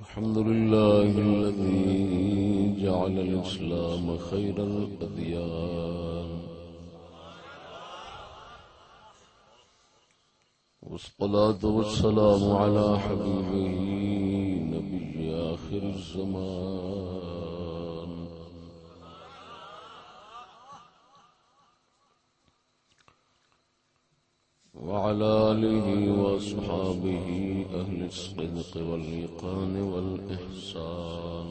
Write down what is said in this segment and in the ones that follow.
الحمد لله الذي جعل الإسلام خير الأديان. والصلاة والسلام على حبيبه نبي آخر الزمان. وعلى آله وأصحابه أهل الصدق والإيقان والإحسان.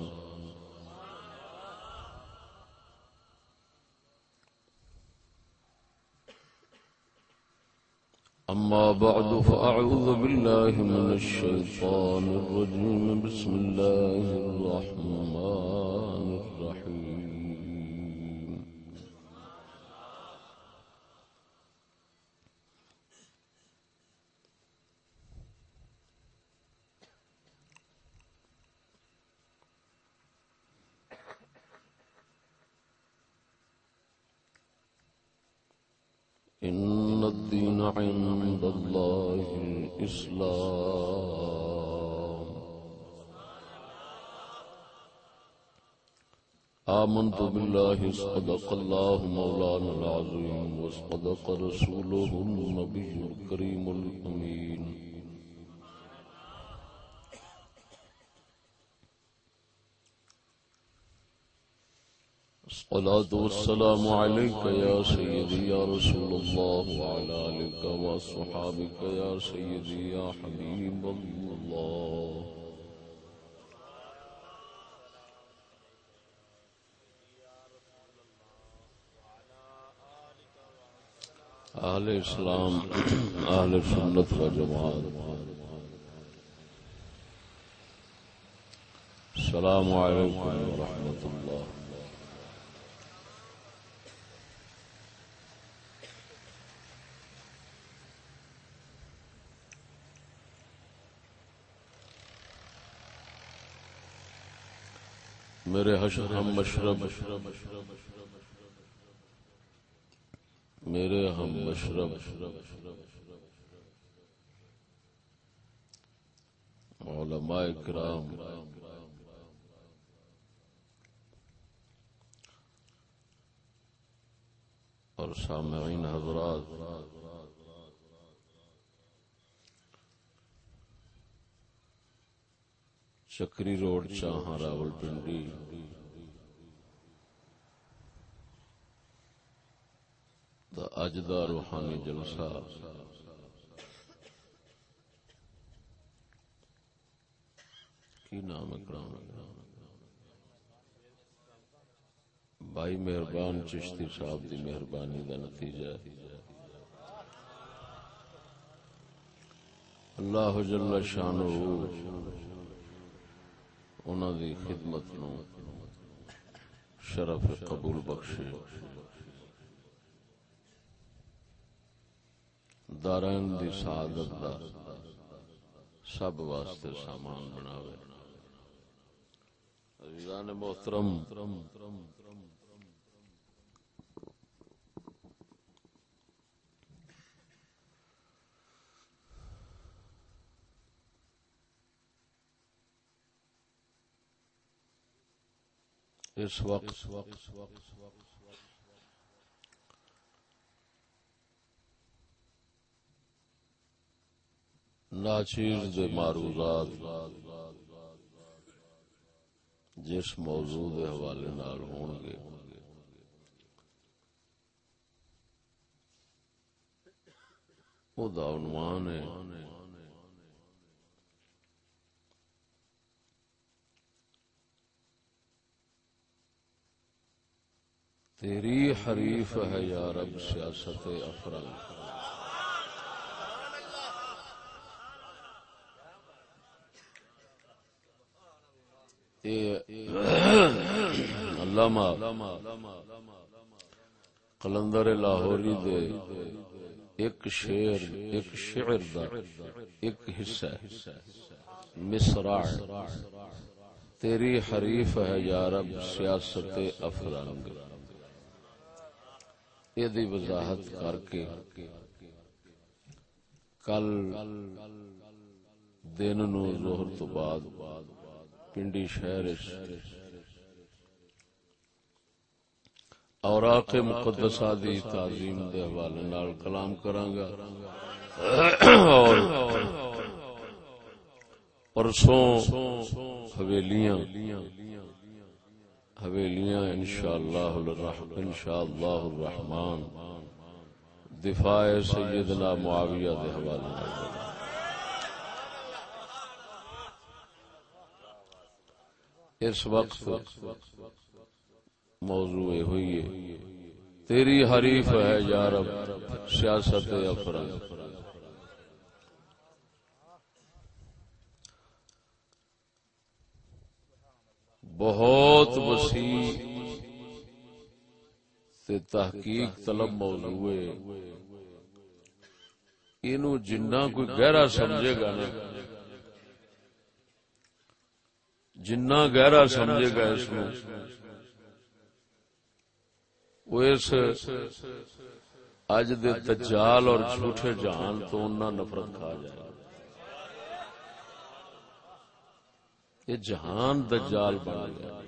أما بعد فأعوذ بالله من الشيطان الرجيم. بسم الله الرحمن الإسلام. آمنت بالله صدق الله مولانا العظيم وصدق رسوله النبي الكريم الأمين. الصلاة والسلام عليك يا سيدي يا رسول الله وعلى آلك وصحابك يا سيدي يا حبيب الله. أهل الإسلام أهل السنة والجماعة السلام عليكم ورحمة الله میرے حشر ہم مشرب میرے ہم مشرب۔ علماء کرام اور سامعین حضرات۔ Chakri road Chahan Rawalpindi. دا اج دا روحانی جلسہ۔ کی نام اکرام بھائی مہربان چشتی صاحب دی مہربانی دا نتیجہ۔ اللہ جل شانہ انہوں دی خدمت نو شرف قبول بخشے۔ دارین دی سعادت دا سب واسطے سامان بناوے۔ عزیزان محترم اس وقت۔ ناچیز دے معروضات جس موضوع دے حوالے نال ہون گے۔ او دا عنوان ہے۔ تیری حریف ہے یا رب سیاست افرنگ علامہ، قلندر لاہوری دے ایک شعر ایک شعر دا ایک حصہ مصرع، تیری حریف ہے یا رب سیاست افرنگ یہ وضاحت کر کے کل دن نو ظہر تو بعد پنڈی شہر اوراق مقدسہ دی تعظیم دے حوالے نال کلام کراں گا اور پرسوں حویلیاں حویلیاں انشاءاللہ انشاءاللہ الرحمن. دفاع سیدنا معاویہ دے حوالے اس وقت موضوع ہوئی ہے۔ تیری حریف ہے یارب سیاست افراد۔ بہت وسیع تحقیق طلب موضوع یہ جنا کوئی گہرا سمجھے گا نا۔ جنا گہرا سمجھے گا اس میں وہ اس اج دے دجال اور جھوٹے جہان تو انہاں نفرت کھا جائے۔ یہ جہان دجال بن گیا۔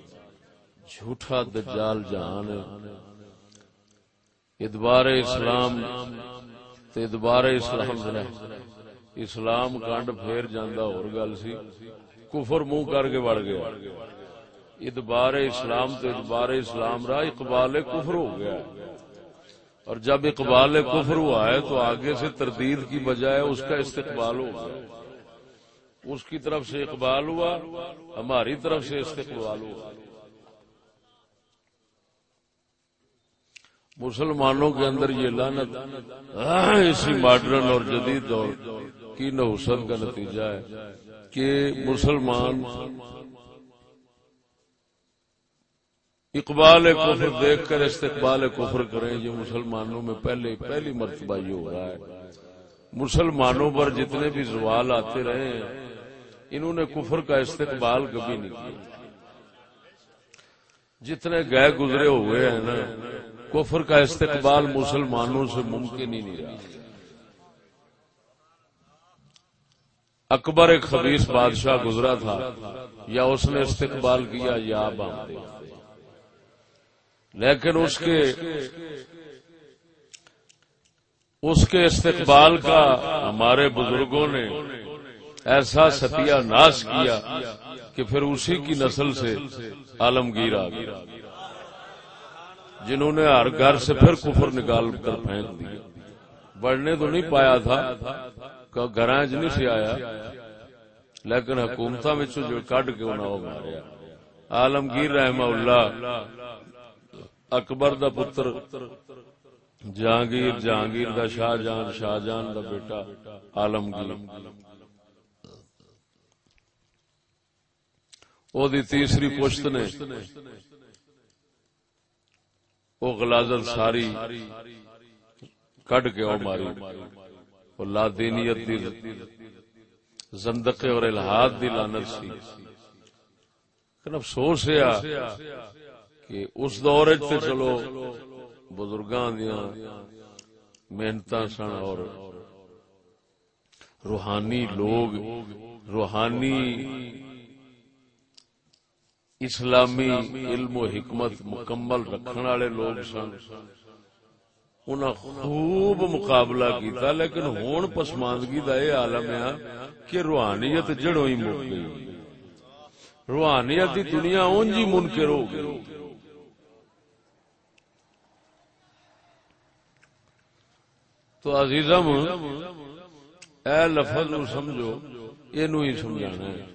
جھوٹا دجال جہان ادبار اسلام ادبار اسلام اسلام کنڈ پھیر جانا اور گل سی۔ کفر منہ کر کے بڑھ گیا۔ ادبار اسلام تو ادبار اسلام رہا اقبال کفر ہو گیا۔ اور جب اقبال کفر ہوا ہے تو آگے سے تردید کی بجائے اس کا استقبال ہو گیا۔ اس کی طرف سے اقبال ہوا، ہماری طرف سے استقبال ہوا۔ مسلمانوں کے اندر یہ لانت اسی ماڈرن اور جدید دور کی نحوست کا نتیجہ ہے کہ مسلمان اقبال کفر دیکھ کر استقبال کفر کریں، یہ مسلمانوں میں پہلے پہلی مرتبہ یہ ہو رہا ہے۔ مسلمانوں پر جتنے بھی زوال آتے رہے ہیں انہوں نے کفر کا استقبال کبھی نہیں کیا۔ جتنے گئے گزرے ہوئے ہیں نا، کفر کا استقبال مسلمانوں سے ممکن ہی نہیں رہا۔ اکبر ایک خبیص بادشاہ گزرا تھا، یا اس نے استقبال کیا یا لیکن اس کے اس کے استقبال کا ہمارے بزرگوں نے ایسا ستیہ ناش کیا کہ پھر اسی کی نسل سے عالمگیر آ گیا۔ جنہوں نے ہر گھر سے پھر کفر نکال کر پھینک دیا۔ بڑھنے تو نہیں پایا تھا گھر نہیں سے آیا، لیکن حکومت جو کڈ کے ماریا۔ عالمگیر رحمہ اللہ، اکبر دا پتر، جہانگیر جہانگیر دا شاہ جان شاہ جان دا بیٹا، عالمگیر۔ او دی تیسری پشت نے او غلازت ساری کڈ کے او ماری او لا دینیت دی زندقے اور الہاد دی لانت سی لیکن افسوس ہے کہ اس دور تے چلو بزرگاں دیاں محنتاں سن اور روحانی لوگ روحانی اسلامی علم و حکمت مکمل رکھنے والے لوگ سن۔ انہاں خوب مقابلہ کیتا، لیکن ہون پسماندگی کا یہ عالم ہے کہ روحانیت جڑوں ہی مک گئی۔ روحانیت کی دنیا اونجی منکر ہو گئی۔ تو عزیزم، اے لفظ نو سمجھو یہ سمجھانا ہے۔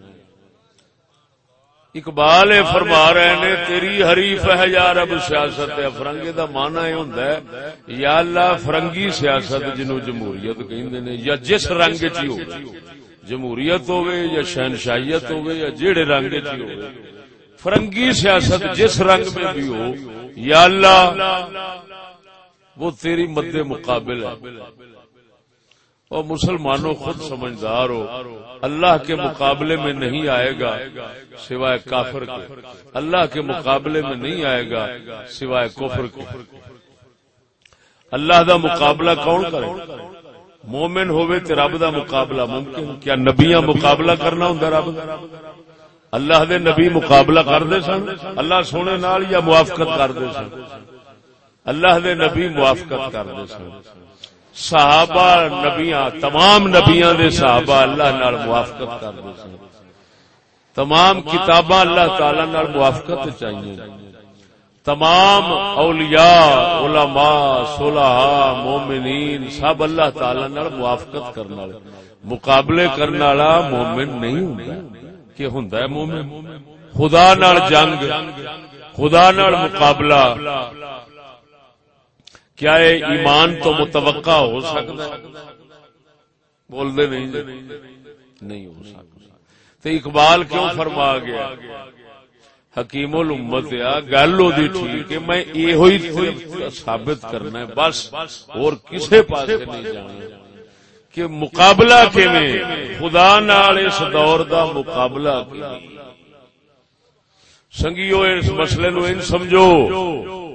اقبال فرما رہے نے، تیری حریف ہے یا رب سیاست فرنگے دا مانا یہ ہوندا ہے، یا اللہ فرنگی سیاست جنو جمہوریت کہندے نے، یا جس رنگ چ ہو جمہوریت ہوے یا شہنشاہیت ہوے یا جیڑے رنگ چ ہو فرنگی سیاست جس رنگ میں بھی ہو، یا اللہ، وہ تیری مد مقابل ہے۔ اور مسلمانوں خود سمجھدار ہو۔ اللہ کے مقابلے میں نہیں آئے گا سوائے کافر کے۔ اللہ کے مقابلے میں نہیں آئے گا سوائے کفر کے۔ اللہ دا مقابلہ کون کرے؟ مومن ہوئے تے رب دا مقابلہ ممکن۔ کیا نبیاں مقابلہ کرنا ہوں رب؟ اللہ دے نبی مقابلہ کرتے سن؟ اللہ سونے نال یا موافقت کرتے سن؟ اللہ دے نبی موافقت کرتے سن۔ صحابہ نبیاں، تمام نبیاں دے صحابہ اللہ نال موافقت کرتے سن۔ تمام کتاباں اللہ تعالی نال موافقت چاہیے۔ تمام اولیاء، علماء، صلحاء، مومنین، سب اللہ تعالی نال موافقت کرنے والے۔ مقابلے کرنے والا مومن نہیں ہوندا۔ کہ ہوندا ہے مومن؟ خدا نال جنگ، خدا نال مقابلہ۔ کیا یہ ایمان تو متوقع ہو سکتا ہے؟ بول دے نہیں جی۔ نہیں ہو سکتا۔ تو اقبال کیوں فرما گیا؟ حکیم الامت یا گل دی ٹھیک ہے، میں یہ ثابت کرنا ہے۔ بس، اور کسے پاس نہیں جانا۔ کہ مقابلہ کے میں خدا نال اس دور دا مقابلہ سنگیو، اس مسئلے نو ان سمجھو۔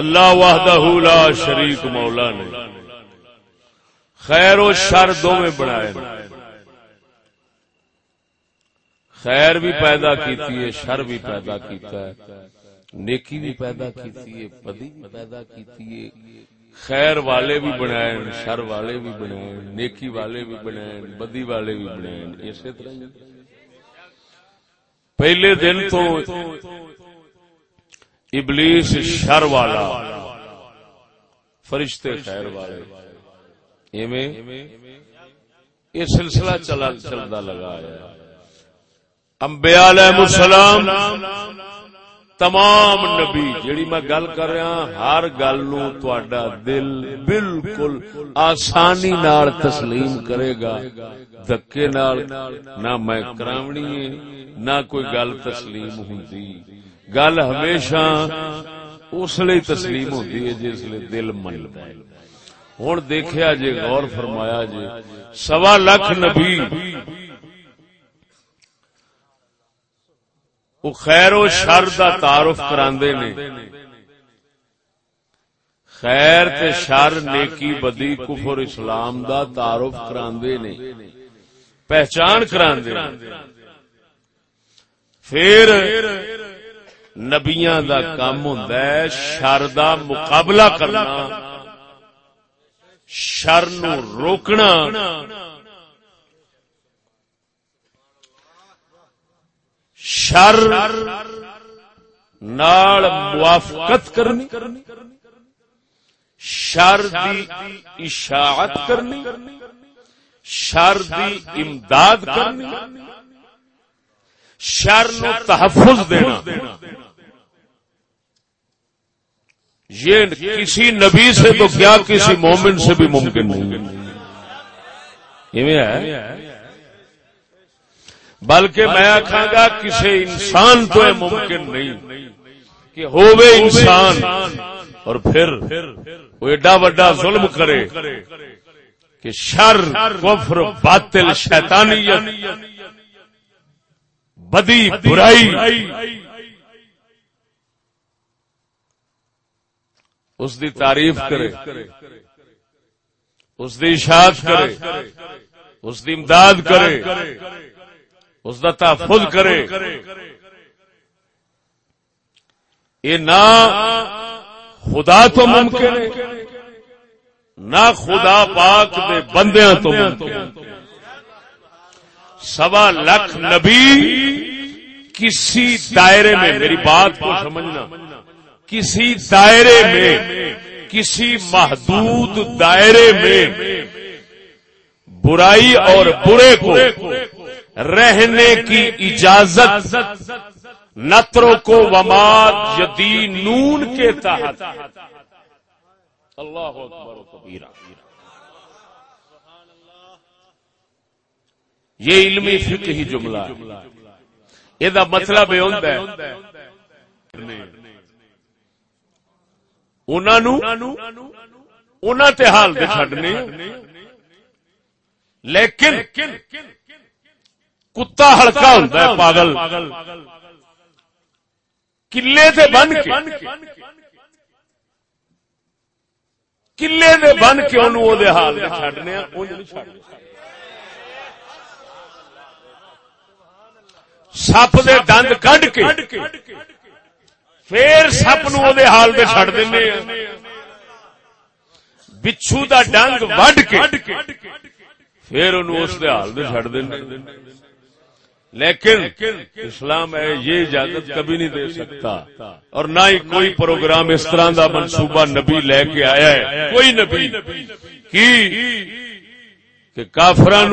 اللہ وحدہ لا شریک مولا نے۔ خیر و شر دو میں بنائے خیر بھی پیدا کیتی ہے، شر بھی پیدا کیتا ہے۔ نیکی بھی پیدا کیتی ہے، بدی بھی پیدا کیتی ہے۔ خیر والے بھی بنائے شر والے بھی بنائے نیکی والے بھی بنائے بدی والے بھی بنائے اسی طرح پہلے دن تو ابلیس شر والا، فرشتے خیر والے۔ یہ سلسلہ چلا چلتا لگا امبیا علیہ السلام، تمام نبی، جیڑی میں گل کر رہا ہاں، ہر گل نو تہاڈا دل بالکل آسانی نال تسلیم کرے گا۔ دکے نال، نہ میں کراونی ہے ہاں، نہ کوئی گل تسلیم ہوندی۔ گل ہمیشہ اس لیے تسلیم ہوتی ہے جس لیے دل من ہوں دیکھا جی غور فرمایا جی سوا لاکھ نبی وہ خیر و شر دا تعارف کراندے نے۔ خیر تے شر نیکی بدی کفر اسلام دا تعارف کراندے نے۔ پہچان کراندے۔ پھر نبیاں دا کام ہوندا ہے، شر دا مقابلہ کرنا، شر نو روکنا۔ شر نال موافقت کرنی، شر دی اشاعت کرنی، شر دی امداد کرنی، شر نو تحفظ دینا۔ یہ کسی نبی سے تو کیا کسی مومن سے بھی ممکن نہیں۔ ہے؟ بلکہ میں آخا گا کسی انسان تو یہ ممکن نہیں کہ ہووے انسان اور پھر وہ ایڈا وڈا ظلم کرے کہ شر، کفر، باطل، شیطانیت، بدی، برائی اس دی تعریف کرے، اس دی اشاعت کرے، اس دی امداد کرے، اس کا تحفظ کرے۔ یہ نہ خدا تو ممکن ہے، نہ خدا پاک دے بندیاں تو ممکن سوا لکھ نبی کسی دائرے میں میری بات کو سمجھنا۔ کسی دائرے میں، کسی محدود دائرے میں برائی اور برے کو رہنے کی اجازت نتروں کو وماد یدی نون کے تحت۔ اللہ یہ علمی فکر ہی جملہ یہ مطلب یہ ہوتا ہے۔ انہوں تے حال دے چھڑنے لیکن کتا ہلکا ہوتا ہے، پاگل۔ کلے سے بن کے کلے دے بن کے انہوں حال یعنی دے۔ چڈنے سپ دے دند کڈ کے پھر سپ نو حال دے چڈ دیں بچھو دا ڈنگ وڈ کے پھر انہوں اس دے حال دے چڈ دیں لیکن اسلام ہے یہ اجازت کبھی نہیں دے سکتا۔ اور نہ ہی کوئی پروگرام اس طرح دا منصوبہ نبی لے کے آیا ہے۔ کوئی نبی کی کہ کافران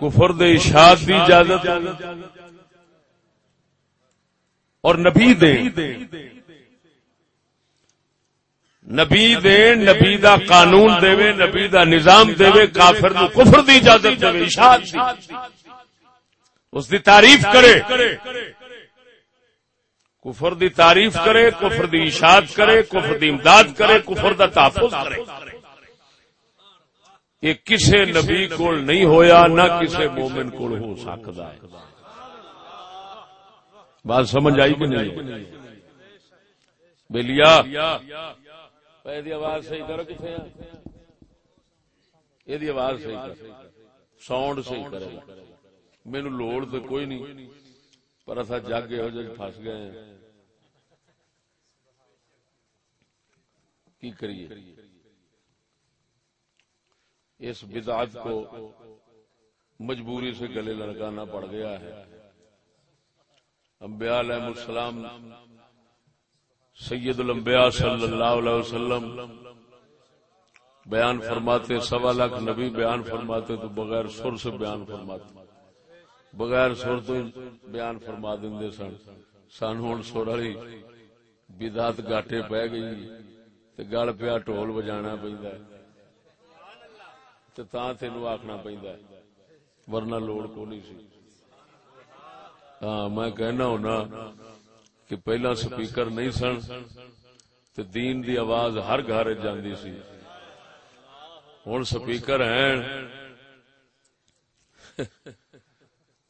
کفر دے اشاد دی اجازت اور نبی دے۔ نبی دے، نبی دا قانون دے، نبی دا نظام دے، کافر نو کفر دی اجازت دے دی۔ اس دی تعریف کرے۔ کفر دی تعریف کرے، کفر دی اشاد کرے، کفر دی امداد کرے، کفر دا تحفظ کرے۔ یہ کسے نبی کو نہیں ہویا، نہ کسے مومن کو ہو سکتا ہے۔ بات سمجھ آئی کہ نہیں؟ بلیا آواز صحیح کرو کتنے یہ آواز صحیح کر ساؤنڈ صحیح کرے مینو لوڑ تو کوئی نہیں، پر اصا جگ یہ فس گئے ہیں۔ کی کریے؟ اس بدعت کو مجبوری سے گلے لڑکانا پڑ گیا ہے۔ انبیاء علیہ السلام، سید الانبیاء صلی اللہ علیہ وسلم، بیان فرماتے، سوا لاکھ نبی بیان فرماتے تو بغیر سر سے بیان فرماتے۔ بغیر سر تو بیان فرما دیں سن۔ سن ہوں سر والی بدات گاٹے پی گئی گل پیا ٹول بجا پا تین آخنا پہ ورنہ لوڑ کو نہیں سی۔ ہاں میں کہنا ہونا کہ پہلا سپیکر نہیں سن تے دین دی آواز ہر گھر جاندی سی۔ ہوں سپیکر ہیں۔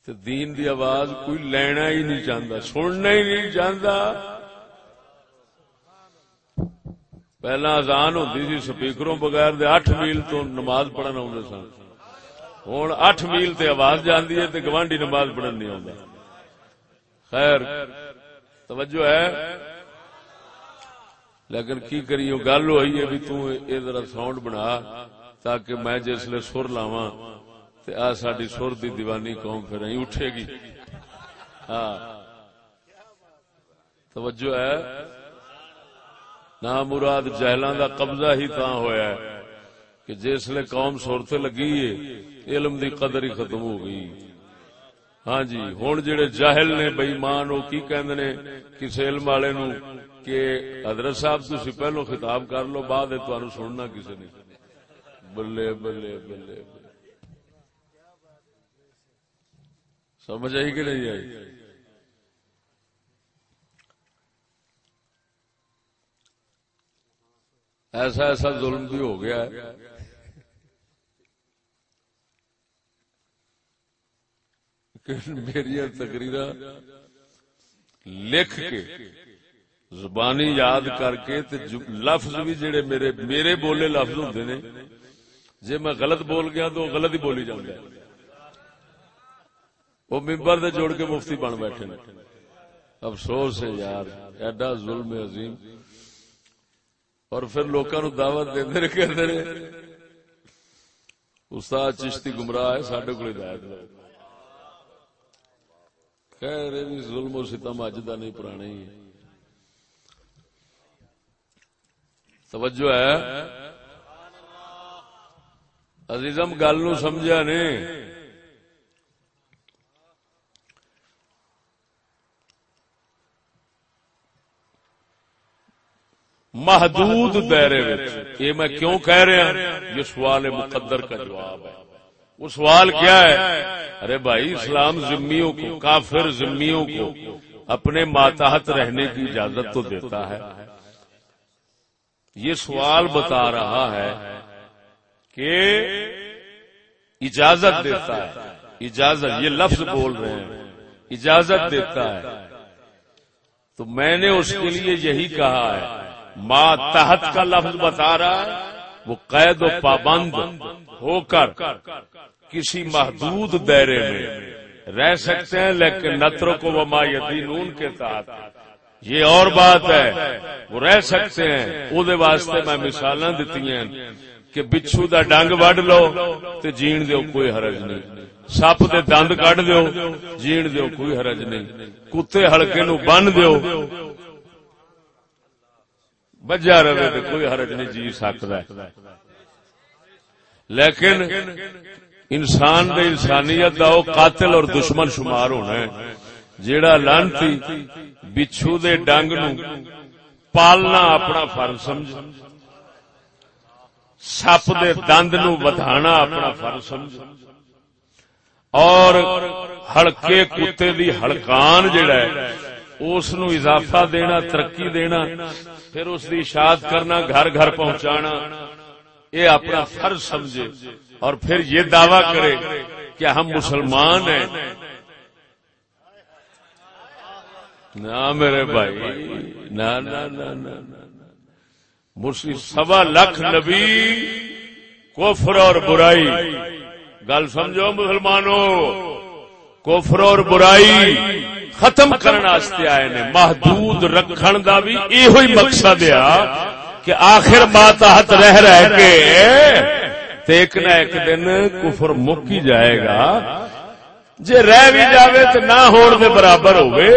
دین دی آواز کوئی لینا ہی نہیں چاہتا سننا ہی نہیں چاہتا پہلا آزان ہوتی سی سپیکروں بغیر دے اٹھ میل تو نماز پڑھن آدھے سن۔ ہوں اٹھ میل تے آواز جاندی ہے تے گوانڈی نماز پڑھن نہیں آتا خیر، توجہ ہے؟ لیکن کی کریو گل ہوئی ہے بھی تو اے ذرا ساؤنڈ بنا تاکہ میں جسے سر لاواں آ ساری سر دی دیوانی قوم پھر اٹھے گی۔ ہاں۔ توجہ ہے؟ نہ مراد جہلاں دا قبضہ ہی تا ہویا ہے کہ جسے قوم سورتے لگی ہے، علم دی قدر ہی ختم ہو گئی۔ ہاں جی ہوں جڑے جاہل نے بئیمان وہ کی کہندے نے کسی علم والے نو کہ حضرت صاحب تسی پہلو خطاب کر لو، بعد تانوں سننا کسی نے۔ بلے بلے بلے۔ سمجھ آئی کہ نہیں آئی؟ ایسا ایسا ظلم بھی ہو گیا ہے۔ میری تقریر لکھ کے زبانی یاد کر کے لفظ بھی جڑے میرے میرے بولے لفظ ہوتے نے جی میں غلط بول گیا تو غلط ہی بولی جاؤں گا وہ ممبر دے جوڑ کے مفتی بن بیٹھے افسوس ہے یار، ایڈا ظلم عظیم۔ اور پھر لوکاں نو دعوت دے دے کہندے نے استاد چشتی گمراہ ہے، ساڈے کول ہدایت خیر، یہ ظلم و ستم اج دا نہیں، پرانے ہی توجہ ہے؟ عزیزم، گل نو سمجھا نہیں محدود دائرے یہ میں کیوں کہہ رہا ہوں؟ یہ سوال مقدر کا جواب ہے۔ وہ سوال کیا ہے؟ ارے بھائی اسلام ذمیوں کو کافر ذمیوں کو اپنے ماتحت رہنے کی اجازت تو دیتا ہے۔ یہ سوال بتا رہا ہے کہ اجازت دیتا ہے۔ اجازت یہ لفظ بول رہے ہیں۔ اجازت دیتا ہے۔ تو میں نے اس کے لیے یہی کہا ہے ما تحت کا لفظ بتا رہا ہے وہ قید و پابند ہو کر کسی محدود دائرے میں رہ سکتے ہیں، لیکن نتروں کو وہ ما یدینون کے تحت۔ یہ اور بات ہے، وہ رہ سکتے ہیں۔ وہ واسطے میں مثال دیتی ہیں کہ بچھو دا ڈنگ وڈ لو تے جین دیو کوئی حرج نہیں۔ سپ دے دند کڈ دیو، جین دیو کوئی حرج نہیں۔ کتے ہلکے نو بن دیو بجا رہے تو کوئی حرج نہیں جی سکتا لیکن انسان دے انسانیت دا وہ قاتل اور دشمن شمار ہونا ہے۔ جیڑا لانتی بچھو دے ڈنگ نو پالنا اپنا فرض سمجھ، سپ دے دند نو ودھانا اپنا فرض سمجھ۔ اور ہڑکے کتے دی ہڑکان جڑا ہے، اس نو اضافہ دینا، ترقی دینا، پھر اس دی اشاعت کرنا، گھر گھر پہنچانا۔ یہ اپنا فرض سمجھے اور پھر یہ دعویٰ کرے کہ ہم مسلمان ہیں۔ نہ میرے بھائی، نہ مسلم سوا لکھ نبی کوفر اور برائی۔ گل سمجھو مسلمانوں کوفر اور برائی ختم کرنے آئے نے۔ محدود رکھن دا بھی یہ مقصد آ کہ آخر ماتحت رہ رہ کے ایک نہ ایک دن کفر مک ہی جائے گا۔ جے رہ بھی جاوے تو نہ ہون دے برابر ہوئے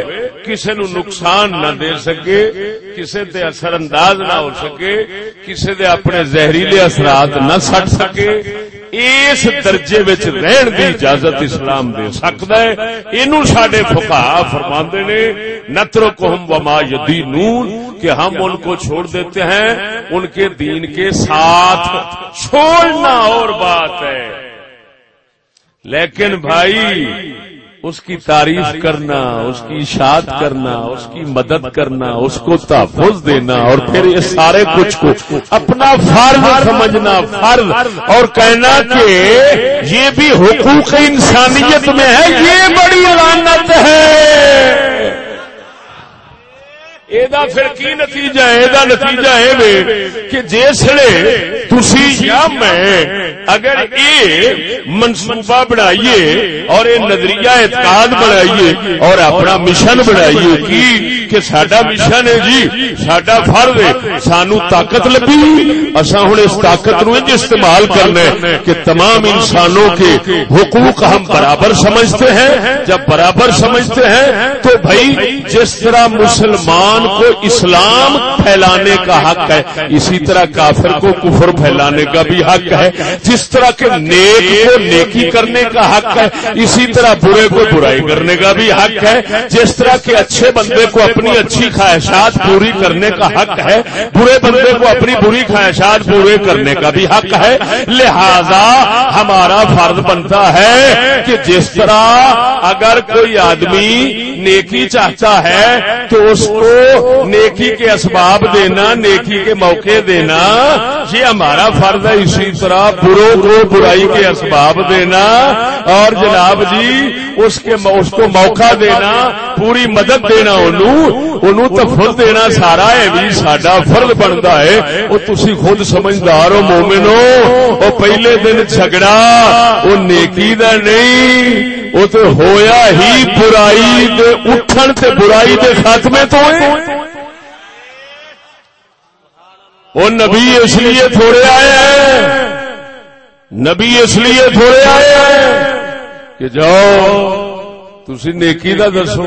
کسے نو نقصان نہ دے سکے، کسے تے اثر انداز نہ ہو سکے، کسے دے اپنے زہریلے اثرات نہ سٹ سکے۔ اس درجے وچ رہن دی اجازت اسلام دے سکتا ہے۔ اینو ساڈے فقہا فرماندے نے، نترکہم وما یدینون، کہ ہم ان کو چھوڑ دیتے ہیں، ان کے دین کے ساتھ چھوڑنا اور بات ہے۔ لیکن بھائی اس کی تعریف کرنا، اس کی اشاعت کرنا، اس کی مدد کرنا، اس کو تحفظ دینا، اور پھر یہ سارے کچھ کو اپنا فرض سمجھنا، فرض۔ اور کہنا کہ یہ بھی حقوق انسانیت میں ہے، یہ بڑی لانت ہے۔ پھر کی نتیجہ ہے نتیجہ ہے کہ جسے تسی یا میں اگر یہ منصوبہ بنائیے اور یہ نظریہ اعتقاد بنائیے اور اپنا مشن بنائیے کی کہ سڈا مشن ہے جی سڈا فرض ہے سانو طاقت لگی اصا ہوں اس طاقت نو استعمال کرنا ہے کہ تمام انسانوں کے حقوق ہم برابر سمجھتے ہیں جب برابر سمجھتے ہیں تو بھائی جس طرح مسلمان کو اسلام پھیلانے کا حق ہے۔ اسی طرح کافر کو کفر پھیلانے کا بھی حق ہے۔ جس طرح کے نیک کو نیکی کرنے کا حق ہے، اسی طرح برے کو برائی کرنے کا بھی حق ہے۔ جس طرح کے اچھے بندے کو اپنی اچھی خواہشات پوری کرنے کا حق ہے، برے بندے کو اپنی بری خواہشات پورے کرنے کا بھی حق ہے۔ لہذا ہمارا فرض بنتا ہے کہ جس طرح اگر کوئی آدمی نیکی چاہتا ہے تو اس کو نیکی کے اسباب دینا، نیکی کے موقع دینا۔ یہ ہمارا فرض ہے، اسی طرح برو کو برائی کے اسباب دینا۔ اور جناب جی اس کے اس کو موقع دینا، پوری مدد دینا انہوں تفر دینا، سارا ہے بھی سڈا فرد بنتا ہے۔ وہ تھی خود سمجھدار ہو مومنو وہ پہلے دن جھگڑا، وہ نیکی دا نہیں۔ وہ تو ہویا ہی برائی دے، اٹھن تے برائی دے خاتمے تو وہ نبی اس لیے تھوڑے آئے ہیں۔ نبی اس لیے تھوڑے آئے ہیں کہ جاؤ تھی نیکی کا دسو۔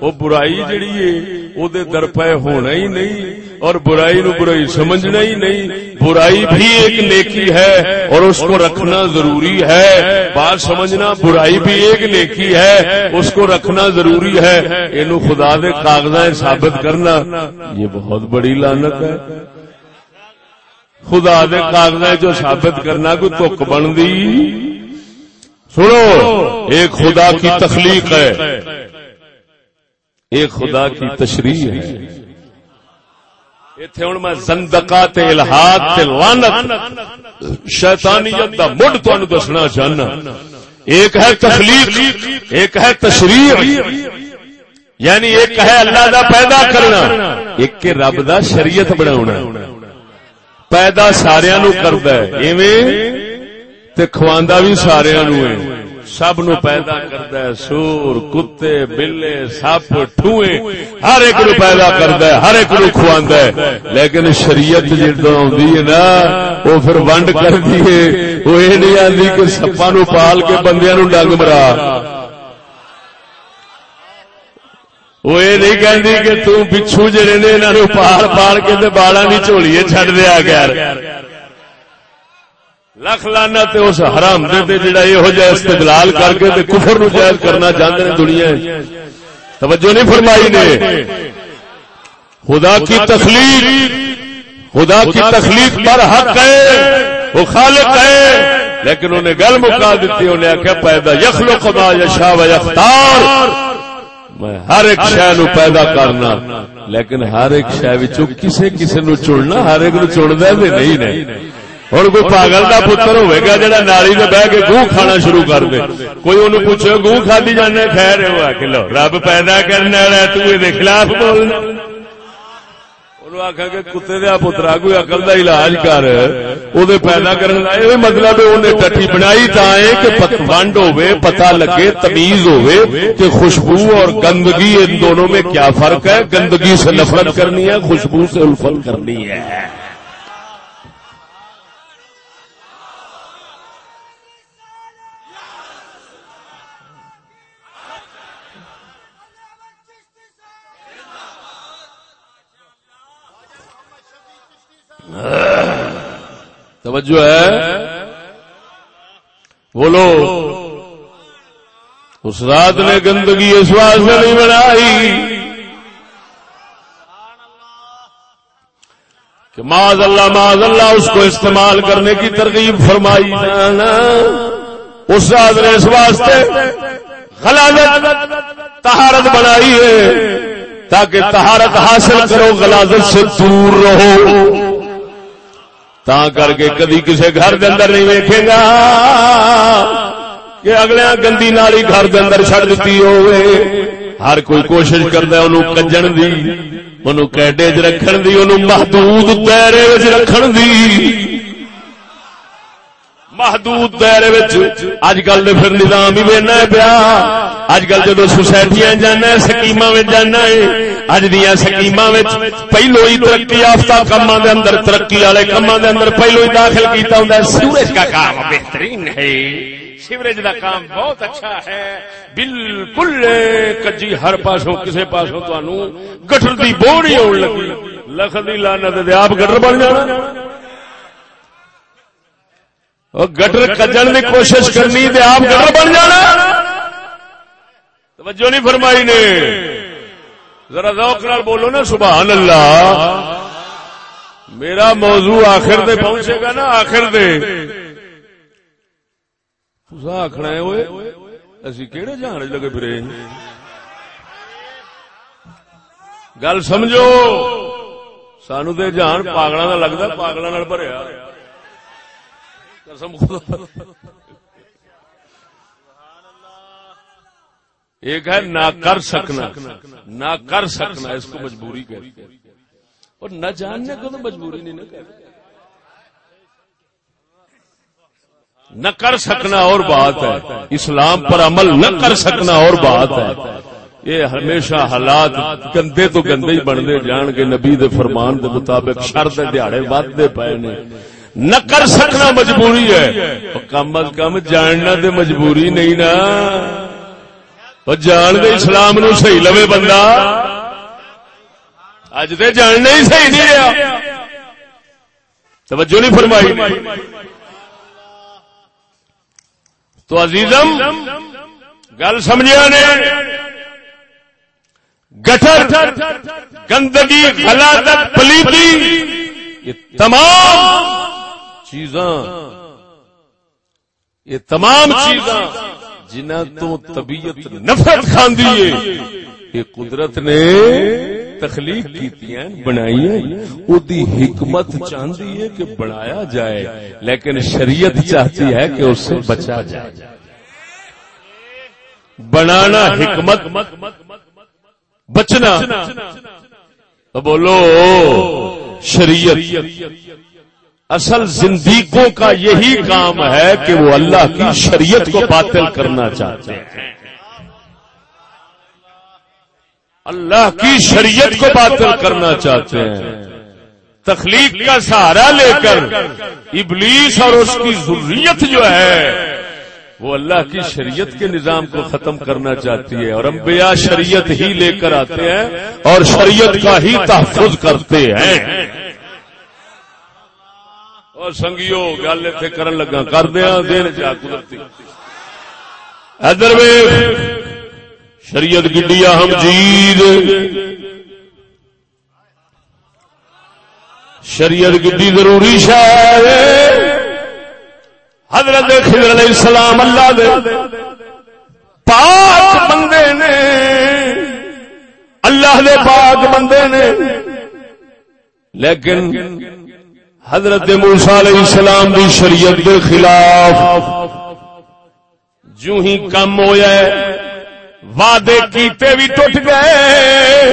وہ برائی جڑی ہے، وہ درپے ہونا ہی نہیں۔ اور برائی نو برائی سمجھنا ہی نہیں۔ برائی بھی ایک نیکی ہے اور اس کو رکھنا ضروری ہے۔ بات سمجھنا، برائی بھی ایک نیکی ہے، اس کو رکھنا ضروری ہے۔ یہ خدا دے کاغذ ثابت کرنا۔ یہ بہت بڑی لانت ہے۔ خدا دے کاغذ جو ثابت کرنا کوئی تک بن دی سنو، ایک خدا کی تخلیق ہے۔ ایک خدا کی تشریح ہے۔ اتنے ہوں میں زندقہ تے زندقات الحاد لانت شیطانیت دا مڈ تمہیں دسنا چاہنا۔ ایک ہے تخلیق، ایک ہے تشریح۔ یعنی ایک ہے اللہ دا پیدا کرنا۔ ایک کے رب دا شریعت بنا پیدا سارا نو کرد خواندہ بھی سارا نو ہے۔ سب نو پیدا کرد سور، کتے، بلے، سپ ٹوئے ہر ایک نو پیدا کرد ہر ایک نو خواند لیکن شریعت جی جدو آدھی نا، وہ پھر ونڈ کر دیے وہ یہ نہیں آتی کہ سپا نو پال کے بندیا نو ڈنگ مرا۔ وہ یہ نہیں کہتی کہ تم پچھو جڑے نے انہوں پال پال کے بالا بھی چولیے چڈ دیا گیا لکھ لانا تے اس حرام دے جڑا یہ جہ استدلال کر کے تے کفر نو جائز کرنا چاہتے ہیں دنیا توجہ نہیں فرمائی نے۔ خدا کی تخلیق، خدا کی تخلیق پر حق ہے، وہ خالق ہے۔ لیکن انہیں گل مکا دیتی، انہیں آخیا پیدا یخلق ما یشا و یختار۔ میں ہر ایک شہ نو پیدا کرنا۔ لیکن ہر ایک شہ کسے کسے نو چڑنا ہر ایک نو چڑنا نہیں نہیں ہوں کوئی پاگل کا پتر ہوئے گا جہاں نالی میں بہ کے گوہ کھانا شروع کر دے کوئی انہوں پوچھو گوہ کھا جانے خیر لو رب پیدا کرنے والا خلاف بولنا آخا کہ کتے دیا پترا کوئی اقل کا علاج کر وہ پیدا کرنا یہ مطلب انہیں ٹٹی بنائی تا ہے کہ ونڈ ہوے پتا لگے تمیز ہوے کہ خوشبو اور گندگی ان دونوں میں کیا فرق ہے گندگی سے نفرت کرنی ہے خوشبو سے الفت کرنی ہے توجہ ہے؟ بولو۔ اس رات نے گندگی اس واسطے نہیں بنائی۔ کہ معذ اللہ معذ اللہ، اس کو استعمال کرنے کی ترغیب فرمائی۔ اس رات نے اس واسطے غلازت تہارت بنائی ہے۔ تاکہ تہارت حاصل کرو غلازت سے دور رہو۔ تا کر کے کدی کسی گھر دے اندر نہیں ویکے گا کہ اگلے گندی نالی گھر کے اندر چڑ دیتی ہوئے ہر کوئی کوشش کرتا انہوں کجن دی انہوں کیڈے چ رکھن دی انہوں محدود دائرے رکھن دی۔ محدود دائرے اج کل پھر نظام ہی بہنا پیا اج کل جدو سوسائٹیاں جانا سکیم جانا ہے اج دیا سکیم پہلو ہی ترقی یافتہ کاموں کے اندر ترقی والے کاموں کے اندر پہلو ہی داخل کیتا ہوں سورج کا کام بہترین ہے سیوریج کا کام بہت اچھا ہے بالکل کجی ہر پاسوں کسی پاسوں تمہوں گٹر کی بوڑی آن لگی لکھ دی لانا آپ گٹر بن جانا گٹر کجن کی کوشش کرنی تو آپ گٹر بن جانا۔ توجہ نہیں فرمائی نے۔ ذرا ذوق نال بولو نا سبحان اللہ۔ میرا موضوع آخر دے پہنچے گا نا آخر دے۔ آخنا ہے ہوئے اسی کہڑے جان لگے پھرے؟ گل سمجھو۔ سانو تے جان پاگلوں کا لگتا پاگلوں بھریا۔ قسم خدا۔ ایک ہے نہ کر سکنا، نہ کر سکنا، اس کو مجبوری کہتے اور نہ جاننے کو تو مجبوری نہیں نہ نہ کر سکنا اور بات ہے۔ اسلام پر عمل نہ کر سکنا اور بات ہے۔ یہ ہمیشہ حالات گندے تو گندے ہی بنتے جان کے نبی دے فرمان دے مطابق شرط دیہڑے ودتے پے نے۔ نہ کر سکنا مجبوری ہے۔ کم از کم جاننا تو مجبوری نہیں نا۔ جان دے اسلام نو صحیح لوے بندہ۔ اج تو جاننا ہی صحیح نہیں رہا توجہ نہیں فرمائی۔ تو عزیزم گل سمجھا نے۔ گٹر گندگی غلط پلیتی یہ تمام چیزاں۔ یہ تمام چیزاں جنہ تو طبیعت نفرت کھاندی ہے۔ یہ قدرت نے تخلیق کی بنائی ہے دی حکمت چاہتی ہے کہ بنایا جائے، لیکن شریعت چاہتی ہے کہ اس سے بچا جائے۔ بنانا حکمت، بچنا۔ بولو، شریعت۔ اصل زندگیوں کا یہی کام ہے کہ وہ اللہ کی شریعت کو باطل کرنا چاہتے ہیں۔ اللہ کی شریعت کو باطل کرنا چاہتے ہیں۔ تخلیق کا سہارا لے کر ابلیس اور اس کی ضروریت جو ہے، وہ اللہ کی شریعت کے نظام کو ختم کرنا چاہتی ہے۔ اور انبیاء شریعت ہی لے کر آتے ہیں اور شریعت کا ہی تحفظ کرتے ہیں۔ اور سنگیو، گل اتنے کرن لگا کر دیا دین۔ جا قدرتی ادر شریعت گڈیا ہم جید شریعت گڈی ضروری شاید۔ حضرت خضر علیہ السلام اللہ دے۔ پاک بندے نے۔ اللہ دے پاک بندے نے۔ لیکن حضرت موسا علیہ السلام دی شریعت کے خلاف جو ہی کم ہویا ہے، وعدے کیتے بھی ٹوٹ گئے۔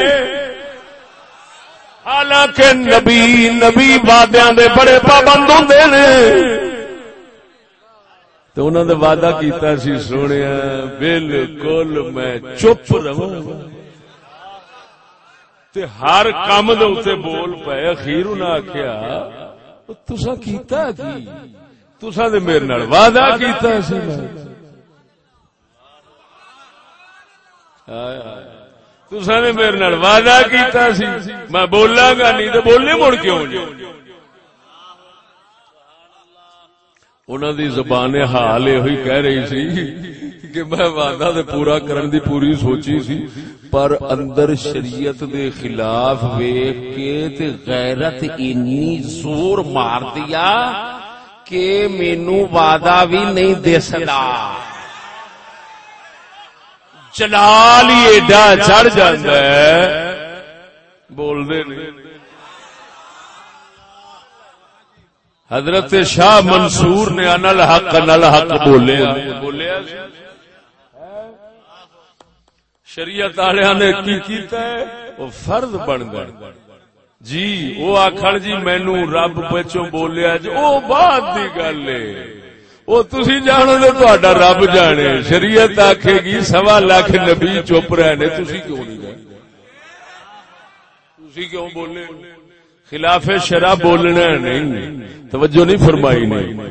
حالانکہ نبی نبی وعدے دے بڑے پابند ہوں نے۔ تو انہوں نے وعدہ کیتا سی، سونے، بالکل میں چپ رہا ہر کام دے بول پے، اخیر انہیں آخیا تسا کیتا کی؟ تسا تو میرے نال وعدہ کیتا سی میں۔ تسا نے میرے نال وعدہ کیتا سی۔ میں بولاں گا، نہیں تو بولنے مڑ کیوں جی انہوں دی زبان حال یہ کہہ رہی سی۔ کہ میں وعدہ دے پورا کرن دی پوری سوچی سی، پر اندر شریعت دے خلاف ویک کے تے غیرت اینی زور مار دیا کہ مینو وعدہ بھی نہیں دے سکتا۔ چلال ہی ایڈا چڑھ جاتا ہے۔ بول دے۔ نہیں حضرت شاہ منصور نے انل حق انل حق بولے۔ بولے۔ شریعت والے نے کی کیتا ہے، وہ فرد بن گئے۔ جی وہ آخر جی مینو رب بچوں بولیا جی وہ بعد کی گل ہے۔ وہ تھی جانو تو تا رب جانے۔ شریعت آخے گی، سوا لاکھ نبی چپ رہے نے تھی کیوں نہیں تھی کیوں بولے؟ خلاف شرع بولنا نہیں۔ توجہ نہیں فرمائی نہیں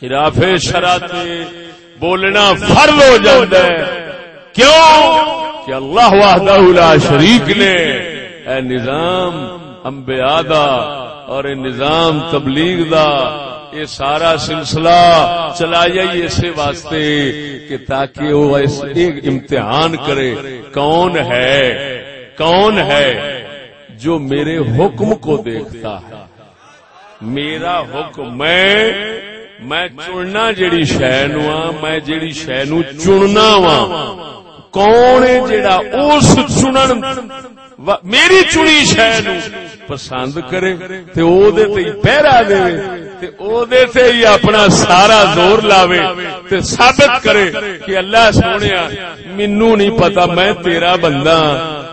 خلاف شرع تے بولنا فرض ہو جاتا ہے۔ کیوں کہ اللہ وحدہ لا شریک نے اے نظام انبیاء دا اور اے نظام تبلیغ دا یہ سارا سلسلہ چلایا ہی اسے واسطے کہ تاکہ وہ ایک امتحان کرے کون ہے کون ہے جو میرے حکم کو دیکھتا ہے۔ میرا حکم میں میں چننا جیڑی شہ نو میں جیڑی شہ نو چننا وا کون جیڑا اس چنن؟ میری چنی شہ نو پسند کرے، تے او دے تے پہرا دے، تے او دے تے ہی اپنا سارا زور لاوے۔ تے ثابت کرے کہ اللہ سونیا، مینوں نہیں پتا میں تیرا بندہ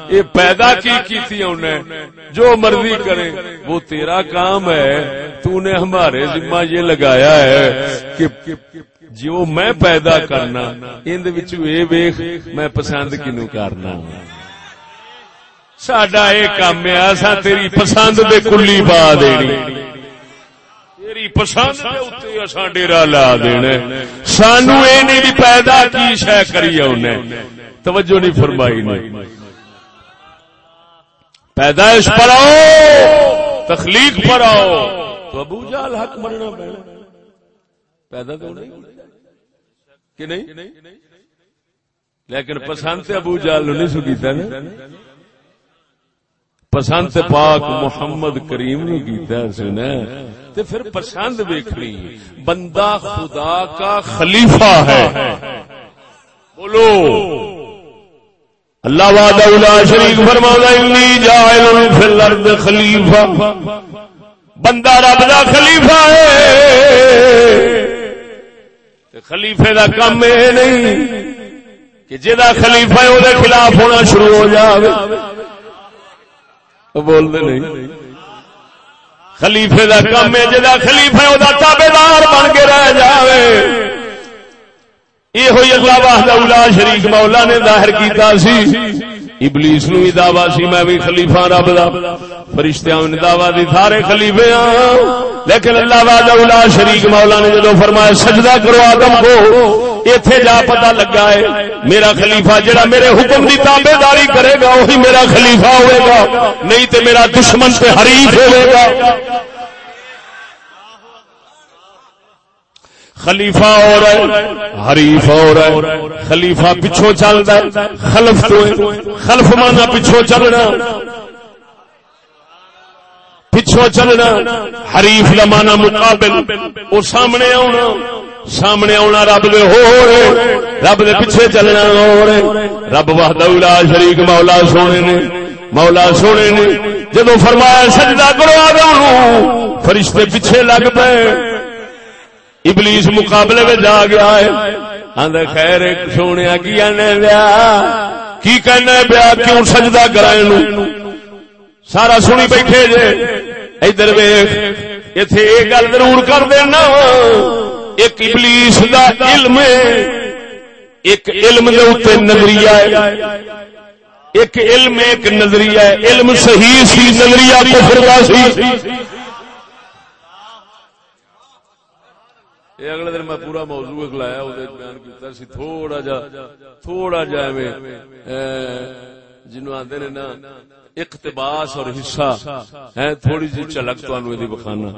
یہ پیدا کی کیتی انہیں؟ جو مرضی کرے وہ تیرا کام ہے تو نے ہمارے ذمہ یہ لگایا ہے کہ جو میں پیدا کرنا اند ویخ میں پسند کنو کرنا؟ سڈا یہ کام ہے اصا تیری پسند دے کلی پا دینی۔ تیری پسند اصا ڈیرا لا دینا سانو یہ نہیں پیدا کی شہ کری انہیں۔ توجہ نہیں فرمائی نہیں پیدائش پر آؤ، تخلیق پر آؤ۔ تو ابو جال حق مرنا پڑنا پیدا تو نہیں کہ نہیں؟ لیکن پسند ابو جال نہیں سو کیتا نا۔ پسند پاک محمد کریم نے کیتا سنا تے پھر پسند ویکھنی، بندہ خدا کا خلیفہ ہے۔ بولو۔ اللہ وعدہ الا شریک فرماتا انی جاعل فی الارض خلیفہ۔ بندہ رب دا خلیفہ ہے۔ خلیفے دا کام اے نہیں کہ جہاں خلیفہ ہے وہ خلاف ہونا شروع ہو جائے بولتے نہیں۔ خلیفے کا کام ہے جہاں خلیفہ ہے وہ تابے دار بن کے رہ جائے یہ ہوئی اللہ واہد شریف مولا نے ظاہر کیتا سی۔ ابلیس نو بھی دعوی سی، میں بھی خلیفہ رب دا۔ فرشتیاں نے دعوی دی، سارے خلیفے ہاں لیکن اللہ والا شریک مولا نے جدو فرمایا، سجدہ کرو آدم کو، ایتھے جا پتہ لگا ہے، میرا خلیفہ جڑا میرے حکم دی تابے داری کرے گا، وہی میرا خلیفہ ہوئے گا۔ نہیں تے میرا دشمن تے حریف ہوئے گا۔ خلیفہ ہو اور حریف ہو اور خلیفہ پچھو چلتا ہے، خلف تو خلف مانا پچھو چلنا۔ پچھو چلنا، حریف لمانا مقابل۔ وہ سامنے آنا سامنے آنا رب دے ہو رہے رب دے پیچھے چلنا ہو رہے رب وحدہ شریک، مولا سونے نے۔ مولا سونے نے۔ جدو فرمایا، سجدہ کرو آ فرشتے پیچھے لگ پے۔ ابلیس مقابلے میں جا گیا ہے۔ آدھے خیر سونے کی بیا کی کہنا بیا کیوں سجدہ کرائے سارا سنی بیٹھے جے۔ ادھر ویخ اتے یہ گل ضرور کر دینا۔ ایک ابلیس دا علم ہے۔ ایک علم دے اتنے نظریہ ہے۔ ایک علم، ایک نظریہ ہے۔ علم صحیح سی، نظریہ کفر کا سی۔ یہ اگلے دن میں پورا موضوع لایا بیان کیتا سی تھوڑا جا تھوڑا جا جنو آدھے نے نا اقتباس اور حصہ ہے تھوڑی جی چلک تو یہ بخانا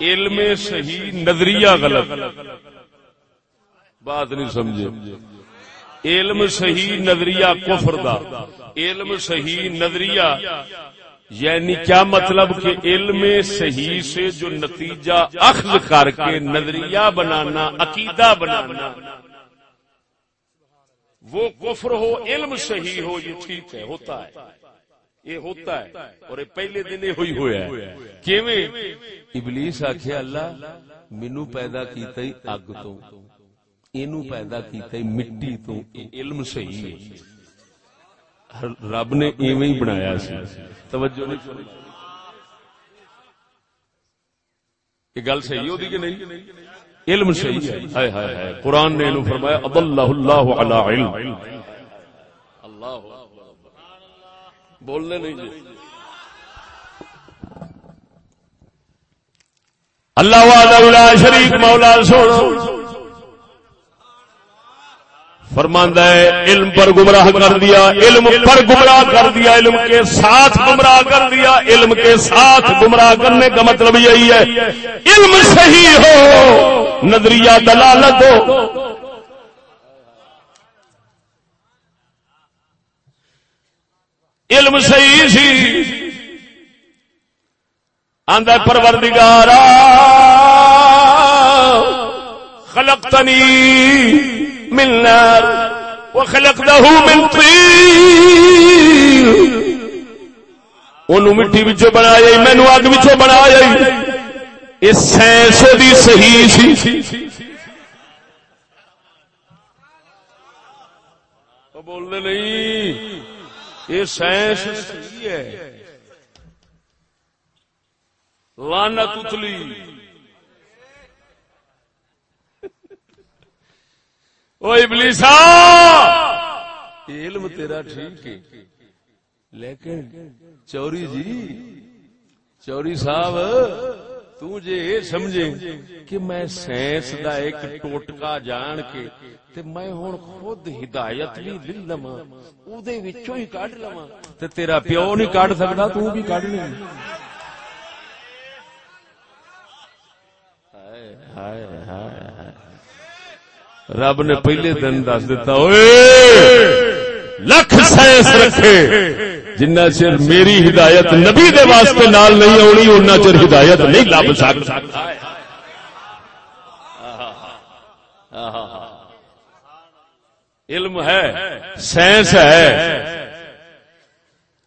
علم صحیح نظریہ غلط بات نہیں سمجھے علم صحیح نظریہ کفر دا علم صحیح نظریہ یعنی کیا مطلب کہ علم صحیح سے جو نتیجہ اخذ کر کے نظریہ بنانا، عقیدہ بنانا، وہ کفر ہو، علم صحیح ہو، یہ ٹھیک ہے، ہوتا ہے۔ یہ ہوتا ہے۔ اور پہلے دن یہ ہوئی ہوا ہے۔ کیویں؟ ابلیس آخیا اللہ مینو پیدا کیتا ہی اگ تو اینو پیدا کیتا ہی مٹی تو علم صحیح ہے۔ رب نے ایویں بنایا سی۔ توجہ نہیں۔ یہ گل صحیح ہوتی کہ نہیں؟ علم صحیح ہے۔ ہائے ہائے ہائے۔ قرآن نے انہوں فرمایا اضلہ اللہ علی علم اللہ بولنے نہیں جی۔ اللہ وعلا شریک، مولا سوڑ فرماندہ ہے، علم پر گمراہ کر دیا، علم پر گمراہ کر دیا، علم کے ساتھ گمراہ کر دیا، علم کے ساتھ گمراہ کرنے کا مطلب یہی ہے، علم صحیح ہو، نظریہ دلالت ہو۔ علم صحیح سی۔ آندہ پروردگارا، خلقتنی۔ من نار وخلقته من طين اونوں مٹی وچوں بنایا مینوں اگ وچوں بنایا اس سائنس دی صحیح سی۔ بولنے نہیں، یہ سائنس صحیح ہے۔ لانت اتلی۔ او ابلیسا علم تیرا ٹھیک ہے۔ لیکن چوری جی چوری صاحب تجھے یہ سمجھے کہ میں سائنس دا ایک ٹوٹکا جان کے تے میں ہوں خود ہدایت بھی دل لوا او ہی کڈ لوا تے تیرا پیو نہیں کڈ سکتا تو بھی کڈ لیں ہائے ہائے ہائے۔ رب نے پہلے دن دس دتا لکھ سائنس رکھے۔ جنہ چر میری ہدایت نبی دے واسطے نال نہیں آنی اُنہ چر ہدایت نہیں لب سکتا علم ہے سائنس ہے۔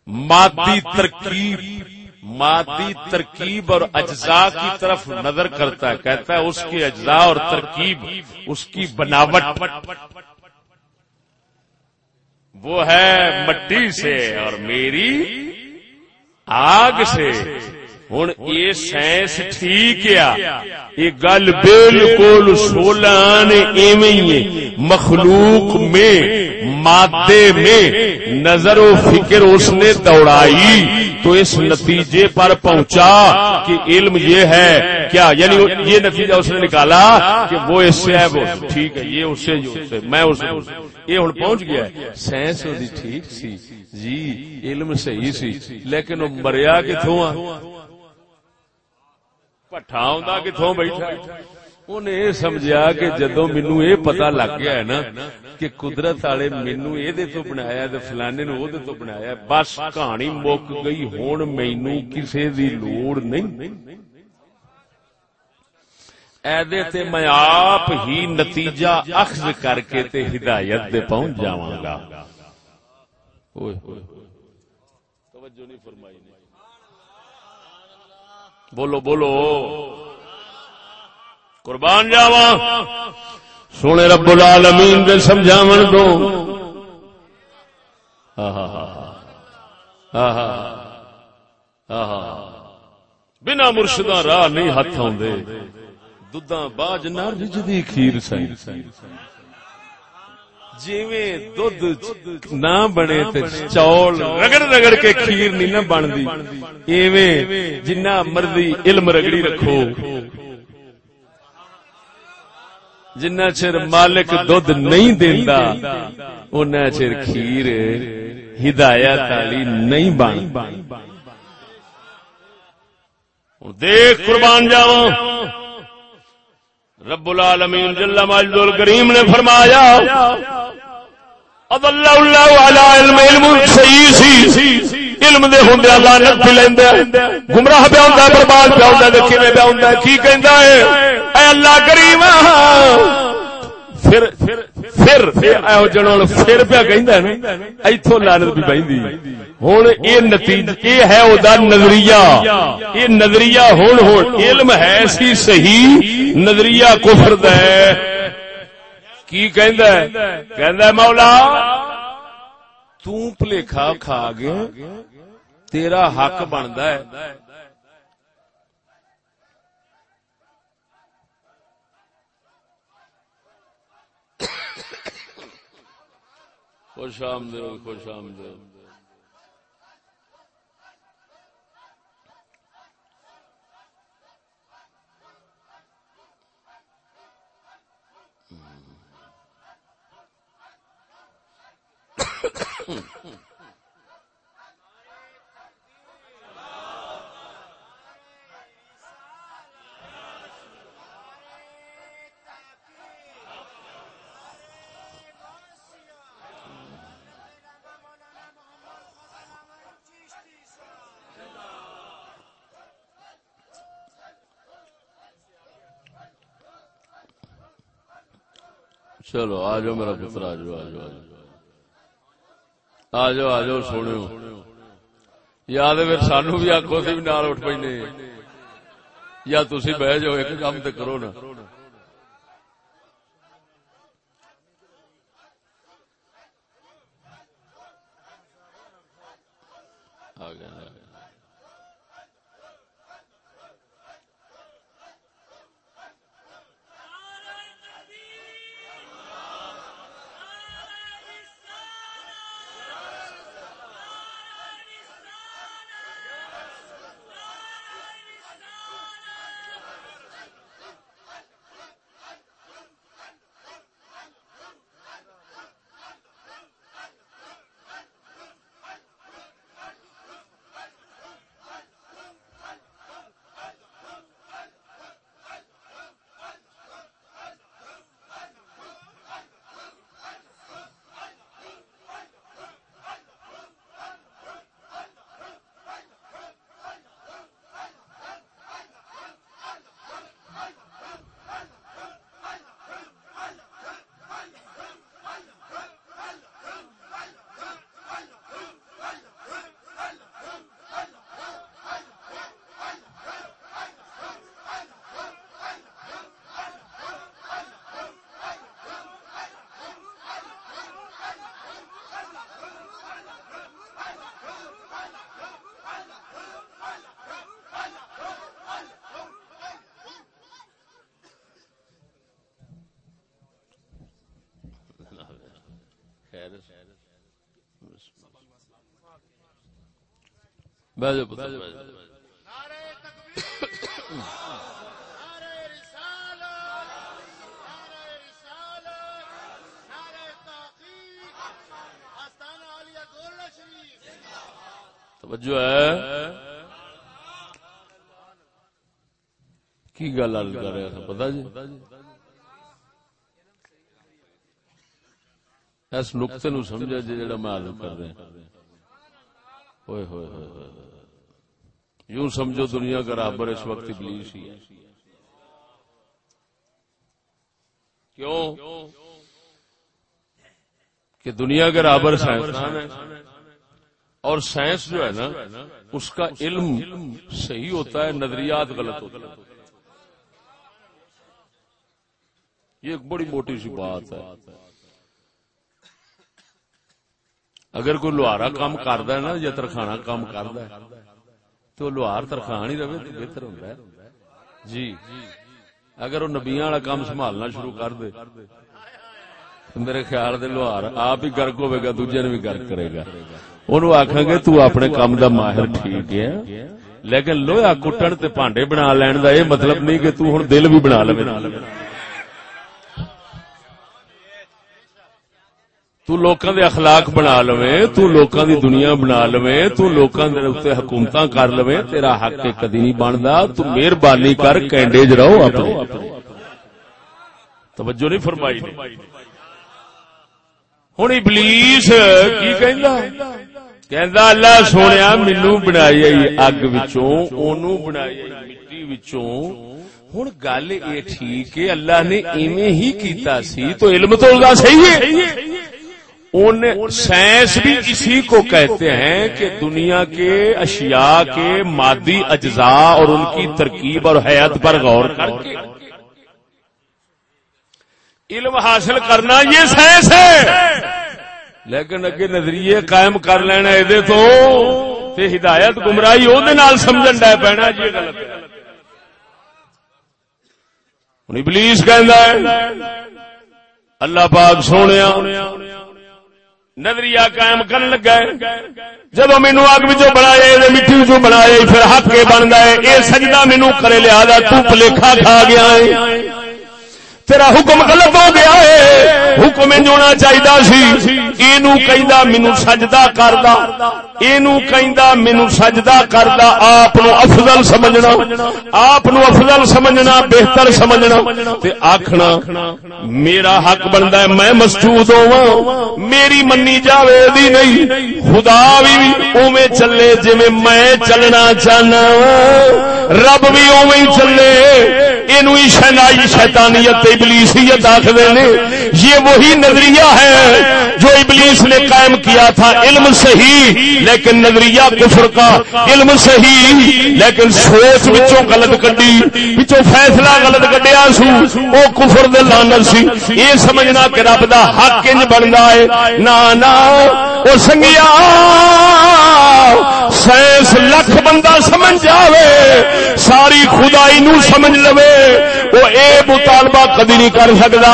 مادی ترکیب مادی ترکیب اور اجزاء کی طرف نظر کرتا ہے، کہتا ہے، اس کی اجزاء اور ترکیب، اس کی بناوٹ۔ وہ ہے مٹی سے اور میری آگ سے۔ ہوں یہ سائنس ٹھیک یہ گل بالکل سولہ مخلوق میں، مادے میں نظر و فکر اس نے دوڑائی۔ تو اس نتیجے پر پہنچا کہ علم یہ ہے، کیا؟ یعنی یہ نتیجہ اس نے نکالا کہ وہ اس سے ہے، وہ ٹھیک ہے، یہ اس سے میں اس یہ ہوں پہنچ گیا سائنس ٹھیک سی۔ جی علم صحیح سی، لیکن وہ مریا کتوں پٹھا کتوں بیٹھا؟ انہیں یہ سمجھا کہ جدو مینو یہ پتا لگ گیا ہے نا کہ قدرت والے مینو یہ بنایا فلانے نو تو بنایا بس کہانی مک گئی ہوں مینو کسی دی لوڑ نہیں ایدے تے میں آپ ہی نتیجہ اخذ کر کے تے ہدایت دے پہنچ جاواں گا توجہ نہیں فرمائی بولو بولو قربان جاوا سونے رب العالمین دے سمجھاون دو بنا مرشدہ راہ نہیں ہاتھ آدھے دداں باج نہ رجدی کھیر سی جیویں دودھ نہ بنے تے چول رگڑ رگڑ کے کھیر نہیں نہ بندی ایویں جنہ مرضی علم رگڑی رکھو۔ جنہ چر مالک دودھ نہیں دیندا اُنہ چر کھیر ہدایت والی نہیں بن ہن دیکھ قربان جاؤ رب العالمین جل مجد الکریم نے فرمایا اضل اللہ علی علم علم صحیح سی علم دے ہوندے اللہ نت لیندا گمراہ پہ ہوندا برباد پہ ہوندا تے کیویں پہ ہوندا کی کہندا ہے؟ اے اللہ کریم، پھر پھر اے جنوں پھر پہ کہندا ہے نا، ایتھوں لعنت بھی بیندی ہن اے نتیجہ اے ہے او دا نظریہ۔ اے نظریہ ہن ہن علم ہے سی صحیح، نظریہ کفر دا ہے۔ کی کہندا ہے؟ کہندا ہے، مولا، تو پلیکھا کھا گیا تیرا حق بنتا ہے۔ خوش آمدید خوش آمدید۔ چلو، آ جاؤ میرا پتر، آ جاؤ آ جاؤ آ جاؤ۔ آ جاؤ سونے یاد ہے پھر سانو بھی آخو سی بھی نال اٹھ پہ یا تھی بہ جاؤ، ایک کام تو کرو نا۔ بہ توجہ ہے کی گل کر رہا تھا پتا جی اس نقطے نو سمجھا جی جڑا میں حل کر رہا ہوئے ہوئے یوں سمجھو دنیا کا رابر اس وقت ابلیس ہی ہے۔ کیوں؟ کہ دنیا کے رابر سائنسدان ہے اور سائنس جو ہے نا، اس کا علم صحیح ہوتا ہے، نظریات غلط ہوتا ہے یہ ایک بڑی موٹی سی بات ہے۔ اگر کوئی لوہارا کام کرتا ہے نا یا ترخانا کام کرتا ہے، تو لوہار ترخان ہی رہے تو بہتر ہوتا ہے۔ جی۔ اگر وہ نبیا والا کام سنبھالنا شروع کر دے، میرے خیال دے لوہار آپ ہی گرک ہوئے گا، دوجے نے بھی گرک کرے گا۔ انہوں آخا گے، تو اپنے کام دا ماہر ٹھیک ہے۔ لیکن لوہا کٹن تے پانڈے بنا لین دا یہ مطلب نہیں کہ تو ہن دل بھی بنا لے تو لوکاں دے اخلاق بنا لوے تو لوکاں دی دنیا بنا لوے تو لوکاں دے اوتے حکومتاں کر لوے تیرا حق کدی نہیں بندا تو مہربانی کر کینڈیج رہو اپنے توجہ نہیں فرمائی ہوں ابلیس کی کہندا کہندا اللہ سونیا مینوں بنائی اگ وچوں اونوں بنائی مٹی وچوں ہوں گل یہ ٹھیک ہے اللہ نے ایویں ہی کیتا سی تو علم تو صحیح ہے سائنس بھی اسی کو کہتے ہیں کہ دنیا کے اشیاء کے مادی اجزاء اور ان کی ترکیب اور حیات پر غور کر کے علم حاصل کرنا یہ سائنس ہے۔ لیکن اگے نظریے قائم کر لینا یہ تو ہدایت گمراہی وہ سمجھن ڈا پینا جی غلط ابلیس کہ اللہ پاک سونے نظریہ قائم کر لگا جب مینو اگ بچو بنایا مٹی چو بنایا پھر حق کے بنتا ہے۔ یہ سجدہ مینو کرے لیا تو پلیکھا کھا گیا ہے۔ تیرا حکم غلط ہو گیا ہے۔ حکم ہونا چاہیے مینو سجدہ کردا یہ مینو سجدہ کردا، آپ افضل سمجھنا، آپ افضل سمجھنا، بہتر سمجھنا۔ تے آخنا میرا حق بنتا ہے، میں مسجود ہوا میری منی جاوے دی نہیں۔ خدا بھی اوے چلے جی میں چلنا چاہنا رب بھی اوے چلے۔ یہ شہنائی شیطانیت ابلیسیت آخر نے۔ یہ وہی نظریہ ہے جو ابلیس نے قائم کیا تھا۔ علم صحیح، لیکن نظریہ کفر کا۔ علم صحیح، لیکن سوچ بچوں غلط کڈی بچوں فیصلہ غلط کڈیا سو۔ او کفر دے سی۔ یہ سمجھنا کہ رب دا حق انج بندا ہے۔ نا نا، او سنگیا سائنس لکھ بندہ سمجھ جاوے، ساری خدائی نو سمجھ لوے۔ وہ اے مطالبہ کدی نہیں کر سکتا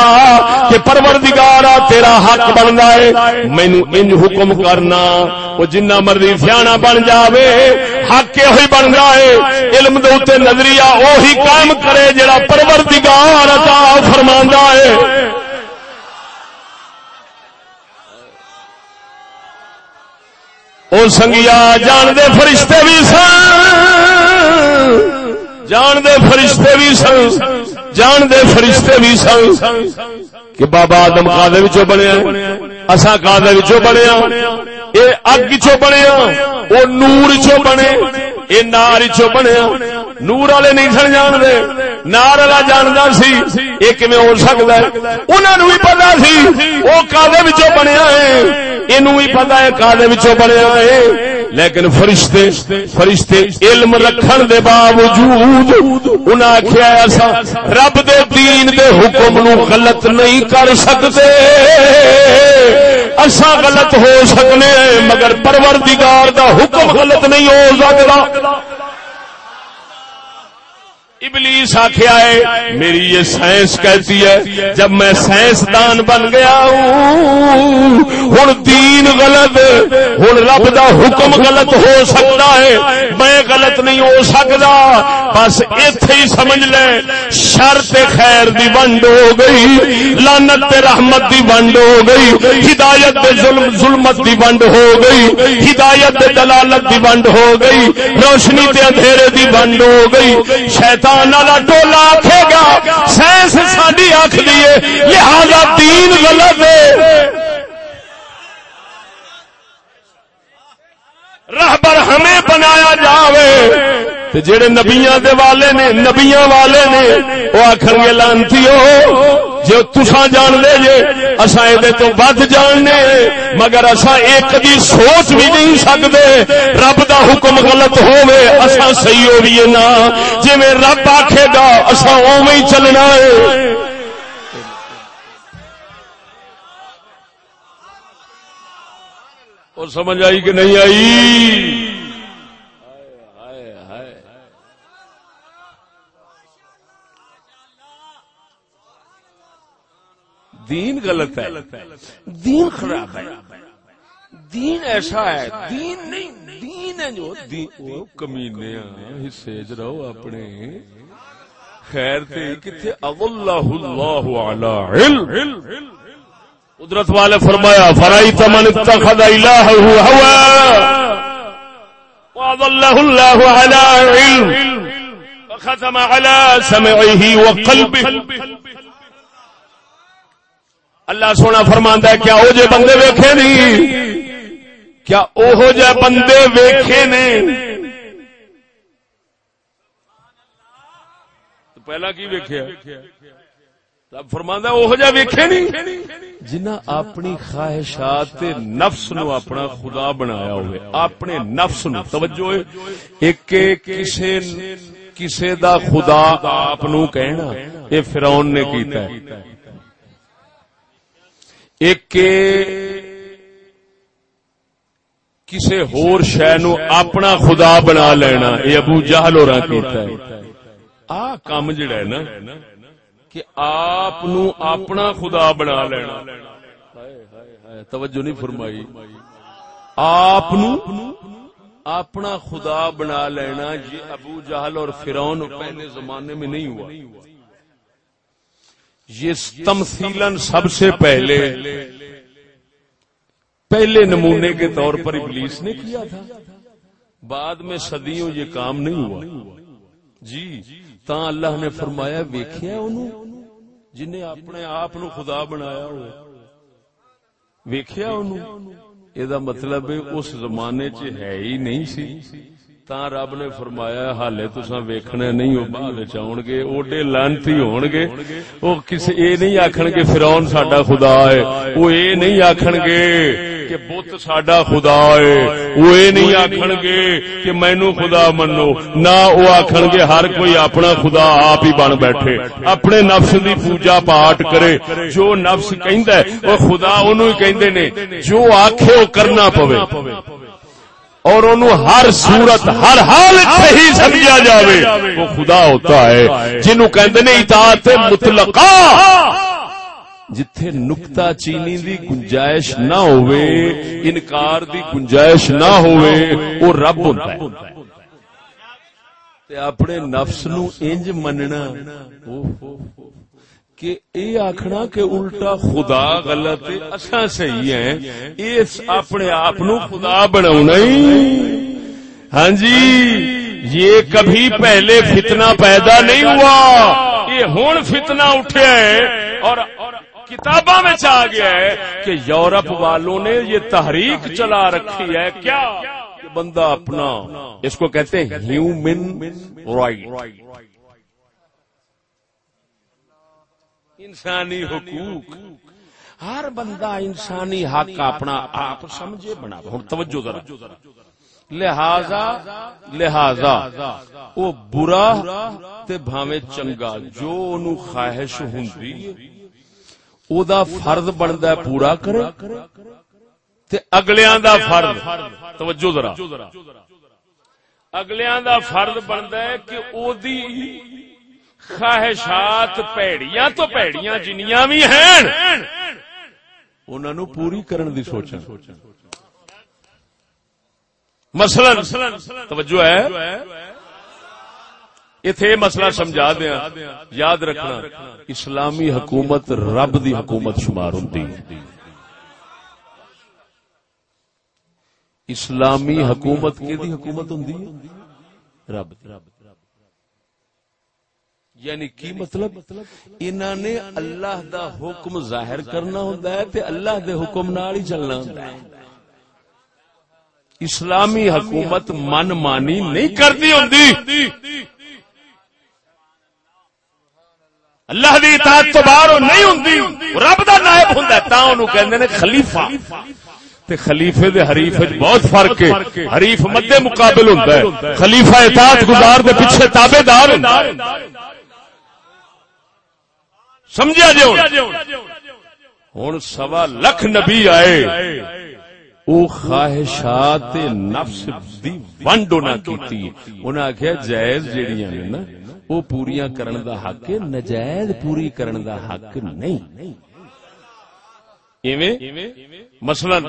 کہ پروردگار تیرا حق بنتا ہے۔ مینو انج حکم کرنا، وہ جنہ مرضی سیاح بن جاوے، حق یہ بن رہا ہے۔ علم دے نظریہ وہی قائم کرے جڑا پروردگار عطا فرما ہے۔ او سنگیا، جان دے فرشتے بھی سن۔ جان دے فرشتے بھی سن، جان دے فرشتے بھی سن کہ بابا آدم کا دے بنیا اصا کا دے بنیا اے اگ چو بنیا او نور چو بنے، اے نار چو بنیا نور والے نہیں سن جان دے نار والا جاندا سی، یہ کیویں ہو سکتا ہے؟ انہاں نو بھی پتہ سی او کادے وچوں بنیا ہے اینو بھی پتہ ہے کادے وچوں بنیا ہے۔ لیکن فرشتے فرشتے علم رکھن دے باوجود انہاں آکھیا ایسا رب دے دین دے حکم نو غلط نہیں کر سکتے۔ اسا غلط ہو سکنے، مگر پروردگار دا حکم غلط نہیں ہو سکتا۔ ابلیس آخیا ہے، میری یہ سائنس کہتی ہے، جب میں سائنس دان بن گیا ہوں ہوں دین غلط ہوں رب دا حکم غلط ہو سکتا ہے، میں غلط نہیں ہو سکتا۔ بس اتے ہی سمجھ لے، شر خیر دی ونڈ ہو گئی لانت رحمت دی ونڈ ہو گئی، ہدایت ظلم، ظلمت دی ونڈ ہو گئی، ہدایت دلالت دی ونڈ ہو گئی، روشنی تے اندھیرے دی ونڈ ہو گئی، شیطان شیطان والا ٹولا آکھے گا۔ سائنس ساری آخ دیے لہذا دین غلط ہے۔ رہبر ہمیں بنایا جاوے۔ جڑے نبیاں دے والے نے، نبیاں والے نے وہ آخر گے لانتی ہو جو تسا جان لے جے اصا یہ تو ود جاننے مگر اصا ایک دی سوچ بھی نہیں سکتے، رب دا حکم غلط ہوے اصا صحیح ہوئیے نا۔ جی میں رب آکھے گا اصا اوی چلنا ہے۔ اور سمجھ آئی کہ نہیں آئی؟ دین غلط ہے۔ دین خراب ہے۔ دین ایسا ہے۔ دین نہیں، دین ہے جو۔ کمینے حصے چ رہو اپنے۔ خیر تھے کتنے اللہ اللہ علی علم۔ قدرت والے فرمایا فرائی تمن اتخذ الہ ہوا۔ واضلہ اللہ علی علم۔ وختم علی سمعه وقلبه اللہ سونا فرماندا ہے، کیا او جے بندے ویکھے نہیں؟ کیا اوہو جے بندے ویکھے نے؟ پہلا کی ویکھیا؟ رب فرماندا وہ جا ویکھے نہیں؟ جنہ اپنی خواہشات نفس نو اپنا خدا بنایا ہوئے، اپنے نفس نو، توجہ ایک کسے کسے دا خدا آپ نو کہنا، یہ فرعون نے کیتا ہے۔ ایک کسے ہور شے نو اپنا خدا بنا لینا، یہ ابو جہل ہو رہا کیتا ہے۔ آ کام جڑا ہے نا، کہ آپ اپنا خدا بنا لینا۔ توجہ نہیں فرمائی۔ آپ اپنا خدا بنا لینا، یہ ابو جہل اور فرون پہلے زمانے میں نہیں ہوا۔ یہ تمثیلن سب سے پہلے پہلے نمونے کے طور پر ابلیس نے کیا تھا۔ بعد میں صدیوں یہ کام نہیں ہوا۔ جی تا اللہ نے فرمایا، ویکھیا انہوں؟ جنہیں اپنے آپ نو خدا بنایا ہو ویکھیا انہوں؟ یہ مطلب اس زمانے چ ہے ہی نہیں سی۔ تا رب نے فرمایا حالے تسا ویکھنا نہیں ہو بعد چاون گے اوڈے لانتی ہون گے او کسے، اے نہیں آکھن گے فرعون ساڈا خدا ہے۔ او اے نہیں آکھن گے کہ بت ساڈا خدا ہے۔ وہ یہ نہیں آخن گے کہ مینو خدا منو۔ نہ وہ آخن گے ہر کوئی اپنا خدا آپ ہی بن بیٹھے۔ اپنے نفس دی پوجا پاٹ کرے۔ جو نفس کہندا ہے، وہ خدا انہوں ہی کہندے نے۔ جو آکھے، وہ کرنا پوے۔ اور انہوں ہر صورت ہر حال صحیح سمجھا جاوے۔ وہ خدا ہوتا ہے۔ جنہوں کہندے نے اطاعت مطلقہ جتھے نکتا چینی دی گنجائش نہ ہوئے انکار دی گنجائش نہ ہوئے وہ رب ہوتا ہے۔ اپنے نفس نو انج مننا۔ کہ اے آکھنا کہ الٹا خدا غلط اچھا صحیح ہے اس اپنے آپ نو خدا بناؤنا ہی۔ ہاں جی یہ کبھی پہلے فتنہ پیدا نہیں ہوا۔ یہ ہون فتنہ اٹھے اور کتاباں میں آ گیا ہے کہ یورپ والوں نے یہ تحریک چلا رکھی ہے۔ کیا؟ بندہ اپنا، اس کو کہتے ہیں ہیومن رائٹ انسانی حقوق۔ ہر بندہ انسانی حق اپنا آپ سمجھے بنا ہوں توجہ ذرا۔ لہذا لہذا وہ برا تے بھاوے چنگا جو انہوں خواہش ہوں او دا فرض بندا ہے پورا کرے۔ تے اگلیاں دا فرض۔ توجہ ذرا۔ اگلیاں دا فرض بندا ہے کہ او دی خواہشات پیڑیاں تو پیڑیاں جنیاں بھی ہیں۔ انہوں نے پوری کرن دی سوچا مثلا توجہ ہے۔ اتے مسئلہ سمجھا دیا۔ یاد رکھنا اسلامی حکومت رب دی حکومت شمار ہوتی اسلامی حکومت کی حکومت ہوں رب یعنی کی مطلب؟ انہوں نے اللہ دا حکم ظاہر کرنا ہوتا ہے تے اللہ دے حکم نال ہی چلنا ہوتا ہے۔ اسلامی حکومت من مانی نہیں کرتی ہوں اللہ دی اطاعت تو باہر نہیں ہوں رب دا نائب ہوں تا انہوں کہندے نے خلیفہ۔ تے خلیفے دے حریف بہت فرق ہے۔ حریف مد مقابل ہوندا ہے۔ خلیفہ اطاعت گزار دے پیچھے تابعدار ہوندا ہے۔ سمجھا جو ہوں۔ سوا لکھ نبی آئے۔ او خواہشات نفس دی ونڈ نہ کیتی۔ انہاں آکھیا جائز جیڑیاں نے نا او پوریاں کرن دا حق نجائز پوری کرن دا حق نہیں۔ ایویں مثلا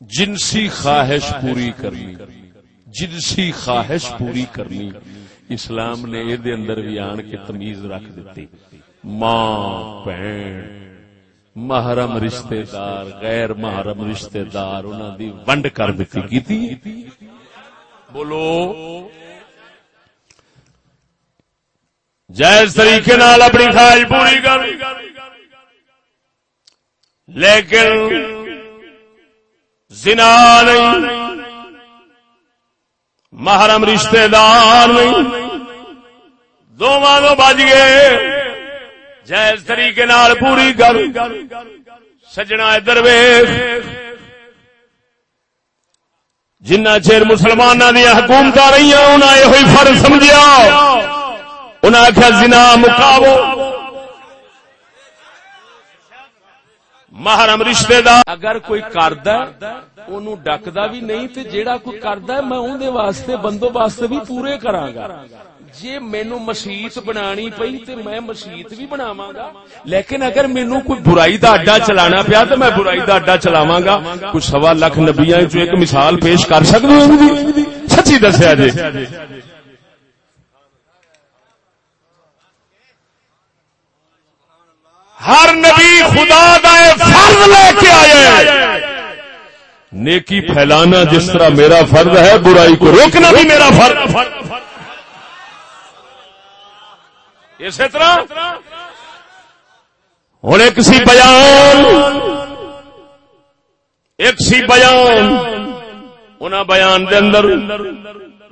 جنسی خواہش پوری کرنی۔ جنسی خواہش پوری کرنی۔ اسلام نے یہ اندر بھی آن کے تمیز رکھ دیتی۔ ماں، بہن، محرم رشتے دار غیر محرم رشتے دار انہوں دی ونڈ کر دیتی۔ کی بولو۔ جائز طریقے نال اپنی خواہش پوری کر۔ لیکن زنا نہیں۔ محرم رشتے دار دو مانو بج گئے۔ جائز طریقے نال پوری گل۔ سجنا ادھر جنا چیر مسلمان دیا حکومت رہی انہیں یہ فرض سمجھا انہیں آخیا جنا مکاو محرم رشتے دار اگر کوئی کرد ڈکدا بھی نہیں تے جیڑا کوئی کرد میں اندر واسطے بندوبست بھی پورے کرا گا جی مینو مسیت بنا پی تو میں مسیت بھی بناوا گا لیکن اگر مینو کوئی برائی دا اڈا چلانا پیا تو میں برائی دا اڈا چلاوا گا کچھ سوا لکھ نبیا ایک مثال پیش کر سکتے سچی دسیا جی۔ ہر نبی خدا دا فرض لے کے آئے۔ نیکی پھیلانا جس طرح میرا فرض ہے، برائی کو روکنا بھی میرا فرض۔ اسی طرح ہوں ایک سی بیان، ایک سی بیان۔ انہاں بیان دے اندر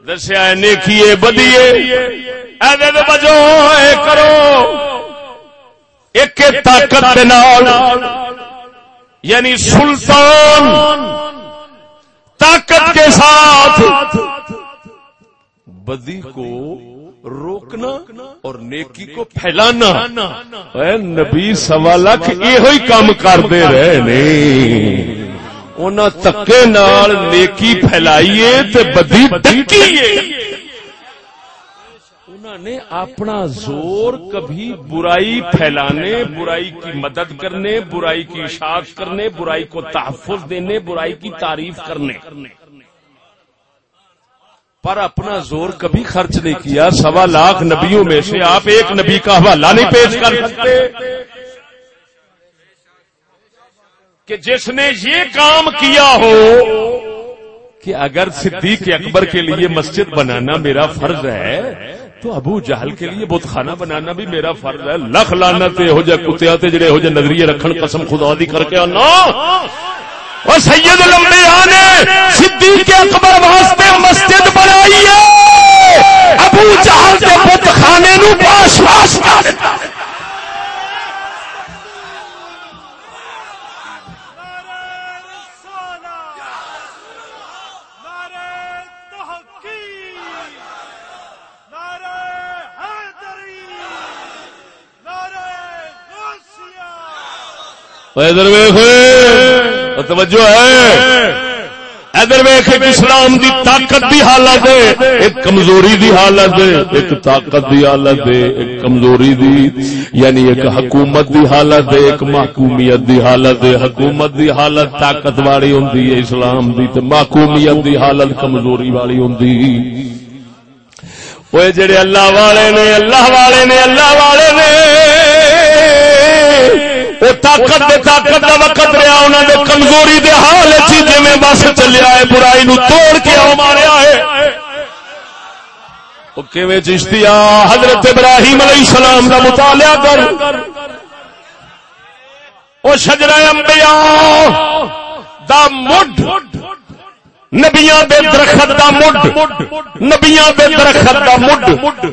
دسیا نیکی بدیے ایدے بجو، اے کرو۔ ایک طاقت یعنی سلطان، طاقت کے ساتھ۔ بدی کو روکنا اور نیکی کو پھیلانا۔ نبی، سوا لاکھ یہ کام کرتے رہے تکے نال نیکی پھیلائیے بدی ڈکیے۔ نے اپنا زور کبھی برائی پھیلانے، برائی کی مدد کرنے، برائی کی اشاعت کرنے، برائی کو تحفظ دینے، برائی کی تعریف کرنے۔ پر اپنا زور کبھی خرچ نہیں کیا، سوا لاکھ نبیوں میں سے آپ ایک نبی کا حوالہ نہیں پیش کر سکتے۔ کہ جس نے یہ کام کیا ہو، کہ اگر صدیق اکبر کے لیے مسجد بنانا میرا فرض ہے تو ابو جہل کے لیے بت خانہ بنانا بھی میرا فرض ہے۔ لکھ لانا ہو جا کتیا جڑے ہو جا نظریے رکھن قسم خدا دی کر کے آنا۔ اور سید لمبے آنے صدیق اکبر واسطے مسجد بنائی ہے۔ ابو جہل کے بت خانے نو باش باش ادھر توجہ ہے۔ ادھر ویخ ایک اسلام دی طاقت دی حالت ہے ایک کمزوری دی حالت ہے ایک طاقت دی حالت ہے ایک کمزوری دی یعنی ایک حکومت دی حالت ہے ایک محکومیت دی حالت ہے۔ حکومت دی حالت طاقت والی ہوں اسلام دی تو محکومیت دی حالت کمزوری والی ہوں وہ جڑے اللہ والے نے اللہ والے نے اللہ والے نے وہ طاقت دے طاقت دا وقت رہا انہوں نے کمزوری دے حال چی جی میں بس چلیا ہے، برائی نو توڑ کے آؤ ماریا ہے۔ وہ چشتیا حضرت ابراہیم علیہ السلام دا مطالعہ کر۔ وہ شجرا انبیاء دا مڈ۔ نبیاں دے درخت دا مڈ۔ نبیاں دے درخت دا مڈ۔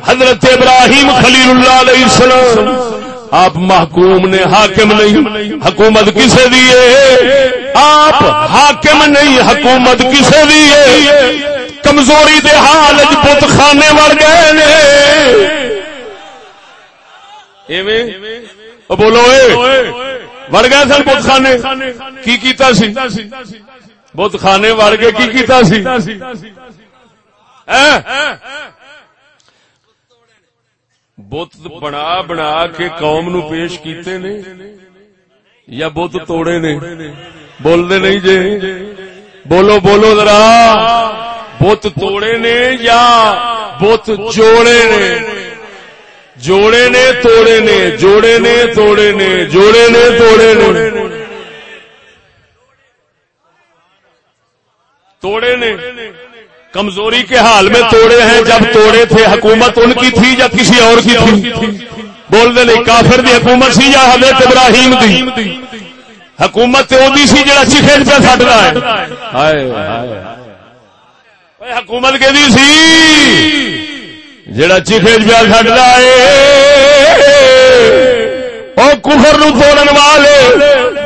حضرت ابراہیم خلیل اللہ علیہ السلام۔ آپ محکوم نے حاکم نہیں، حکومت کسے دیے آپ حاکم نہیں، حکومت کسے دیے کمزوری دے حال بت خانے وڑ گئے بولو وڑ گئے سن بت خانے؟ کی کیتا سی؟ بت خانے وڑ کے کی کیتا سی؟ ہاں؟ بت بنا بنا کے قوم نو پیش کیتے نے یا بت توڑے نے؟ بولتے نہیں جی بولو بولو ذرا۔ بت توڑے نے یا بت جوڑے نے؟ جوڑے نے، توڑے نے، جوڑے نے، توڑے نے، جوڑے نے، توڑے نے۔ توڑے نے۔ کمزوری کے حال میں توڑے ہیں، جب توڑے تھے، حکومت ان کی تھی یا کسی اور کی تھی؟ بول دے نہیں، کافر دی حکومت سی یا حضرت ابراہیم دی؟ حکومت دی سی جڑا چیخے پہ سٹ رہا ہے۔ حکومت کہ سی؟ جڑا چیخے پہ سٹ رہا ہے۔ وہ کفر نو توڑن والے،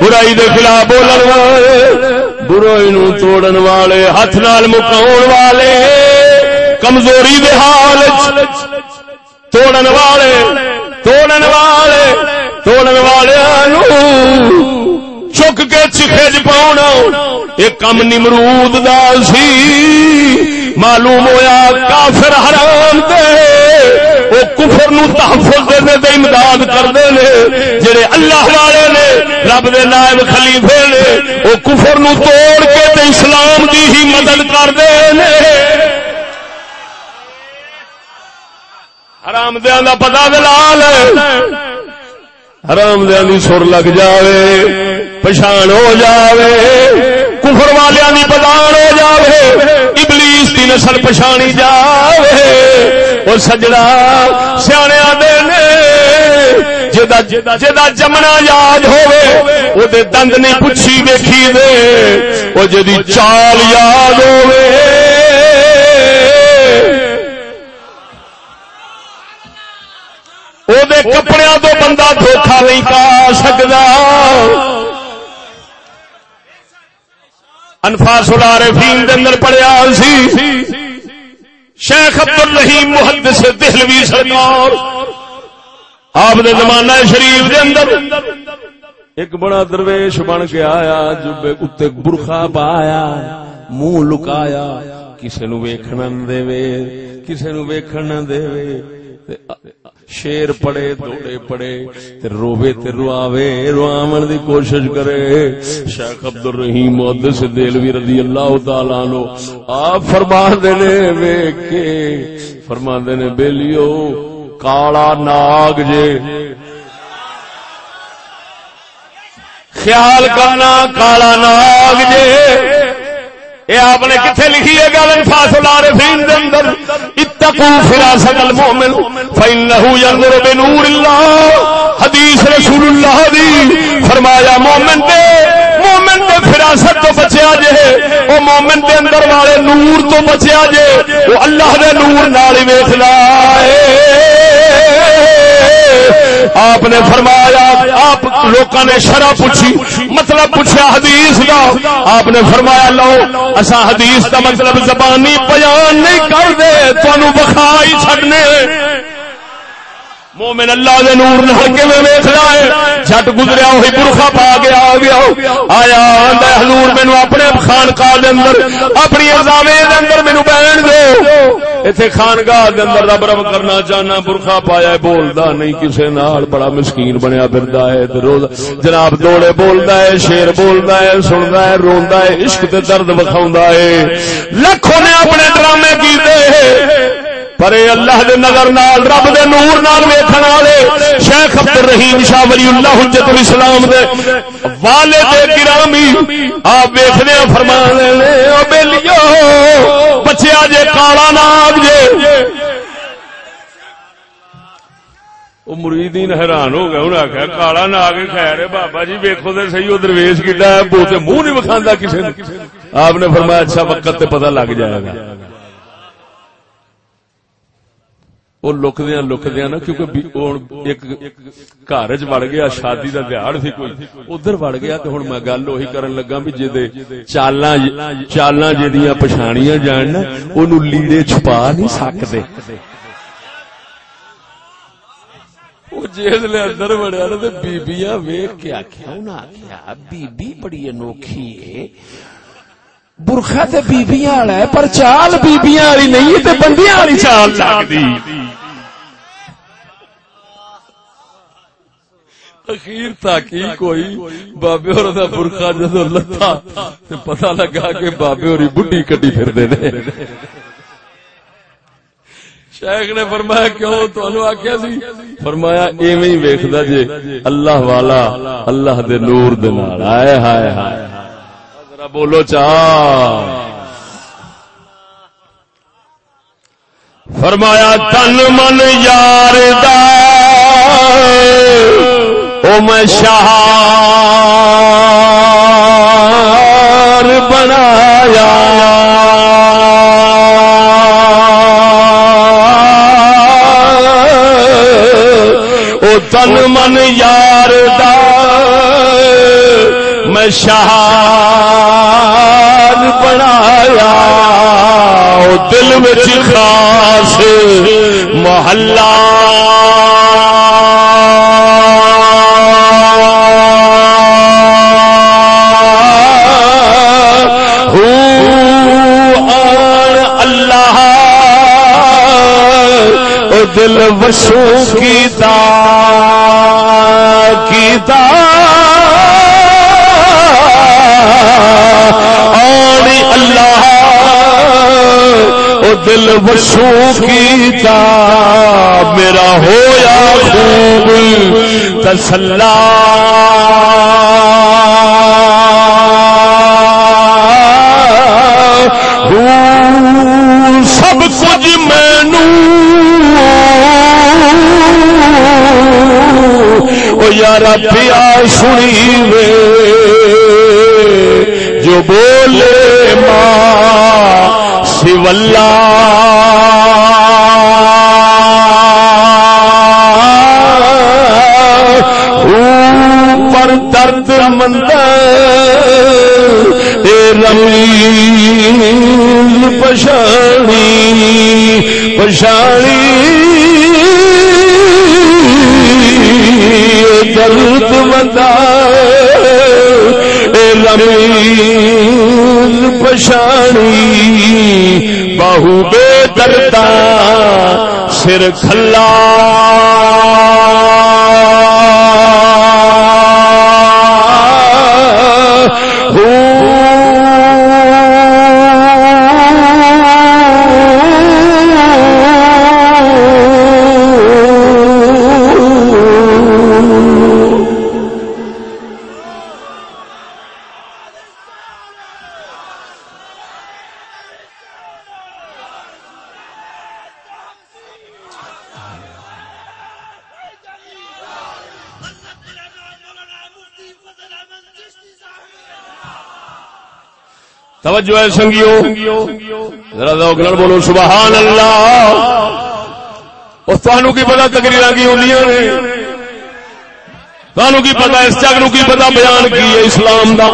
برائی دے خلاف بولن والے۔ برائی نو توڑن والے ہاتھ نال مکاؤ والے، کمزوری دے حال توڑن والے توڑن والے توڑن والے چک کے چکھے پاؤنا یہ کم نمرود دا سی، معلوم ہویا کافر حرام دے۔ کفر نو تحفظ دے دے دے امداد کرتے ہیں جڑے اللہ والے نے، رب دے نائب خلیفے نے، وہ کفر نو توڑ کے تے اسلام دی ہی مدد کرتے ہیں حرام دیا کا پتا دلال حرام دیا کی سر لگ جاوے، پچھان ہو جاوے۔ کفر والوں کی پدان ہو جاوے، ابلیس کی نسل پچھانی جاوے۔ وہ سجڑا سیا جا جمنا یاد ہوے دند نہیں پوچھی ویکھی دے۔ وہ جی چال یاد ہوے کپڑے تو بندہ دھوکھا نہیں پا سکتا انفاس الارے فیم دن پڑیا سی۔ شیخ عبد الرحیم محدث دہلوی سرکار آپ نے زمانہ شریف دے اندر ایک بڑا درویش بن کے آیا جو اتنے برخا پایا، منہ لکایا۔ کسی نو ویکھنا دے کسی نو ویکھنا دے شیر پڑے، دوڑے پڑے، تے روے تے رواوے روامن دی کوشش کرے۔ شیخ عبد الرحیم محدث دہلوی رضی اللہ تعالی عنہ آپ فرما دینے ویکھ کے فرما دینے بیلیو، کالا ناگ جے۔ خیال کرنا کالا ناگ جے۔ یہ آپ نے کتنے لکھی ہے گل فاصل عارفین دے اندر اتقوا فراست المؤمن فانه ينظر بنور الله حدیث رسول اللہ دی۔ فرمایا، مومن دے مومن دے فراست تو بچیا جے، او مومن دے اندر والے نور تو بچیا جے، او اللہ دے نور نال ہی ویکھدا اے آپ نے فرمایا، آپ لوگوں نے شرح پوچھی مطلب پوچھا حدیث کا آپ نے فرمایا، لو اصا حدیث کا مطلب زبانی بیان نہیں کر دے تمہوں بخائی مومن اللہ دے نور نہ کے میں ویکھدا ہے؟ جھٹ گزریا وہی برخا پا کے آ گیا۔ آیا، آندا حضور مینوں اپنے خانقاہ دے اندر، اپنی عزاوے دے اندر مینوں بیٹھن دو۔ ایتھے خانقاہ دے اندر رب رب کرنا چاہنا، برخا پایا ہے، بولدا نہیں، کسے نال بڑا مسکین بنیا پھردا ہے۔ تے روز جناب دوڑے بولدا ہے، شیر بولدا ہے، سندا ہے، روندا ہے، عشق تے درد وکھاوندا ہے۔ لکھوں نے اپنے ڈرامے کیتے۔ پر اے اللہ دے نظر نال، رب دے نور نال ویکھن والے شیخ عبد الرحیم شاہ ولی اللہ حجت الاسلام دے والد گرامی، آپ ویکھنے فرمان لے، او بیلیو، بچیا جے، کالا ناگ جے۔ وہ مریدین حیران ہو گئے انہیں آخیا کالا ناگ خیر ہے، بابا جی ویکو تو صحیح وہ درویش کتا ہے بوتے منہ نہیں وکھا کسی نے آپ نے فرمایا اچھا وقت تے پتہ لگ جائے گا۔ وہ لکدیا لکدیا نا کیونکہ گھر چ گیا شادی کا دیہڑ سی کوئی ادھر وڑ گیا تو ہوں میں گل اہی کرن لگا بھی جی چالاں چالاں جہاں پچھاڑیاں جان نا لیڑے چھپا نہیں سکتے جسے اندر بڑیا بیبیاں ویخ کے آخیا انہیں آخیا بیبی بڑی انوکھی ہے برخا تے بیبیاں والا ہے، پر چال بیبیاں والی نہیں، تے بندیاں والی چال لگدی اخیر تاکی کوئی؟ بابے اور دا برخا جدو لتا تے پتہ لگا کہ بابے اور بڈھی کٹی پھر دے دے شیخ نے فرمایا، کیوں تو آخیا سی؟ فرمایا، ایویں ہی ویکھدا جے، اللہ والا اللہ دے نور دے نال۔ ہائے ہائے ہائے۔ بولو چا فرمایا، تن من یار او میں شہار بنایا۔ او تن من یار میں شہار بنایا دل میں خاص محلہ۔ دل وسو کی دا کی دا اللہ او دل وسو کیتا، میرا ہویا خوب تسلا۔ سب کچھ مینو۔ یار پیا سنی وے۔ جو بولے ماں سولہ پر درد مند رمی پشانی پشانی۔ درد مند پشانی بہو بے دردا سر کھلا۔ توجہ ہے سنگیو ذرا ذوق نال بولو، سبحان اللہ. اور تانوں کی پتہ تقریراں کی ہوندیاں نے؟ تانوں کی پتہ اس جگ نو کی پتہ بیان کی ہے اسلام دا؟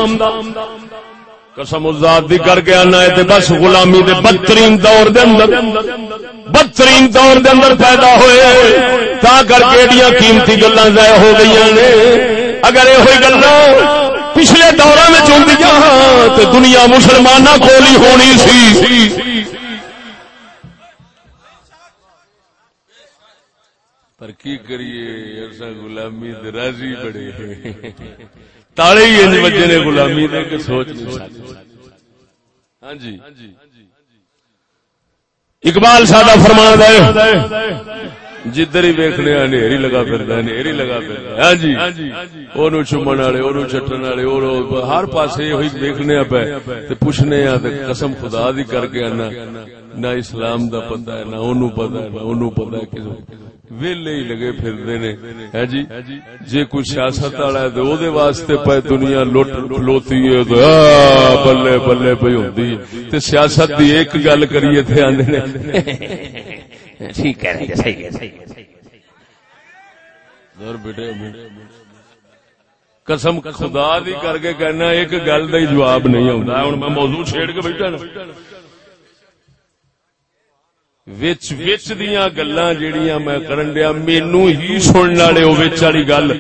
قسم ذات دی کر کے آنا ہے تے بس غلامی دے بدترین دور دے اندر، بدترین دور دے اندر پیدا ہوئے تا کر کے ایڈیاں قیمتی گلاں ضائع ہو گئی نے۔ اگر یہ ہوئی گلاں پچھلے دور میں تو دنیا مسلمانوں کو ہی ہونی سی. پر کی کریے؟ ایسا غلامی راضی بڑے تالے ہی انج بجے نے غلامی دے کے سوچ نہیں سکتے۔ ہاں جی۔ اقبال سادہ فرما ہے جدھر ہی ویکنے نیری لگا پھر نیری لگا پھر ہاں جی۔ اونوں چومن والے اونوں چٹن والے ہر پاسے ہوئی ویکھنے پے۔ تے پوچھنے آ تے قسم خدا دی کر کے انا نہ اسلام دا پتہ ہے نہ اونوں پتہ ہے نہ اونوں پتہ ہے کسے ویلے ہی لگے پھردے نے۔ ہے جی۔ جے کوئی سیاست والا ہے تے او دے واسطے پے دنیا لٹ کھلوتی ہے تے بلے بلے پئی ہوندی تے سیاست دی ایک گل کریے تے آندے نے۔ ٹھیک کہہ رہے صحیح ہے صحیح ہے بیٹے قسم خدا دی کر کے کہنا ایک گل کا جواب نہیں آتا ہوں میں موضوع چھیڑ کے بیٹھا نا۔ وچ وچ دیاں گلاں جیڑیاں میں کرن دیا مینو ہی سنن والے او وچ والی گل۔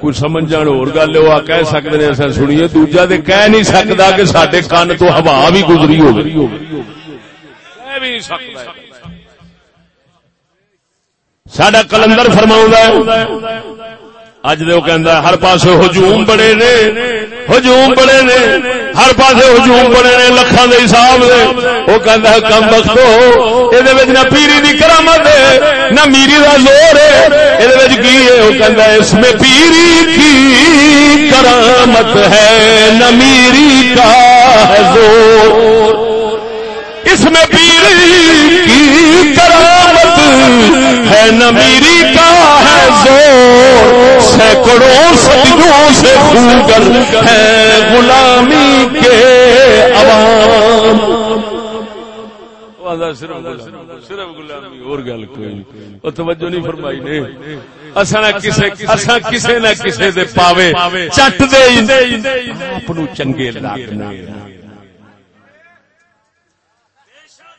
کوئی سمجھ جان اور گل او کہہ سکدے نے اساں سنیے دوجا تے کہہ نہیں سکدا کہ ساڈے کان تو ہوا بھی گزری ہوگی کہہ بھی نہیں سکدا سڈا کلندر فرما اج دے ہر پاس ہجوم بڑے نے، ہجوم بڑے نے، ہر پاس ہجوم بڑے نے لکھان دے حساب دے۔ وہ کہندا ہے، کم بختو یہ نہ پیری دی کرامت ہے، نہ میری دا زور ہے۔ یہ کی ہے؟ وہ کہندا ہے، اس میں پیری کی کرامت ہے، نہ میری کا ہے زور۔ اس میں پیری کی کرامت ہے نہ میری کا ہے زور، سینکڑوں صدیوں سے خوگر ہے غلامی کے عوام۔ صرف غلامی اور گل کوئی توجہ نہیں فرمائی نے۔ کسے نہ کسے دے پاوے چٹ دے چنگے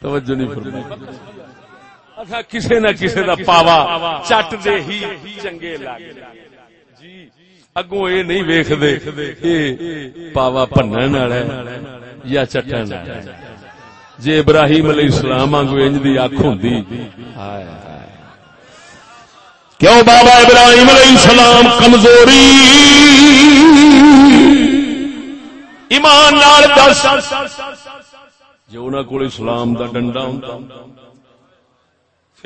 توجہ نہیں فرمائی۔ کسے نہ کسے دا پاوا چٹ دے ہی چنگے لگ جی اگوں اے نہیں ویکھ دے اے پاوا پنن والا ہے یا چٹن والا ہے جے ابراہیم علیہ السلام آنگو انج دی اکھ ہوندی ہائے کیوں بابا ابراہیم علیہ السلام کمزوری ایمان نال دس جی انہوں کو اسلام دا ڈنڈا ہوں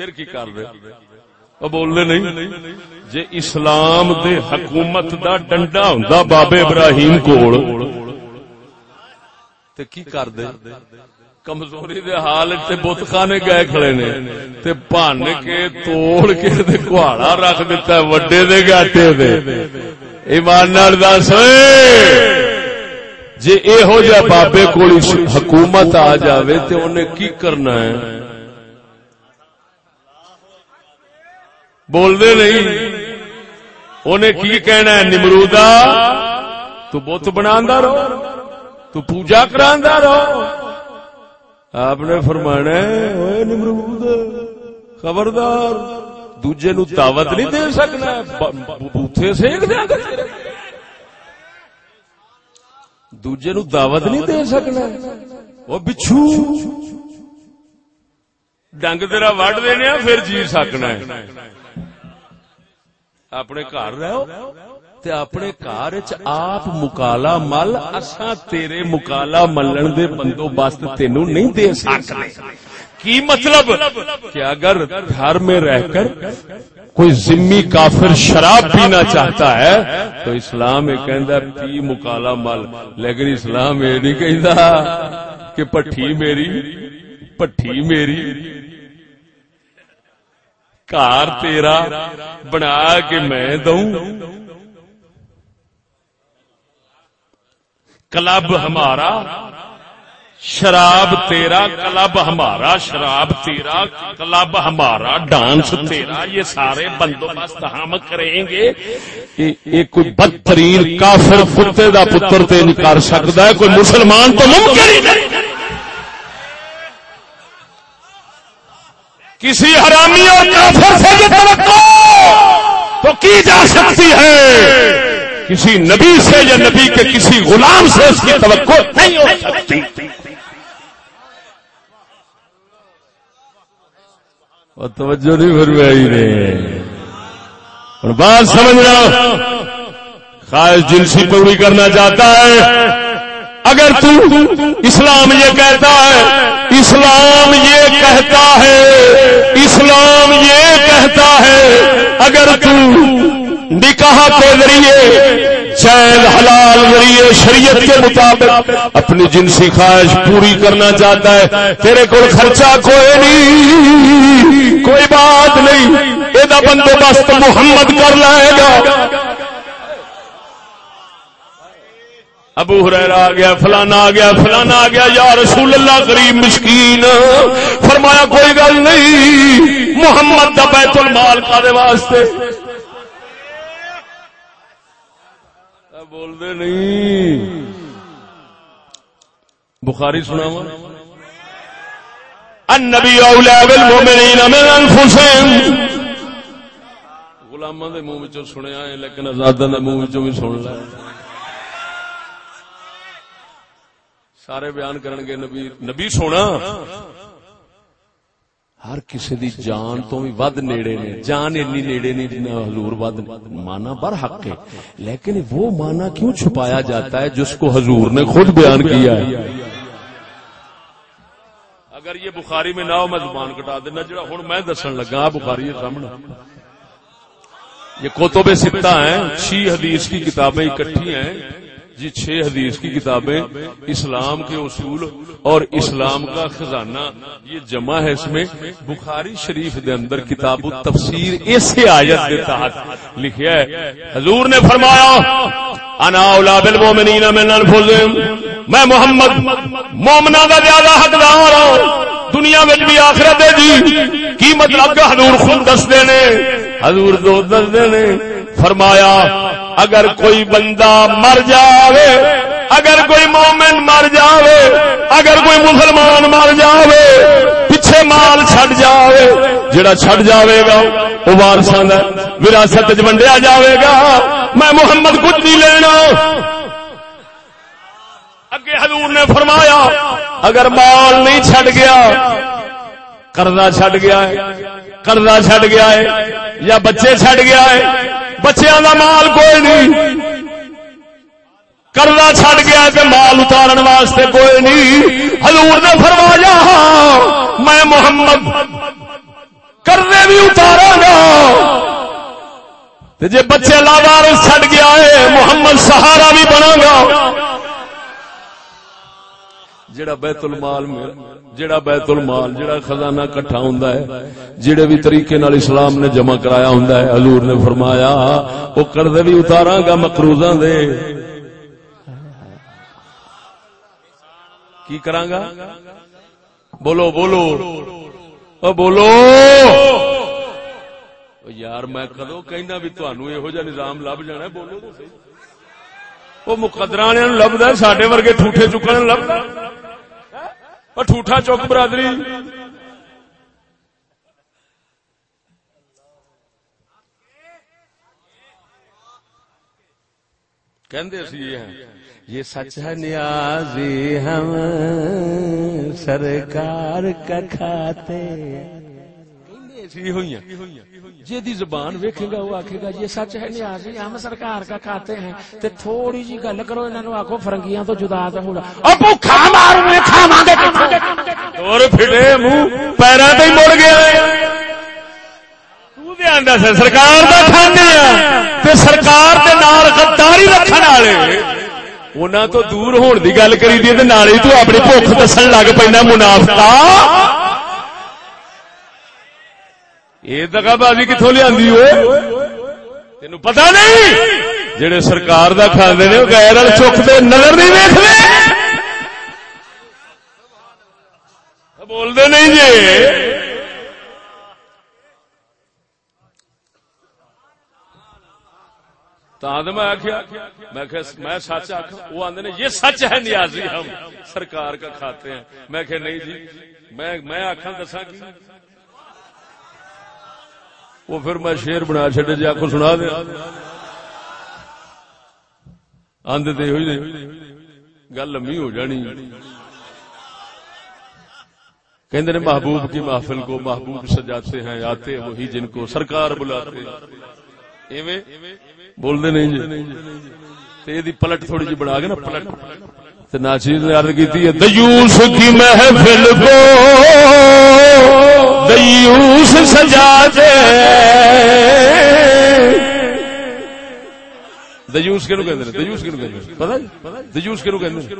پھر کی کر رہے بولنے نہیں۔ جی اسلام دے حکومت دا ڈنڈا ہوں بابے ابراہیم کوڑ تے کی کر دے؟ کمزوری دے حال تے بت خانے گئے کھڑے نے، تے بھن کے توڑ کے تے کہاڑا رکھ دیتا ہے، وڈے دے گاٹے دے۔ ایمان نال دس جی یہو جہ بابے کو حکومت آ جائے تو انہیں کی کرنا ہے؟ بول دے نہیں۔ انہیں کی کہنا ہے نمرودا تو بت بنا رہو، تو پوجا کرا رہو۔ آپ نے فرمانا نمرود، خبردار، دوجے نو دعوت نہیں دے سکنا۔ بوتھے سیک دیا دوجے نو دعوت نہیں دے سکنا۔ وہ بچھو، ڈنگ تیرا وڈ دینا پھر جی سکنا اپنے گھر رہو تے اپنے گھر آپ مکالا مل، اساں تیرے مکالا ملن دے بندوبست تینو نہیں دے سکتے کی مطلب؟ کہ اگر گھر میں رہ کر کوئی ذمی کافر شراب پینا چاہتا ہے، تو اسلام یہ کہندا پی مکالا مل۔ لیکن اسلام یہ نہیں کہندا کہ پٹھی میری پٹھی میری۔ کار تیرا بنا کے میں دوں کلب ہمارا شراب تیرا کلب ہمارا شراب تیرا کلب ہمارا ڈانس تیرا یہ سارے بندوبست ہم کریں گے ایک کوئی بدترین کافر کتے دا پتر تے نہیں کر سکتا ہے کوئی مسلمان تو ممکن ہی نہیں کسی حرامی اور کافر سے یہ توقع تو کی جا سکتی ہے؟ کسی نبی سے یا نبی کے کسی غلام سے اس کی توقع نہیں ہو سکتی۔ اور توجہ نہیں فرمائی نے۔ اور بات سمجھنا خواہش جنسی پوری کرنا چاہتا ہے۔ اگر تو اسلام یہ کہتا ہے اسلام یہ کہتا ہے، اسلام یہ کہتا ہے، اگر تو نکاح کے ذریعے چین حلال ذریعے، شریعت کے مطابق اپنی جنسی خواہش پوری کرنا چاہتا ہے، تیرے کو خرچہ کوئی نہیں، کوئی بات نہیں، یہ بندوبست محمد کر لائے گا۔ ابو ہریرا آ گیا، فلانا آ گیا، فلانا آ گیا، یا رسول اللہ، غریب، مسکین۔ فرمایا، کوئی گل نہیں، محمد دا بیت المال کا دے واسطے۔ بول دے نہیں؟ بخاری سنا النبی اولا بالمؤمنین من انفسهم۔ غلاماں دے منہ وچوں سنیا ہے، لیکن آزاداں دے منہ وچوں بھی سن لے۔ سارے بیان کرن گے، نبی نبی سونا۔ ہر کسی دی جان تو بھی ود نیڑے نے، جان اتنی نیڑے نہیں جنا حضور ود، مانا بر حق ہے۔ لیکن وہ مانا کیوں چھپایا جاتا ہے جس کو حضور نے خود بیان کیا ہے؟ اگر یہ بخاری میں نہ ہو، میں زبان کٹا دینا۔ جڑا ہوں میں دسن لگا بخاری ہے سامنے۔ یہ کوتب ستا ہیں، چھ حدیث کی کتابیں اکٹھی ہیں۔ جی چھ حدیث کی کتابیں اسلام کے اصول اور اسلام کا خزانہ، یہ جمع ہے اس میں۔ بخاری شریف دے اندر کتاب التفسیر ایسے آیت کے تحت لکھیا ہے۔ حضور نے فرمایا، انا اولا بالمؤمنین من انفسهم میں محمد مومنا کا زیادہ حقدار ہوں دنیا میں بھی آخرت ہے جی۔ کی مطلب کہ حضور خود دس دینے، حضور دو دس دینے۔ فرمایا اگر کوئی بندہ مر جاوے، اگر کوئی مومن مر جاوے، اگر کوئی مسلمان مر جاوے، پیچھے مال چھڈ جاوے جڑا چھڈ جاوے گا، وہ وارساں دا وراثت وچ ونڈیا جاوے گا۔ میں محمد کچھ نہیں لینا۔ اگے حضور نے فرمایا، اگر مال نہیں چھڈ گیا، قرضہ چھڈ گیا ہے، قرضہ چھڈ گیا ہے، یا بچے چھڈ گیا ہے بچیاں دا مال کوئی نہیں۔ کرنا چڈ گیا کہ مال اتارن واسطے کوئی نہیں۔ حضور نے فرمایا، میں محمد کرنے بھی اتارا گا۔ جی بچے لاوار چڈ گیا ہے، محمد سہارا بھی بنا گا۔ جڑا بیت المال جڑا بیت المال، جڑا خزانہ کٹھا ہوندا ہے، جڑے بھی طریقے نال اسلام نے جمع کرایا ہوندا ہے، حضور نے فرمایا وہ قرض بھی اتاراں گا مقروضاں دے۔ کی کراں گا؟ بولو بولو۔ او بولو۔ یار، میں کدو کہنا بھی تانوں یہو جہا نظام لب جانا بولو تو صحیح۔ وہ مقدرا لبدا سڈے ورگے ٹھوٹے چکن لبدا اور ٹھوٹا چوک برادری۔ یہ سچ ہے نیازی ہم سرکار کا کھاتے۔ جی دی زبان ویکھے گا، وہ آخے گا، یہ سچ ہے نیازی ہم سرکار کا کھاتے ہیں۔ تے تھوڑی جی گل کرو انہوں آخو فرنگیاں تو جدا تو ہوں اور پھٹے منہ پیروں تے مڑ گیا۔ سرکار کا کھانے تے سرکار کے نال غداری رکھنے والے۔ انہوں تو دور ہون دی گل کری دی نالی تو اپنی بھوک دسن لگ پہ منافقہ۔ یہ دگا بازی کتوں لیا تین پتا نہیں! جڑے سرکار کا کھانے نے غیر چکتے نظر نہیں ویخ بولتے نہیں جی! میں آخیا میں سچ آخ وہ آدھے یہ سچ ہے نیازی ہم، سرکار کا کھاتے ہیں۔ میں کہ نہیں جی میں آخا دسا کی؟ وہ پھر میں شیر بنا چڈے جی آخو سنا دیا۔ آندے تے ہوئی گل لمبی ہو جانی۔ کہندے نے محبوب کی محفل کو محبوب سجاتے ہیں آتے وہی جن کو سرکار بلاتے۔ ایویں بول دے نہیں جی۔ تے دی پلٹ تھوڑی جی بنا کے نا پلٹ۔ تے ناچیز نے عرض کیتی ہے، دیوس کی محفل کو دیوس سجا دے۔ دیوس کینو کہندے نے؟ دیوس کینو کہندے نے؟ پتہ دیوس کینو کہندے نے؟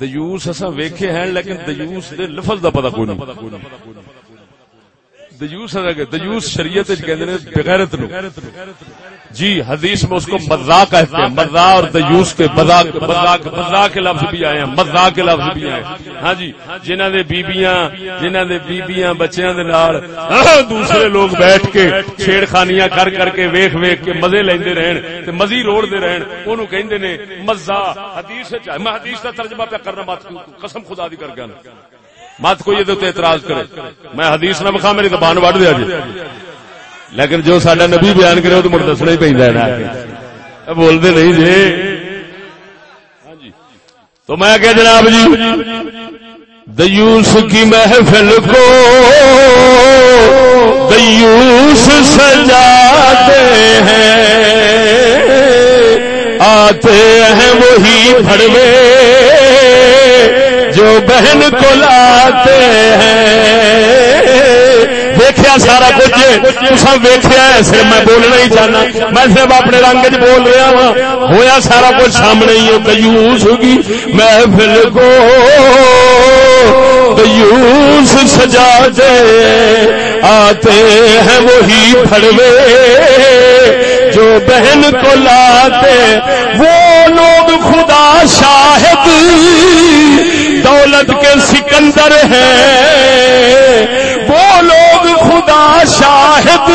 دیوس اساں ویکھے ہیں لیکن دیوس دے لفظ دا پتہ کوئی نہیں۔ دیوس دیوس شریعت بغیرت نو۔ جی حدیث میں اس کو مزا کہتے ہیں۔ مزا اور دیوس کے مزا کے لفظ بھی آئے ہیں۔ مزا کے لفظ بھی آئے ہاں جی جنہ دے بیبیاں جنہ دے بیبیاں، بچیاں دے نال دوسرے لوگ بیٹھ کے چھیڑ خانیاں کر کر کے ویکھ ویکھ کے مزے لیندے رہن تے مزی روڑ دے رہن۔ اونوں کہندے نے مزا حدیث میں حدیث دا ترجمہ پہ کرنا بات قسم خدا دی کر گیا مت کوئی یہ اعتراض کرے۔ میں حدیث نہ بخا میری زبان وڈ دیا جی۔ لیکن جو سڈا نبی بیان کرے تو مڑ دسنا ہی پہ بولتے نہیں جی۔, ہاں جی۔ تو میں کہ جناب جی دیوس کی محفل کو دیوس سجاتے ہیں۔ آتے ہیں وہی بھڑوے جو بہن کو لاتے ہیں۔ دیکھا سارا کچھ سب ویخیا ایسے میں بولنا ہی چاہنا۔ میں صرف اپنے رنگ چ بول رہا ہاں۔ وا ہوا سارا کچھ سامنے ہی کیوس ہوگی۔ محفل کو کیوس سجا دے۔ آتے ہیں وہی پھڑوے۔ جو بہن کو لاتے وہ لوگ خدا شاہد۔ دولت کے سکندر ہیں وہ لوگ خدا شاہد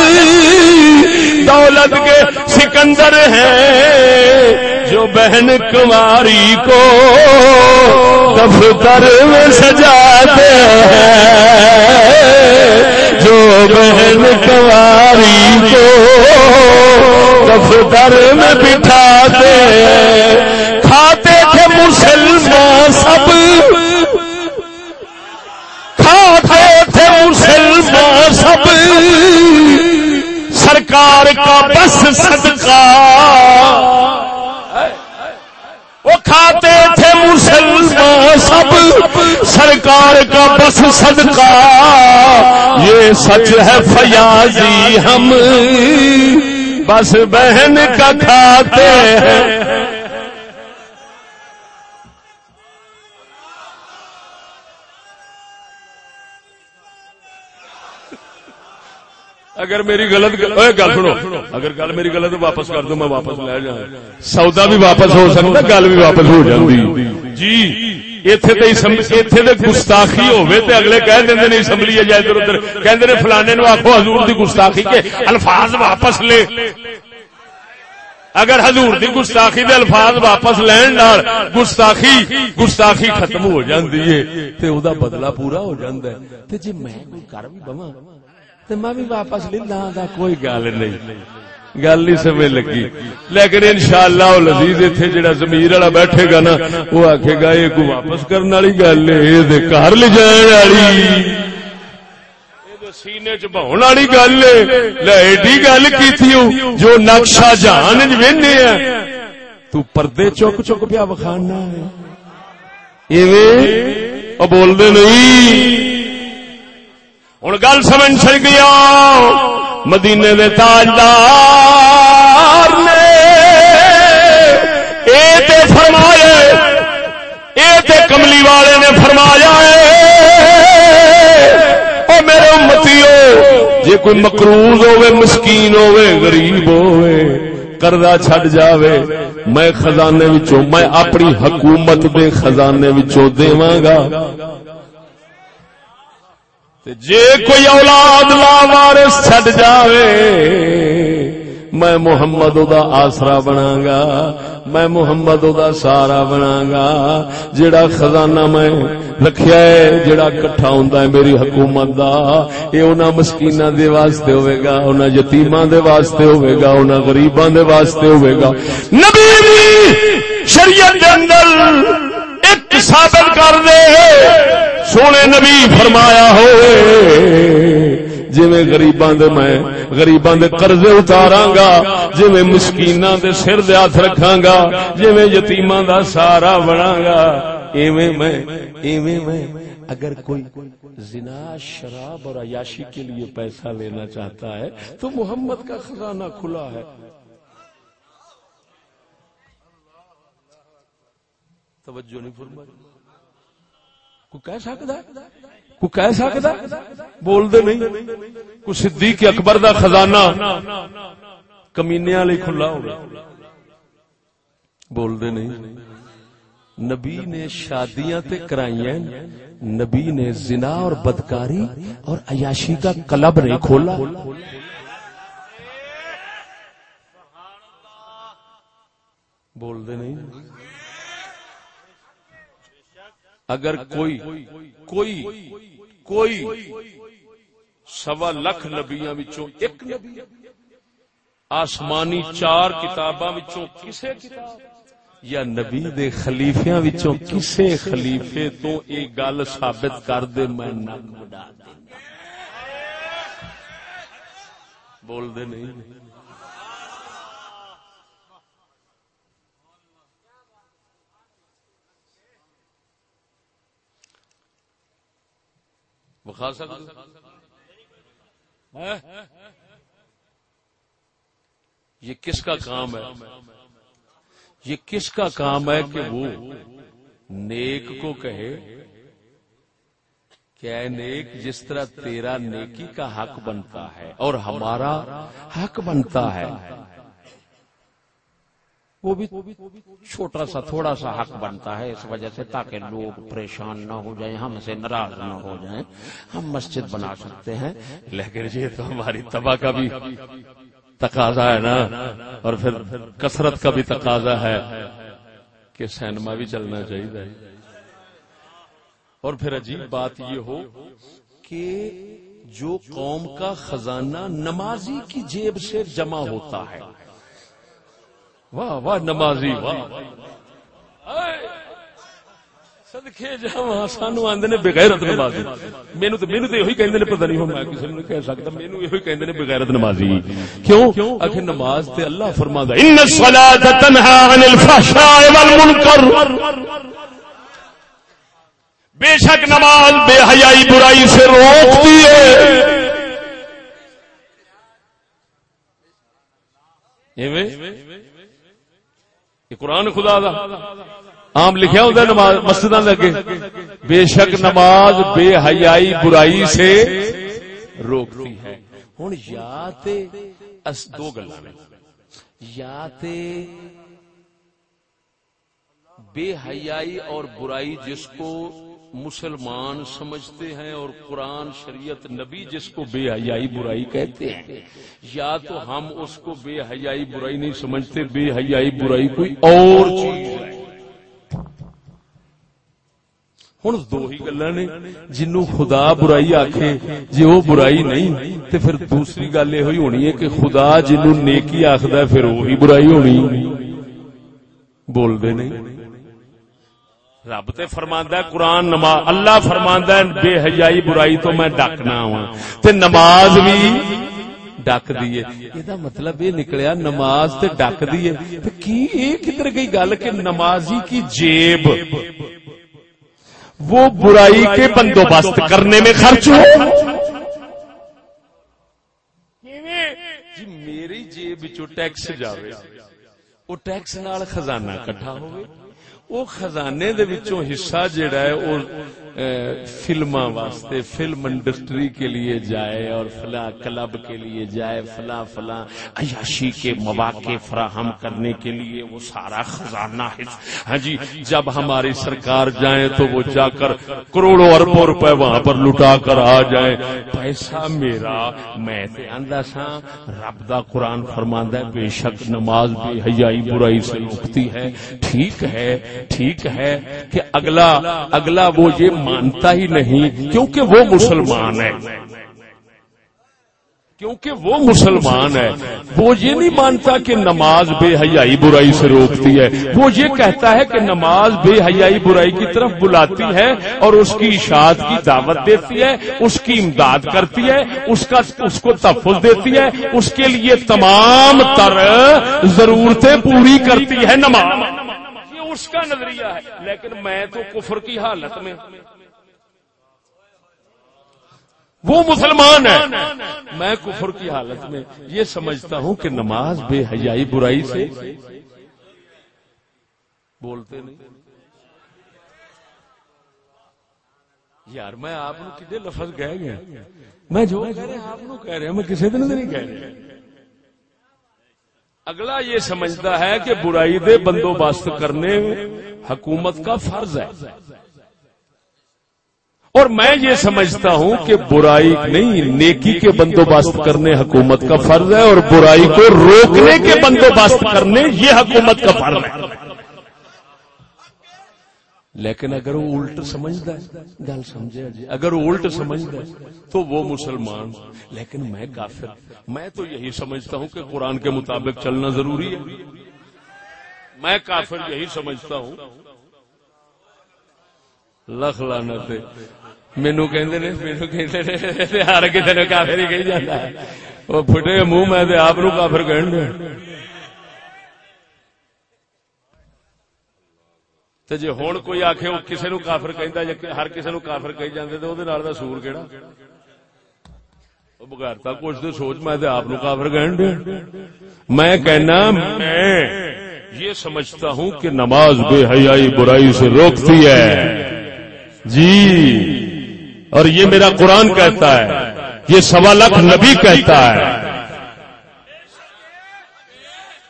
دولت کے سکندر ہیں جو بہن کماری کو دفتر میں سجاتے ہیں۔ جو بہن کماری کو دفتر میں بٹھاتے کھاتے تھے مسلمان سب کھاتے تھے سرکار کا بس صدقہ۔ وہ کھاتے تھے مسلمان سب۔ سرکار کا بس صدقہ۔ یہ سچ ہے فیاضی ہم۔ بس بہن کا کھاتے ہیں۔ اگر میری غلط گل سنو۔ اگر گل میری غلط واپس کر دو، میں واپس لے جا سودا بھی واپس ہو سکتا، گل بھی واپس ہو جاتی جی۔ گستاخی ہوئے تے اگلے کہہ دیں نے اسمبلی جائے ادھر ادھر۔ کہندے نے فلانے نو آخو حضور دی گستاخی کے الفاظ واپس لے۔ اگر حضور دی گستاخی دے الفاظ واپس لین نال گستاخی گستاخی ختم ہو جاندی ہے، تے او دا بدلہ پورا ہو جاندا ہے۔ تے جے میں کوئی کر بھی بواں تے میں بھی واپس لے دا کوئی گل نہیں۔ گل نہیں سمجھ لگی۔ لیکن ان شاء اللہ لذیذ اتنے جڑا زمیر والا بیٹھے گا نا، وہ آخے گا، یہ کو واپس کرنے والی گل ہے گھر لے جان والی۔ سینے چ بہن والی گل ایڈی گل کی جو نقشہ جہان وہنے تو پردے چک چک پیا وکھانا بول دے نہیں۔ ہوں گل سمجھ چل گیا مدینے دے تاجدار نے اے تے فرمایا اے تے کملی والے نے فرمایا او میرے امتی ہو جے کوئی مقروض ہوئے مسکین ہوئے غریب ہوئے کردہ چھڑ جاوے میں خزانے وچوں میں اپنی حکومت دے خزانے وچوں دیواں گا جے کوئی اولاد لا وارث چھڈ جاوے، میں محمد دا آسرا بنا گا میں محمد دا سارا بنا گا جڑا خزانہ میں رکھیا ہے جڑا کٹھا ہوندا ہے میری حکومت دا، اے انہاں مسکیناں دے واسطے ہوے گا، انہاں یتیماں دے واسطے ہوے گا، انہاں غریباں دے واسطے ہوے گا۔ نبی دی شریعت دے اندر ایک ثابت کر دے۔ سونے نبی فرمایا ہوئے جی گریباں دے میں گریباں دے قرضے اتاراں گا جی مسکیناں دے سر دے ہاتھ رکھاں گا جی یتیماں دا سارا بنا گا ایویں میں ایویں میں اگر کوئی زنا، شراب اور عیاشی کے لیے پیسہ لینا چاہتا ہے، تو محمد کا خزانہ کھلا ہے۔ توجہ نہیں فرمائی۔ کوئی کہہ سکتا کوئی کہہ سکتا بول دے نہیں۔ کوئی صدیق اکبر دا خزانہ کمینے والے کھلا ہو بول دے نہیں۔ نبی نے شادیاں تے کرائی نبی نے زنا اور بدکاری اور عیاشی کا کلب نہیں کھولا۔ بول دے نہیں۔ اگر کوئی کوئی کوئی سوا لکھ نبیاں وچوں ایک نبی، آسمانی چار کتاباں وچوں کسے کتاب، یا نبی دے خلیفیاں وچوں کسے خلیفے تو ایک گل ثابت کر دے، میں نک وڈا دینا۔ بول دے نہیں۔ بخا سکتے ہاں؟ یہ کس کا کام ہے؟ یہ کس کا کام ہے کہ وہ نیک کو کہے؟ کہ اے نیک جس طرح تیرا نیکی کا حق بنتا ہے اور ہمارا حق بنتا ہے؟ وہ بھی چھوٹا سا، تھوڑا سا حق بنتا ہے۔ اس وجہ سے تاکہ لوگ پریشان نہ ہو جائیں، ہم سے ناراض نہ ہو جائیں۔ ہم مسجد بنا سکتے ہیں۔ لیکن یہ تو ہماری تباہ کا بھی تقاضا ہے نا۔ اور پھر کثرت کا بھی تقاضا ہے کہ سینما بھی چلنا چاہیے۔ اور پھر عجیب بات یہ ہو کہ جو قوم کا خزانہ نمازی کی جیب سے جمع ہوتا ہے واہ واہ نمازی سدکے جا سانو آدھے نے بغیرت نمازی. پتہ نہیں ہوں میں کہہ بغیرت نمازی. کیوں؟ نماز تے اللہ فرما دا ان الصلاۃ تنہا عن الفحشاء والمنکر. بے شک نماز بے حیائی برائی سے روکتی ہے۔ قرآن خدا دا عام لکھیا ہوتا ہے نماز مسجد لگے بے شک نماز بے حیائی برائی سے روکتی ہے۔ ہوں یا تے اس دو گلا یا تے بے حیائی اور برائی جس کو مسلمان سمجھتے ہیں اور قرآن شریعت نبی جس کو بے حیائی برائی کہتے ہیں۔ یا تو ہم اس کو بے حیائی برائی نہیں سمجھتے، بے حیائی برائی کوئی اور چیز ہے۔ ہوں دو ہی گلا نے جنو خدا برائی آخے جی وہ برائی نہیں تو پھر دوسری گل یہ ہونی ہے کہ خدا جنو نیکی آخد پھر وہی برائی ہونی۔ بول دے نہیں رب تے فرماندا ہے قرآن نماز اللہ فرماندا ہے بے حیائی برائی تو میں ڈکنا ہوں تے نماز بھی ڈک دیے یہ مطلب یہ نکلیا نماز تے ڈک دیے تے کی یہ کدھر گئی گل کہ نمازی کی جیب وہ برائی کے بندوبست کرنے میں خرچ ہو؟ جی میری جیب چو ٹیکس جاوے۔ وہ ٹیکس نال خزانہ کٹھا ہوئے وہ خزانے دے وچوں حصہ جڑا ہے وہ فلم واسطے، فلم انڈسٹری کے لیے جائے اور فلاں کلب کے لیے جائے، فلاں فلاں عیاشی کے مواقع فراہم کرنے کے لیے وہ سارا خزانہ ہاں جی جب ہماری سرکار جائیں تو وہ جا کر کروڑوں اربوں روپے وہاں پر لٹا کر آ جائے۔ پیسہ میرا، میں سا رب دا قرآن فرماندہ ہے، بے شک نماز بھی حیائی برائی سے روکتی ہے۔ ٹھیک ہے ٹھیک ہے کہ اگلا اگلا وہ یہ مانتا ہی نہیں کیونکہ وہ مسلمان ہے۔ کیونکہ وہ مسلمان ہے۔ وہ یہ نہیں مانتا کہ نماز بے حیائی برائی سے روکتی ہے۔ وہ یہ کہتا ہے کہ نماز بے حیائی برائی کی طرف بلاتی ہے اور اس کی اشاعت کی دعوت دیتی ہے، اس کی امداد کرتی ہے، اس کا اس کو تحفظ دیتی ہے۔ اس کے لیے تمام تر ضرورتیں پوری کرتی ہے نماز۔ اس کا نظریہ ہے، لیکن میں تو کفر کی حالت میں وہ مسلمان ہے۔ میں کفر کی حالت میں یہ سمجھتا ہوں کہ نماز بے حیائی برائی سے بولتے نہیں۔ یار، میں آپ کتنے لفظ کہہ گیا۔ میں جو آپ کہہ رہے میں کسی دن نہیں کہہ رہا۔ اگلا یہ سمجھتا ہے کہ برائی دے بندوبست کرنے حکومت کا فرض ہے۔ اور میں یہ سمجھتا ہوں کہ برائی نہیں، نیکی کے بندوبست کرنے حکومت کا فرض ہے اور برائی کو روکنے کے بندوبست کرنے یہ حکومت کا فرض ہے۔ لیکن اگر وہ الٹ سمجھتا ہے، گل سمجھے جی اگر وہ الٹ سمجھتا ہے تو وہ مسلمان۔ لیکن میں کافر، میں تو یہی سمجھتا ہوں کہ قرآن کے مطابق چلنا ضروری ہے۔ میں کافر یہی سمجھتا ہوں۔ لکھ لانا مینو کہ ہر کسی نے کافر ہی کہی جاتا ہے۔ وہ پھٹے منہ، میں آپ کافر کہ جی ہوں کوئی آخ کسی نو کافر کہ ہر کسی نو کافر کہی جاندے تو وہ سور کہڑا بغیرتا کچھ تو سوچ میں آپ کافر کہ میں کہنا، میں یہ سمجھتا ہوں کہ نماز بے حیائی برائی سے روکتی ہے۔ جی۔ اور یہ میرا قرآن کہتا ہے، یہ سوا لاکھ نبی کہتا ہے۔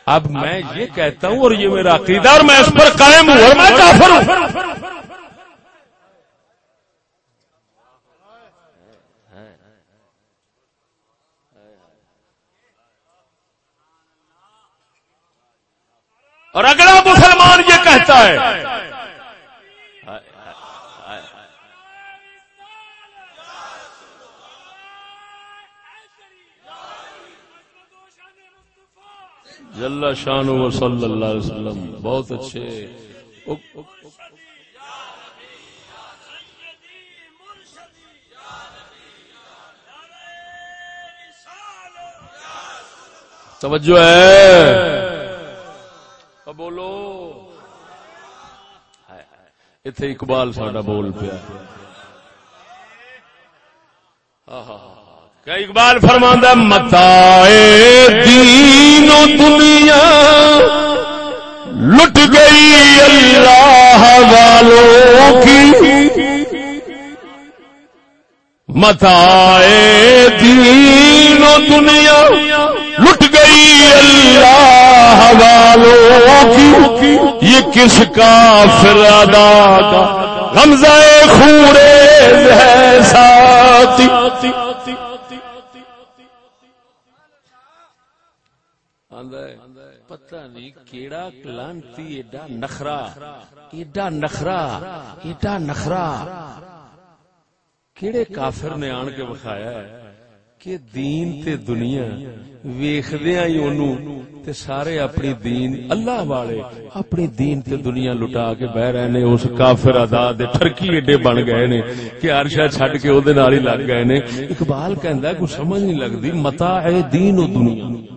اب میں یہ کہتا ہوں اور یہ میرا عقیدہ اور میں اس پر قائم ہوں اور میں کافر ہوں۔ اور اگلا مسلمان یہ کہتا ہے جل شان و صلی اللہ علیہ وسلم، بہت اچھے۔ توجہ ہے۔ بولو۔ اتے اقبال ساڈا بول پیا۔ ہاں ہاں۔, ہاں،, ہاں۔ ہاں اقبال فرماندہ متا دین و دنیا لٹ گئی اللہ والوں کی۔ متا دین و دنیا لٹ گئی اللہ والوں کی۔ یہ کس کا فرادا کا غمزہ خورے ہے ساتھی پتہ نہیں کیڑا کلانتی، ایڈا نخرا ایڈا نخرا ایڈا نخرا کیڑے کافر نے آن کے بخایا ہے کہ دین تے دنیا ویخدیا ہی انہوں تے سارے اپنی دین اللہ والے اپنی دین تے دنیا لٹا کے بہ رہے نے، اس کافر ادا دے ٹرکی ایڈے بن گئے نے کہ ہر شاید چھڈ کے او دے نال ہی لگ گئے نے۔ اقبال کہندا ہے کوئی سمجھ نہیں لگدی متا ہے دین و دنیا۔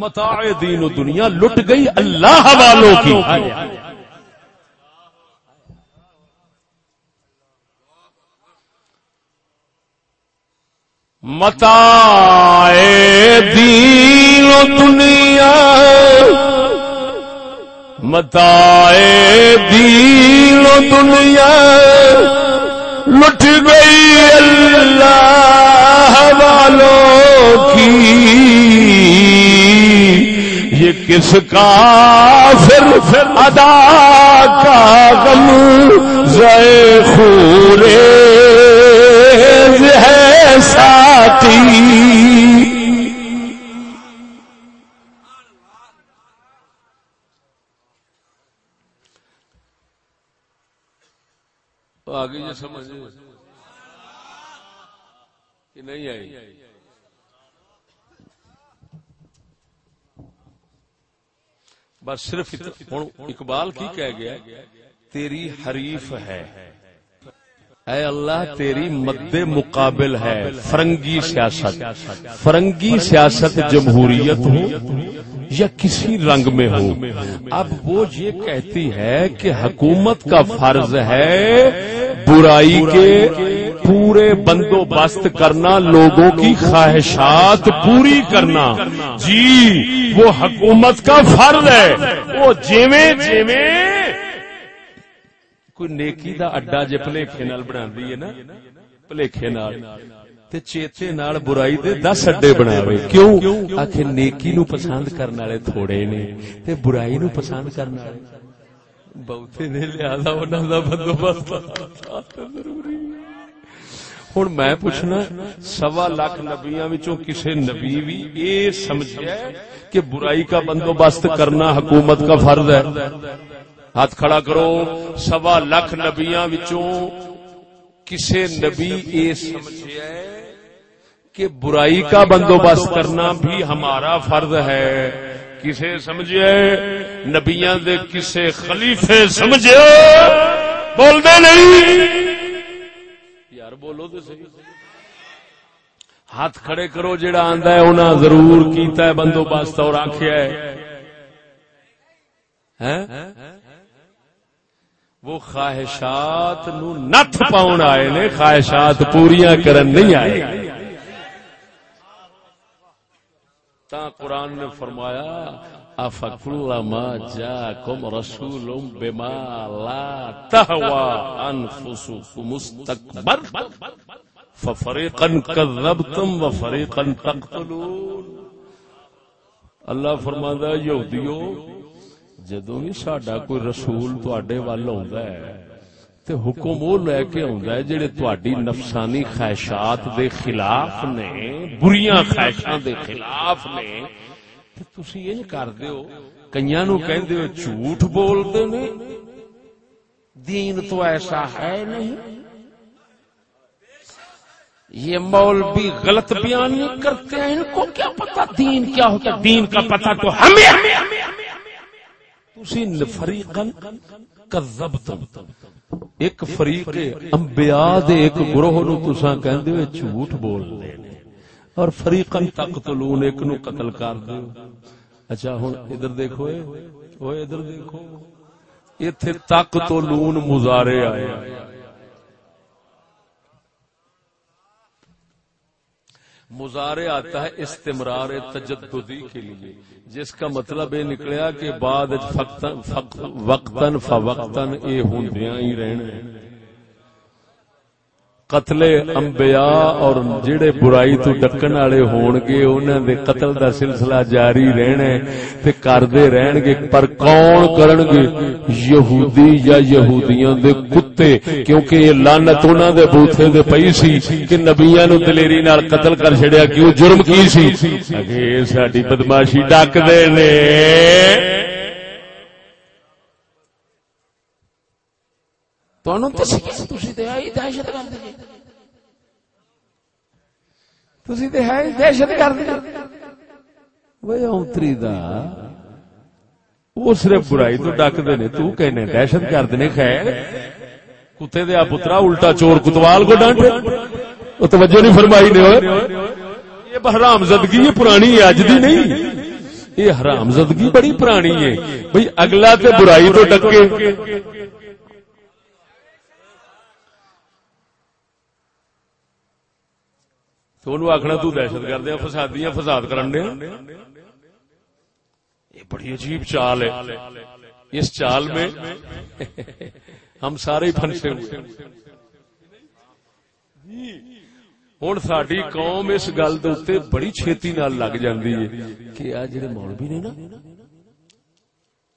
متاع دین و دنیا لٹ گئی اللہ والوں کی۔ متا دین و دنیا متا دین و دنیا لٹ گئی اللہ والوں کی۔ یہ کس کا پھر ادا کا غم زے خورے ہے ساتھی؟ آگے یہ سمجھ کہ نہیں آئی۔ بس صرف اقبال کی کہہ گیا تیری حریف ہے۔ اے اللہ، تیری مد مقابل ہے، فرنگی سیاست۔ فرنگی سیاست جمہوریت ہو یا کسی رنگ میں ہو؟ اب وہ یہ کہتی ہے کہ حکومت کا فرض ہے برائی کے پورے بندوبست کرنا، لوگوں کی خواہشات پوری کرنا۔ جی وہ حکومت کا فرض ہے۔ وہ جیویں جیویں کوئی نیکی دا اڈا جے پلیکھے نال بنا ہے نا پلیکھے نال تے چیتے نال برائی دے دس اڈے بناوے کیوں آخر نیکی نو پسند کرنے والے تھوڑے نے تے برائی نو پسند کرنے والے بہتے نے لہذا انہاں دا بندوبست ضروری ہوں میں پوچھنا سوا لاکھ نبیاں وچوں کسے نبی بھی اے سمجھیا کہ برائی کا بندوبست کرنا حکومت کا فرض ہے ہاتھ کھڑا کرو۔ سوا لاکھ نبیاں وچوں کسے نبی اے سمجھیا کہ برائی کا بندوبست کرنا بھی ہمارا فرض ہے۔ کسے سمجھے؟ نبیاں دے کسے خلیفے سمجھے؟ بول دے نہیں۔ یار بولو تو صحیح۔ ہاتھ کھڑے کرو جڑا آندا ہے، انہاں ضرور کیتا ہے بندوبست اور آکھیا ہے۔ ہیں؟ وہ خواہشات نو نت پاؤن آئے نے، خواہشات پوریاں کرن نہیں آئے۔ تا قرآن نے فرمایا افکلما جاکم رسول بما لا تهوى انفسكم مستكبر ففريقا كذبتم وفريقا تقتلون۔ اللہ فرماندا ہے یہودیو جدوں بھی ساڈا کوئی رسول تواڈے وال ہوندا ہے تے حکم وہ لے کے آندا ہے جڑے تواڈی نفسانی خواہشات دے خلاف نے بریاں خواہشاں دے خلاف نے تے تسی انج کردے ہو کئیاں نو کہندے ہو جھوٹ بولدے نے دین تو ایسا ہے نہیں یہ مولوی غلط بیان نہیں کرتے ہیں ان کو کیا پتا دین کیا ہوتا دین کا پتا تو ہمیں تسی فریقن کذبتم۔ ایک فریق انبیاء دے ایک گروہ نو تساں کہندے ہو جھوٹ بول دے نے اور فریقن تقتلون ایک نو قتل کر دیو۔ اچھا ہن ادھر دیکھو اے۔ اوے ادھر دیکھو۔ ایتھے تقتلون مضارع آیا مزارے آتا ہے استمرار تجددی کے لیے، جس کا مطلب یہ نکلیا کہ بعد وقتاً، فوقتاً اے ہوندیاں ہی رہنے قتل انبیاء اور جڑے برائی تو ڈکن والے ہون گے، انہاں دے قتل دا سلسلہ جاری رہنا ہے تے کردے رہن گے۔ پر کون کرن گے؟ یہودی یا یہودیاں دے کتے، کیونکہ یہ لعنت انہاں دے بوتھے دے پئی سی کہ نبیاں نو دلیری نال قتل کر چھڑیا، کیوں؟ جرم کی سی؟ اگے ساڈی بدماشی ڈک دے نے۔ دہشت گرد وہ صرف برائی تو ڈکتے نے دہشت گرد خیر کتے دیا پترا الٹا چور کتوال کو ڈانٹے وہ توجہ نہیں فرمائی نے یہ حرام زدگی یہ پرانی اج دی نہیں یہ حرام زدگی بڑی پرانی ہے بھائی اگلا تے برائی تو ڈکے تو انہوں آخنا تو دہشت گرد فسادیاں فساد کرن دیا یہ بڑی عجیب چال ہے۔ اس چال میں ہم سارے پھنسے ہوئے ہوں ساری قوم اس گل بڑی چھتی نال لگ جاندی ہے کہ آ جڑے مولوی نے نا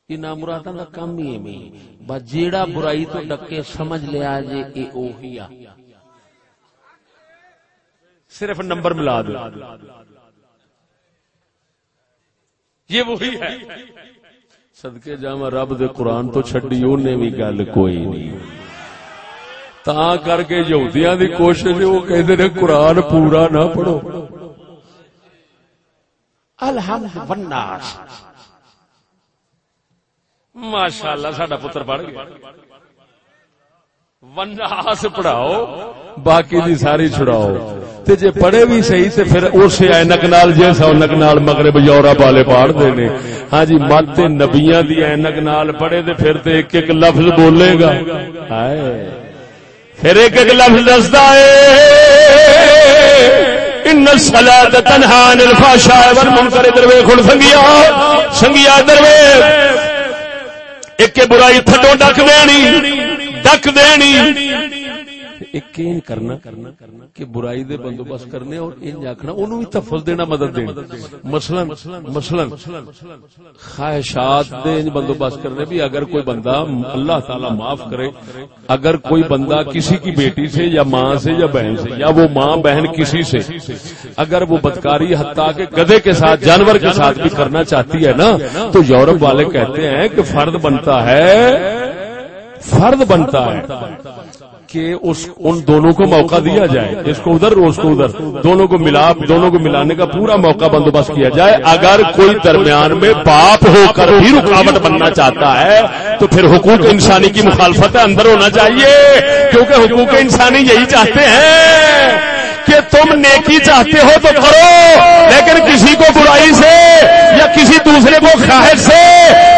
یہ نامرادا کا کام ہی ہے۔ جیڑا برائی تو ڈکے، سمجھ لیا جے، اے اوہی آ۔ صرف نمبر ملا دو۔ یہ وہی ہے۔ صدقے جاوا رب دے قرآن تو چڈی انہیں بھی گل کوئی نہیں۔ تا کر کے یہودیاں دی کوشش وہ کہتے نے قرآن پورا نہ پڑھو۔ الحمد والناس ماشاء اللہ سڈا پتر پڑھ گیا۔ وناس پڑھاؤ، باقی دی ساری چھڑاؤ۔ تے جے پڑھے بھی صحیح تے پھر اس اینک نال جیسا اینک نال مغرب یورپ والے پاڑ دے نے ہاں جی مت نبیاں دی اینک نال پڑھے تے پھر تے ایک ایک لفظ بولے گا۔ ہائے۔ پھر ایک ایک لفظ دستا ہے۔ ان سلاد تنہا نلفا شاہ من کرے دروے خود سنگیا سنگیا دروے ایک برائی تھڈو ڈک دینی ڈک دینی۔ ایک کرنا کہ برائی دے بندوبست کرنے اور آخنا انہوں بھی تفل دینا مدد دینا مثلا مثلا خواہشات دے بندوبست کرنے بھی اگر کوئی بندہ اللہ تعالی معاف کرے، اگر کوئی بندہ کسی کی بیٹی سے یا ماں سے یا بہن سے یا وہ ماں بہن کسی سے، اگر وہ بدکاری حتیٰ کے گدے کے ساتھ، جانور کے ساتھ بھی کرنا چاہتی ہے نا، تو یورپ والے کہتے ہیں کہ فرد بنتا ہے فرد بنتا ہے کہ اس ان دونوں کو موقع دیا جائے۔ اس کو ادھر، اس کو ادھر۔ دونوں کو ملا دونوں کو ملانے کا پورا موقع بندوبست کیا جائے۔ اگر کوئی درمیان میں باپ ہو کر بھی رکاوٹ بننا چاہتا ہے، تو پھر حقوق انسانی کی مخالفت اندر ہونا چاہیے۔ کیونکہ حقوق انسانی یہی چاہتے ہیں کہ تم نیکی چاہتے ہو تو کرو، لیکن کسی کو برائی سے یا کسی دوسرے کو خواہش سے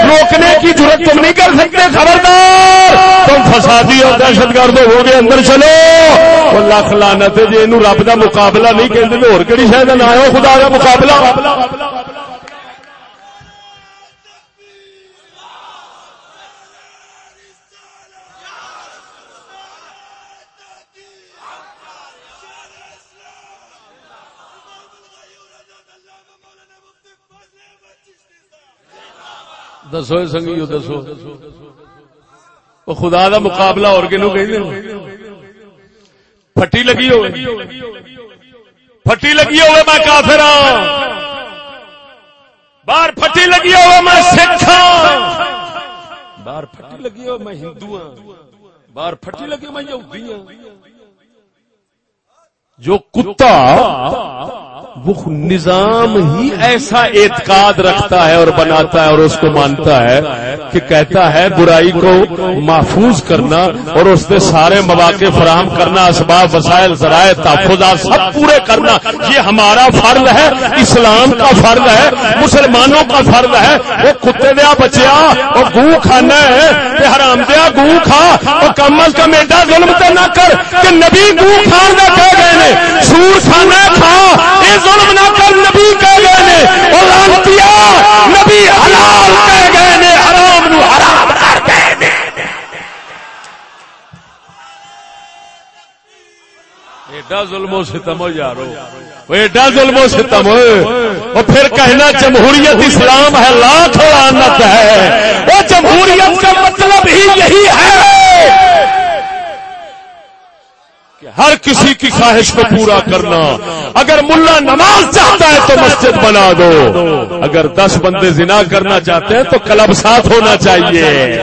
روکنے کی ضرورت تم نہیں کر سکتے، خبردار! تم فسادی اور دہشت گرد ہو گئے، اندر چلو۔ لکھ لانت جی رب کا مقابلہ نہیں کہتے اور کہڑی شاید نہ آئے خدا کا مقابلہ۔ دسو سنگیو دسو۔ خدا دا مقابلہ اور کنو کہ پھٹی لگی ہو پھٹی لگی ہوئے میں کافر ہوں باہر پھٹی لگی ہوئے میں سکھ ہوں باہر پھٹی لگی ہو میں ہندو ہوں باہر پھٹی لگی ہو میں یہودی ہوں جو کتا وہ نظام ہی ایسا اعتقاد رکھتا ہے اور بناتا ہے اور اس کو مانتا ہے کہ کہتا ہے برائی کو محفوظ کرنا اور اس سے سارے مواقع فراہم کرنا، اسباب، وسائل، ذرائع، تحفظات، سب پورے کرنا، یہ ہمارا فرض ہے، اسلام کا فرض ہے، مسلمانوں کا فرض ہے، وہ کتے دیا بچیا اور گو کھانا ہے کہ حرام دیا گو کھا، اور کم از کم ایڈا ظلم تے نہ کر کہ نبی گو کھان کا کہہ گئے سور کھانا کھا یہ ظلم نہ کر نبی کہہ گئے نے، اور لانتیا نبی حلال کہہ گئے نے، حرام نو حرام کر گئے نے۔ ایڈا ظلم و ستم ہو یارو۔ ایڈا ظلم و ستم اور پھر کہنا جمہوریت اسلام ہے، لاکھ لعنت ہے۔ وہ جمہوریت کا مطلب ہی یہی ہے۔ ہر کسی کی خواہش کو پورا کرنا۔ اگر ملا نماز چاہتا ہے تو مسجد بنا دو۔ اگر دس بندے زنا کرنا چاہتے ہیں تو کلب ساتھ ہونا چاہیے۔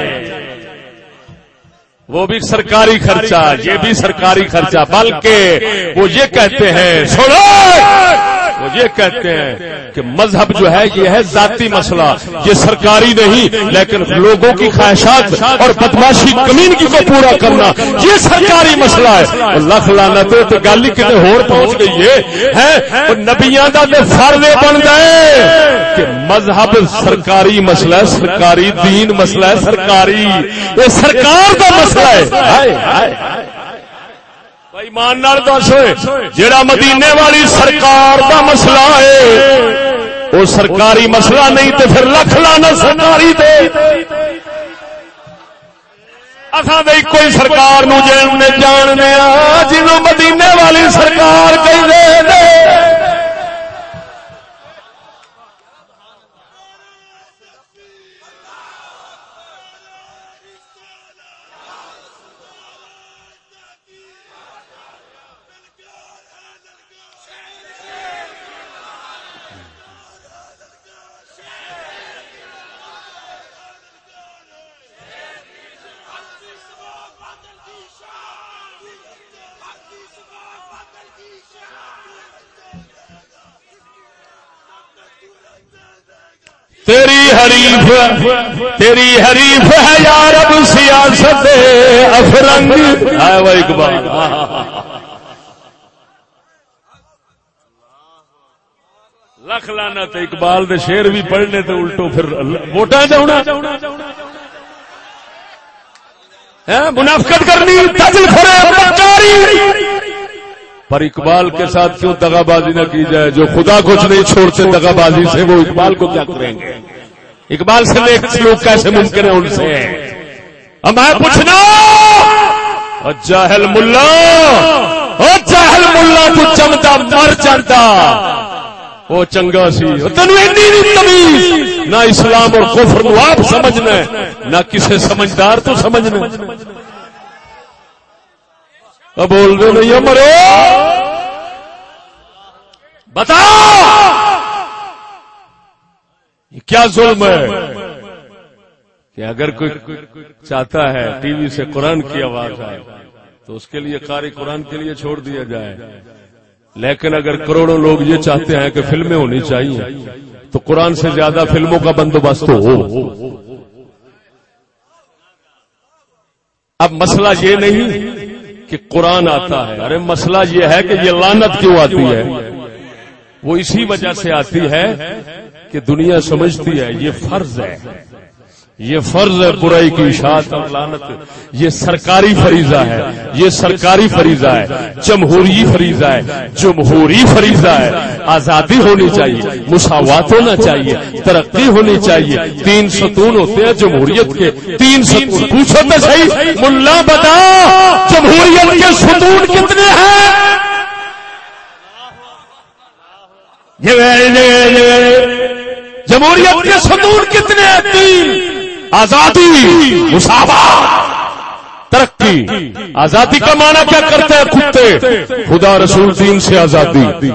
وہ بھی سرکاری خرچہ، یہ بھی سرکاری خرچہ، بلکہ وہ یہ کہتے ہیں، سنو۔ وہ یہ کہتے ہیں کہ مذہب جو ہے، یہ ہے ذاتی مسئلہ۔ یہ سرکاری نہیں، لیکن لوگوں کی خواہشات اور بدماشی کمینگی کو پورا کرنا، یہ سرکاری مسئلہ ہے۔ لکھ لانا تو گل ہی کتنے ہور پہنچ گئی ہے نبیاں تو فرد بن گئے۔ کہ مذہب سرکاری مسئلہ ہے، سرکاری دین مسئلہ ہے، سرکاری۔ یہ سرکار کا مسئلہ ہے۔ ایمان دس جڑا مدینے والی سرکار کا مسئلہ ہے، وہ سرکاری مسئلہ نہیں تو پھر لکھ لانا سرکاری دے تو ایک کوئی سرکار نو جاننے جنوں مدینے والی سرکار کہ حریف تیری حریف ہے یار اب سیاست افرنگ۔ وہ اقبال۔ لکھ لانا تو اقبال دے شیر بھی پڑھنے تو الٹو پھر ووٹاں جاؤنا ہاں، منافقت کرنی پر اقبال کے ساتھ کیوں دگا بازی نہ کی جائے؟ جو خدا کچھ نہیں چھوڑتے دگا بازی سے وہ اقبال کو کیا کریں گے؟ اقبال سے ایک سلوک کیسے ممکن ہے ان سے۔ میں پوچھنا۔ جاہل ملا۔ جاہل ملا تو چمتا مر چڑھتا وہ چنگا سی۔ نہ اسلام اور کفر نو آپ سمجھنا نہ کسی سمجھدار تو سمجھنا بول دو نہیں مرو بتا۔ کیا ظلم ہے کہ اگر کوئی چاہتا ہے ٹی وی سے قرآن کی آواز آئے تو اس کے لیے قاری قرآن کے لیے چھوڑ دیا جائے۔ لیکن اگر کروڑوں لوگ یہ چاہتے ہیں کہ فلمیں ہونی چاہیے تو قرآن سے زیادہ فلموں کا بندوبست ہو۔ اب مسئلہ یہ نہیں کہ قرآن آتا ہے۔ ارے مسئلہ یہ ہے کہ یہ لانت کیوں آتی ہے؟ وہ اسی وجہ سے آتی ہے کہ دنیا سمجھتی ہے، یہ فرض ہے۔ یہ فرض ہے برائی کی اشاعت اور لانت یہ سرکاری فریضہ ہے۔ یہ سرکاری فریضہ ہے۔ جمہوری فریضہ ہے۔ جمہوری فریضہ ہے۔ آزادی ہونی چاہیے۔ مساوات ہونا چاہیے۔ ترقی ہونی چاہیے۔ تین ستون ہوتے ہیں جمہوریت کے۔ تین ستون۔ پوچھو تو صحیح، ملا بتا، جمہوریت کے ستون کتنے ہیں؟ جمہوریت کے ستون کتنے تین. آزادی، مساوات. ترقی. آزادی کا معنی کیا کرتے ہیں؟ کتے. خدا رسول دین سے آزادی.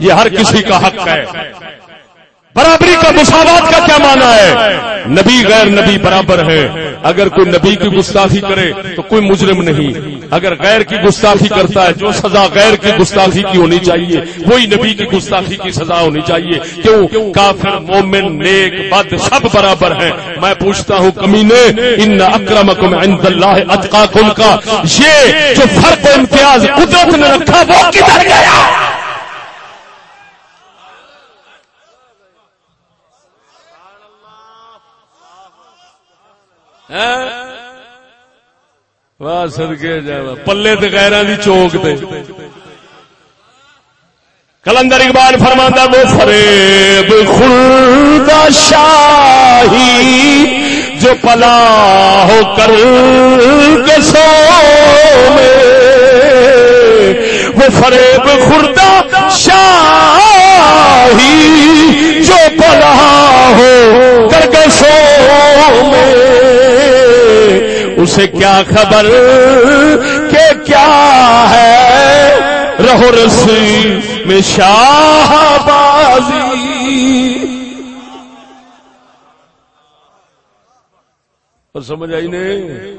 یہ ہر کسی کا حق ہے. برابری کا مساوات کا کیا معنی ہے؟ نبی غیر نبی برابر ہے. اگر کوئی نبی کی گستاخی کرے تو کوئی مجرم نہیں. اگر غیر کی گستاخی کرتا ہے، جو سزا غیر کی گستاخی کی ہونی چاہیے، وہی نبی کی گستاخی کی سزا ہونی چاہیے۔ کیوں؟ کافر، مومن، نیک، بد، سب برابر ہیں۔ میں پوچھتا ہوں کمینے ان اکرمکم عند اللہ اتقاکم کا، یہ جو فرق امتیاز قدرت نے رکھا، وہ کدھر گیا؟ ہاں؟ واہ سدکے جا پلے تو دی چوک تے کلندر اقبال فرماندہ وہ فریب خلد شاہی جو پلا ہو کر کے سو میں وہ فریب خوردہ شاہی جو پلا ہو کر کے سو میں اسے کیا خبر کہ کیا ہے رہو رسی میں شاہ بازی؟ سمجھ آئی نہیں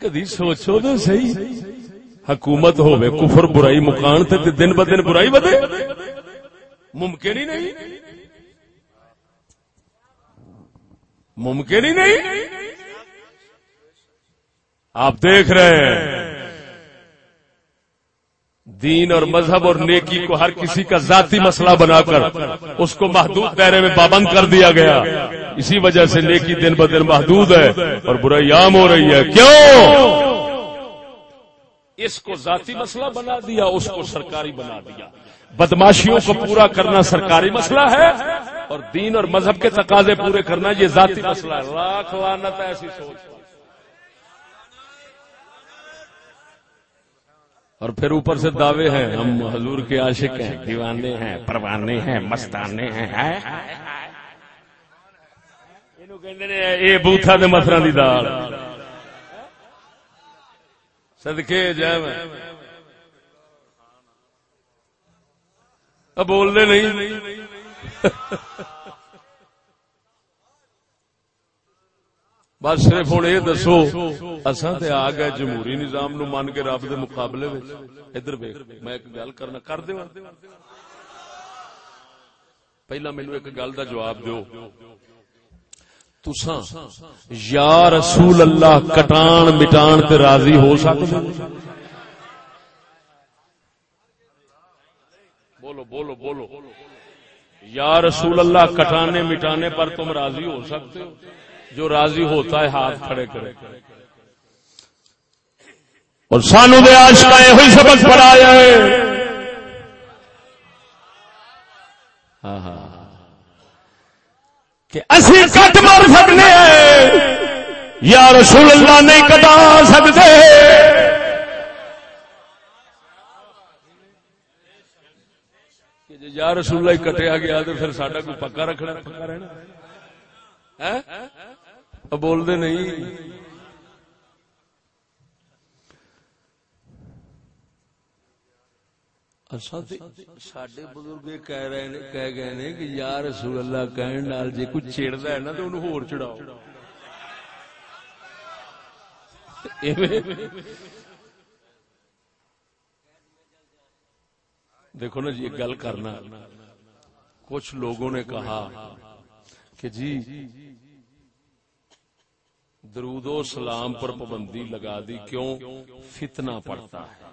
کدی سوچو تو صحیح، حکومت ہوئے کفر برائی مکان تے دن ب دن برائی بدے؟ ممکن ہی نہیں۔ ممکن ہی نہیں۔ آپ دیکھ رہے ہیں۔ دین اور مذہب اور نیکی کو ہر کسی کا ذاتی مسئلہ بنا کر اس کو محدود دائرے میں پابند کر دیا گیا۔ اسی وجہ سے نیکی دن ب دن محدود ہے اور برائی عام ہو رہی ہے۔ کیوں؟ اس کو ذاتی مسئلہ بنا دیا، اس کو سرکاری بنا دیا۔ بدماشیوں کو پورا کرنا سرکاری مسئلہ ہے۔ اور دین اور مذہب کے تقاضے پورے کرنا یہ ذاتی مسئلہ ہے۔ لاکھ لعنت ہے ایسی سوچ۔ اور پھر اوپر سے دعوے ہیں۔ ہم حضور کے عاشق ہیں دیوانے ہیں پروانے ہیں مستانے ہیں اے بوتھا دے مسراں دی دال صدقے جائے میں۔ اب بول دے نہیں۔ بس صرف ہوں یہ دسو اصا تے آ گئے جمہوری نظام نو من کے رب دے مقابلے ادھر میں ایک گل کرنا، کر دیو۔ پہلا مینو ایک گل دا جواب دیو۔ تساں یا رسول اللہ کٹان مٹان تے راضی ہو سکتے بولو بولو بولو۔ یا رسول اللہ، کٹانے مٹانے پر تم راضی ہو سکتے ہو؟ جو راضی ہوتا ہے، ہاتھ کھڑے کرے۔ اور سانو دے آشکا ہوئی سبق پڑھایا ہے۔ ہاں،, ہاں ہاں۔ کہ اسی کٹ مار سکنے ہیں۔ یا رسول اللہ، نہیں کٹا سکتے کہ جے یا رسول اللہ کٹیا گیا تو پھر ساڈا کوئی پکا رکھنا پکا رہنا بول دے نہیں۔ سڈے بزرگ یہ کہہ گئے نے کہ یا رسول اللہ کہن نال جے کچھ چھیڑدا ہے نا تو انہوں ہور چڑھاؤ۔ دیکھو نا جی ایک گل کرنا۔ کچھ لوگوں نے کہا کہ جی درود و سلام پر پابندی لگا دی، کیوں؟ فتنہ پڑتا ہے۔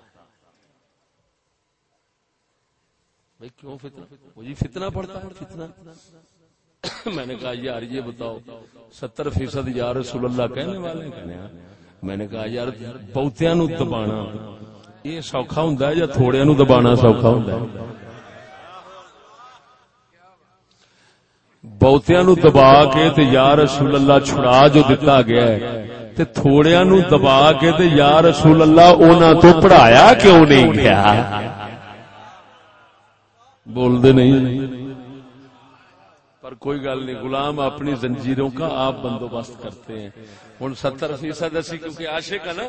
بھائی، کیوں فتنہ؟ وہ جی فتنہ پڑتا ہے، فتنہ۔ میں نے کہا، یار، یہ بتاؤ، ستر فیصد یا رسول اللہ کہنے والے میں نے کہا، یار، بہتیاں نو دبانا۔ یہ سوکھا ہوندا ہے یا تھوڑیاں نو دبانا سوکھا ہوندا ہے بہتیاں نو دبا کے تے یا رسول اللہ چھڑا جو دتا گیا ہے تے تھوڑیاں نو دبا کے تے یا رسول اللہ اونا تو پڑھایا کیوں نہیں گیا بول دے نہیں پر کوئی گل نہیں غلام اپنی زنجیروں کا آپ بندوبست کرتے ہیں ہن ستر فیصد اسی کیونکہ عاشق ہے نا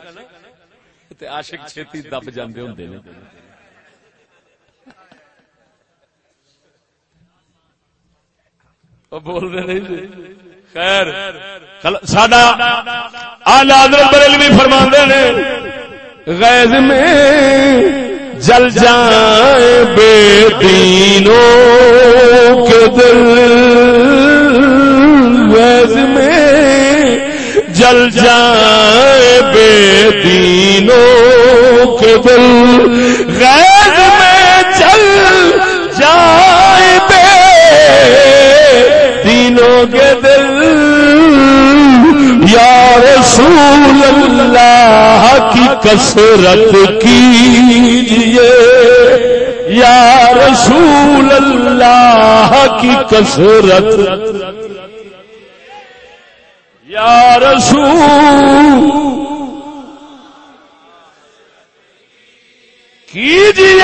تے عاشق چھتی دب جاندے ہوندے نے۔ بول رہے نہیں جی۔ خیر۔ ساڈا اعلی حضرت بریلوی فرماندے نے، غیظ میں جل جائے بے دینوں کے دل۔ غیظ میں جل جائے بے دینوں کے دل۔ غیظ میں جل جائے بے دینوں کے دل۔ یا رسول اللہ کی کسرت کیجیے۔ یا رسول اللہ کی کسرت یا رسول کیجیے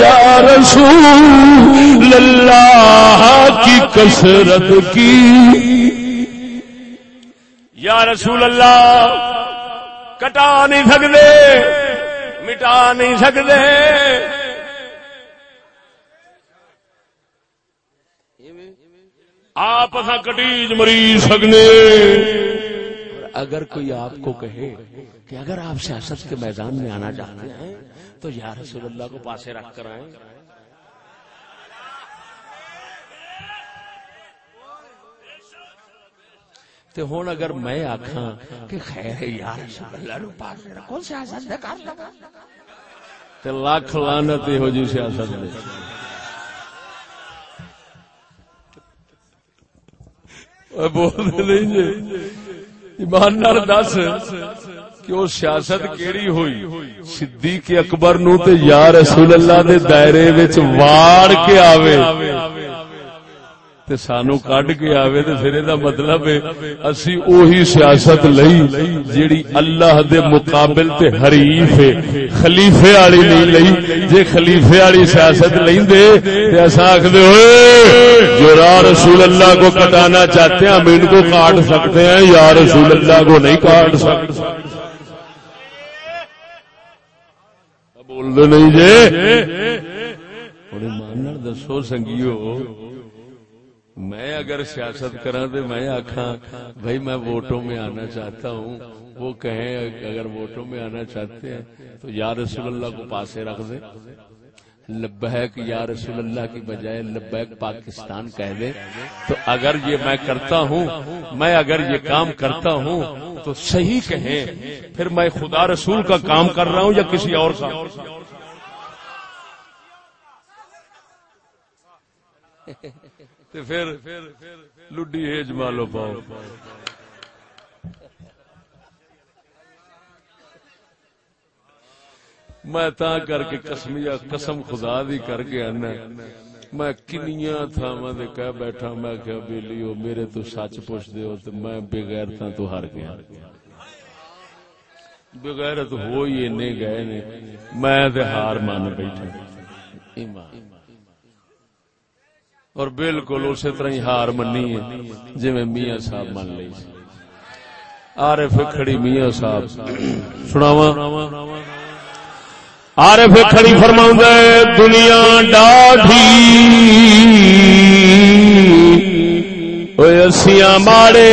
یا رسول اللہ کی کسرت کی۔ یا رسول اللہ، کٹا نہیں سکتے، مٹا نہیں سکتے۔ آپ اصا کٹیج مری سکنے۔ اگر کوئی آپ کو کہے کہ اگر آپ سیاست کے میدان میں آنا چاہتے ہیں، تو یا رسول اللہ کو پاسے رکھ کر آئیں۔ تے ہون اگر میں آکھاں کہ خیر ہے یا رسول اللہ نو پاسے رکھو، سیاست دے کر لگا۔ تے لاکھ لعنت ہو جی سیاست دے۔ بول نہیں جی ایمان دس کہ وہ سیاست کیڑی ہوئی صدیق اکبر نو تے یا رسول اللہ دے دائرے وچ واڑ کے آوے تے سانو کڈ کے آوے تے پھر دا مطلب ہے، اسی اوہی سیاست لئی جیڑی اللہ دے مقابل تے حریف ہے۔ خلیفے والی نہیں لئی۔ جے خلیفے والی سیاست لیندے تے اساں آکھدے ہوئے، جو را رسول اللہ کو کٹانا چاہتے ہیں، ہم ان کو کاٹ سکتے ہیں۔ یا رسول اللہ کو نہیں کاٹ سکتے۔ بول دے نہیں جے؟ مان دسو سنگیو۔ میں اگر سیاست کرا تو میں آخا بھائی میں ووٹوں میں آنا چاہتا ہوں، وہ کہیں اگر ووٹوں میں آنا چاہتے ہیں تو یا رسول اللہ کو پاسے رکھ دے۔ لبیک یا رسول اللہ کی بجائے لبیک پاکستان کہہ دے۔ تو اگر یہ میں کرتا ہوں، میں اگر یہ کام کرتا ہوں، تو صحیح کہیں، پھر میں خدا رسول کا کام کر رہا ہوں یا کسی اور کا؟ پھر لڈی ہے جمالو پاؤ۔ میں تا کر کے قسمیا قسم خدا دی کر کے آنا میں کنیا تھاواں دے کہہ بیٹھا، میں کہ بیلیو میرے تو سچ پوچھ دے ہو تے میں بغیر تا تو ہار گیا۔ بغیر تو ہو ہی اینے گئے نے۔ میں تے ہار مان بیٹھا۔ ایمان۔ اور بالکل اسی طرح ہی ہار منی ہے جی میاں صاحب من لی عارف کھڑی میاں صاحب۔ سناوا عارف کھڑی فرما دنیا ڈاڈھی۔ اسیاں ماڑے۔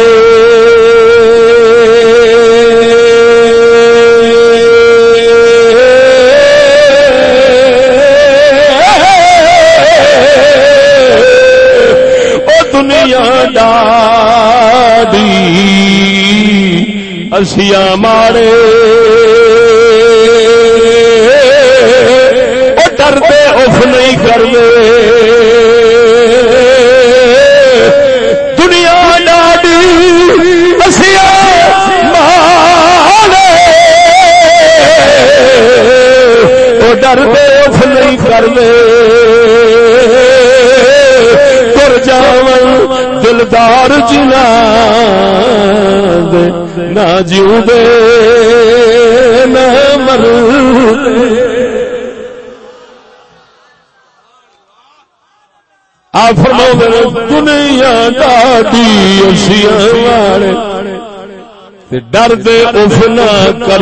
ڈاڈی اسیا مارے۔ ڈرتے، اف نہیں کرتے۔ دنیا ڈاڈی اسیا مارے۔ وہ ڈرتے، اف نہیں کرتے۔ جاو دلدار جنا نہ جیو دے نہ مر آپ دنیا ڈاڈی اشیا والے۔ ڈر دے اف نہ کر۔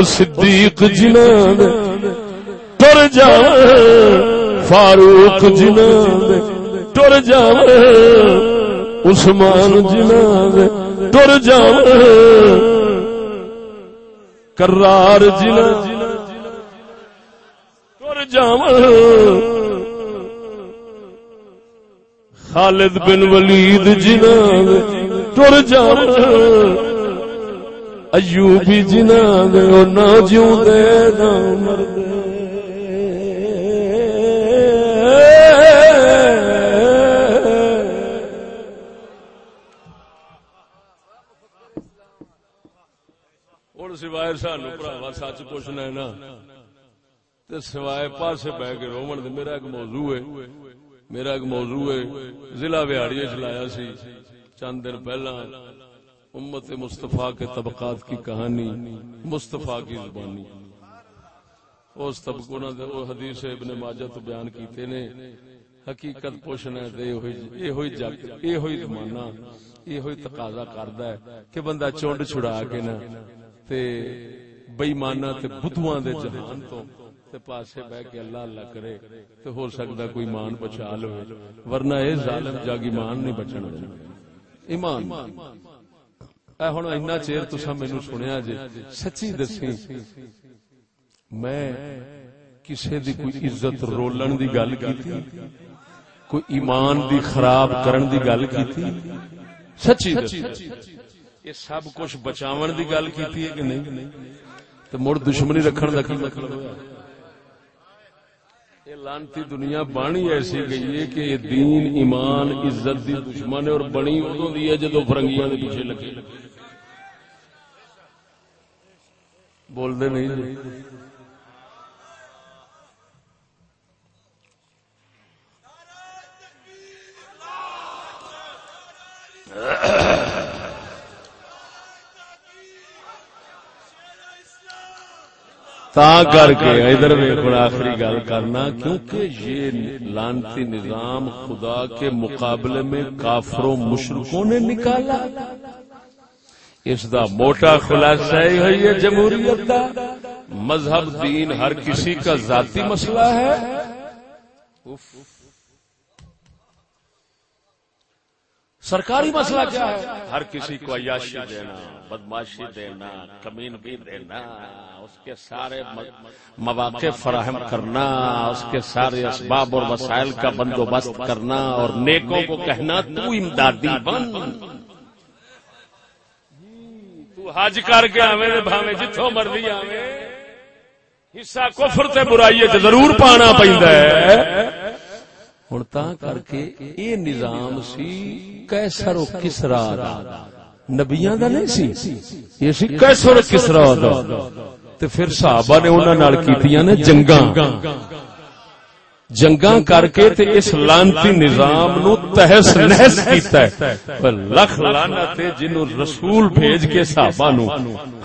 صدیق جنان تر جا فاروق جنان تر جا عثمان جنان تر جا کرار جنا تر جا خالد بن ولید جنان تر جا ایوبی جنا دے نہ جیوں دے نہ مر دے۔ سوائے سانو سچ پوچھنا ہے نا، تے سوائے پاسے بہ کے رومن میرا ایک موضوع ہے۔ میرا ایک موضوع ہے۔ ضلع بہاڑی چلایا سی، چند دن پہلا۔ امت مصطفیٰ کے طبقات کی کہانی، مصطفیٰ کی زبانی۔ اس طبقوں نے حدیث ابن ماجہ تو بیان کیتے نے، حقیقت پوچھنا تے اے ہوئی جگ اے ہوئی زمانہ اے ہوئی تقاضا کردا ہے کہ بندہ چونڈ چھڑا کے نا، تے بے ایمانہ تے بدھواں دے جہان تو، تے پاسے بہ کے اللہ اللہ کرے، تے ہو سکدا کوئی ایمان بچا لو ورنہ اے ظالم جاگ ایمان نہیں بچن دے ایمان۔ ہوں اینا چیر تسا مینو سنیا جی سچی دسی میں کسی دی کوئی عزت رولن دی گل کی کوئی ایمان دی خراب کرن دی گل کی سچی یہ سب کچھ بچاون دی گل کیتی ہے کہ نہیں؟ تو مڑ دشمنی رکھن دا کی مطلب یہ لانتی دنیا بانی ایسی گئی ہے کہ دین، ایمان، عزت دی دشمن ہے اور بنی ادو دی ہے جدو فرنگیاں دے پیچھے لگے۔ بول دے نہیں جی۔ تا کر کے ادھر میں آخری گل کرنا، کیونکہ یہ لانتی نظام خدا کے مقابلے میں کافروں مشرقوں نے نکالا۔ اس دا موٹا خلاصہ ہی ہوئی ہے جمہوریت دا۔ مذہب، دین، ہر کسی کا ذاتی مسئلہ ہے۔ سرکاری مسئلہ کیا ہے؟ ہر کسی کو عیاشی دینا، بدماشی دینا، کمین بھی دینا، اس کے سارے مواقع فراہم کرنا، اس کے سارے اسباب اور وسائل کا بندوبست کرنا اور نیکوں کو کہنا، تو امدادی بن۔ تو حج کر کے آویں بھاویں جتھوں مرضی آویں حصہ کفر تے برائی وچ ضرور پانا پیندا ہے۔ ہوں تا کر کے یہ نظام سی کیسر و کسرا دا۔ نبیاں دا نہیں سی؟ یہ سی کیسر و کسرا دا۔ تے پھر صحابہ نے انہاں نال کیتیاں نے جنگاں۔ جنگاں کر کے تے اس لانتی نظام نو تہس نہس کیتا ہے۔ پر لکھ لعنت جنوں رسول بھیج کے صحابہ نو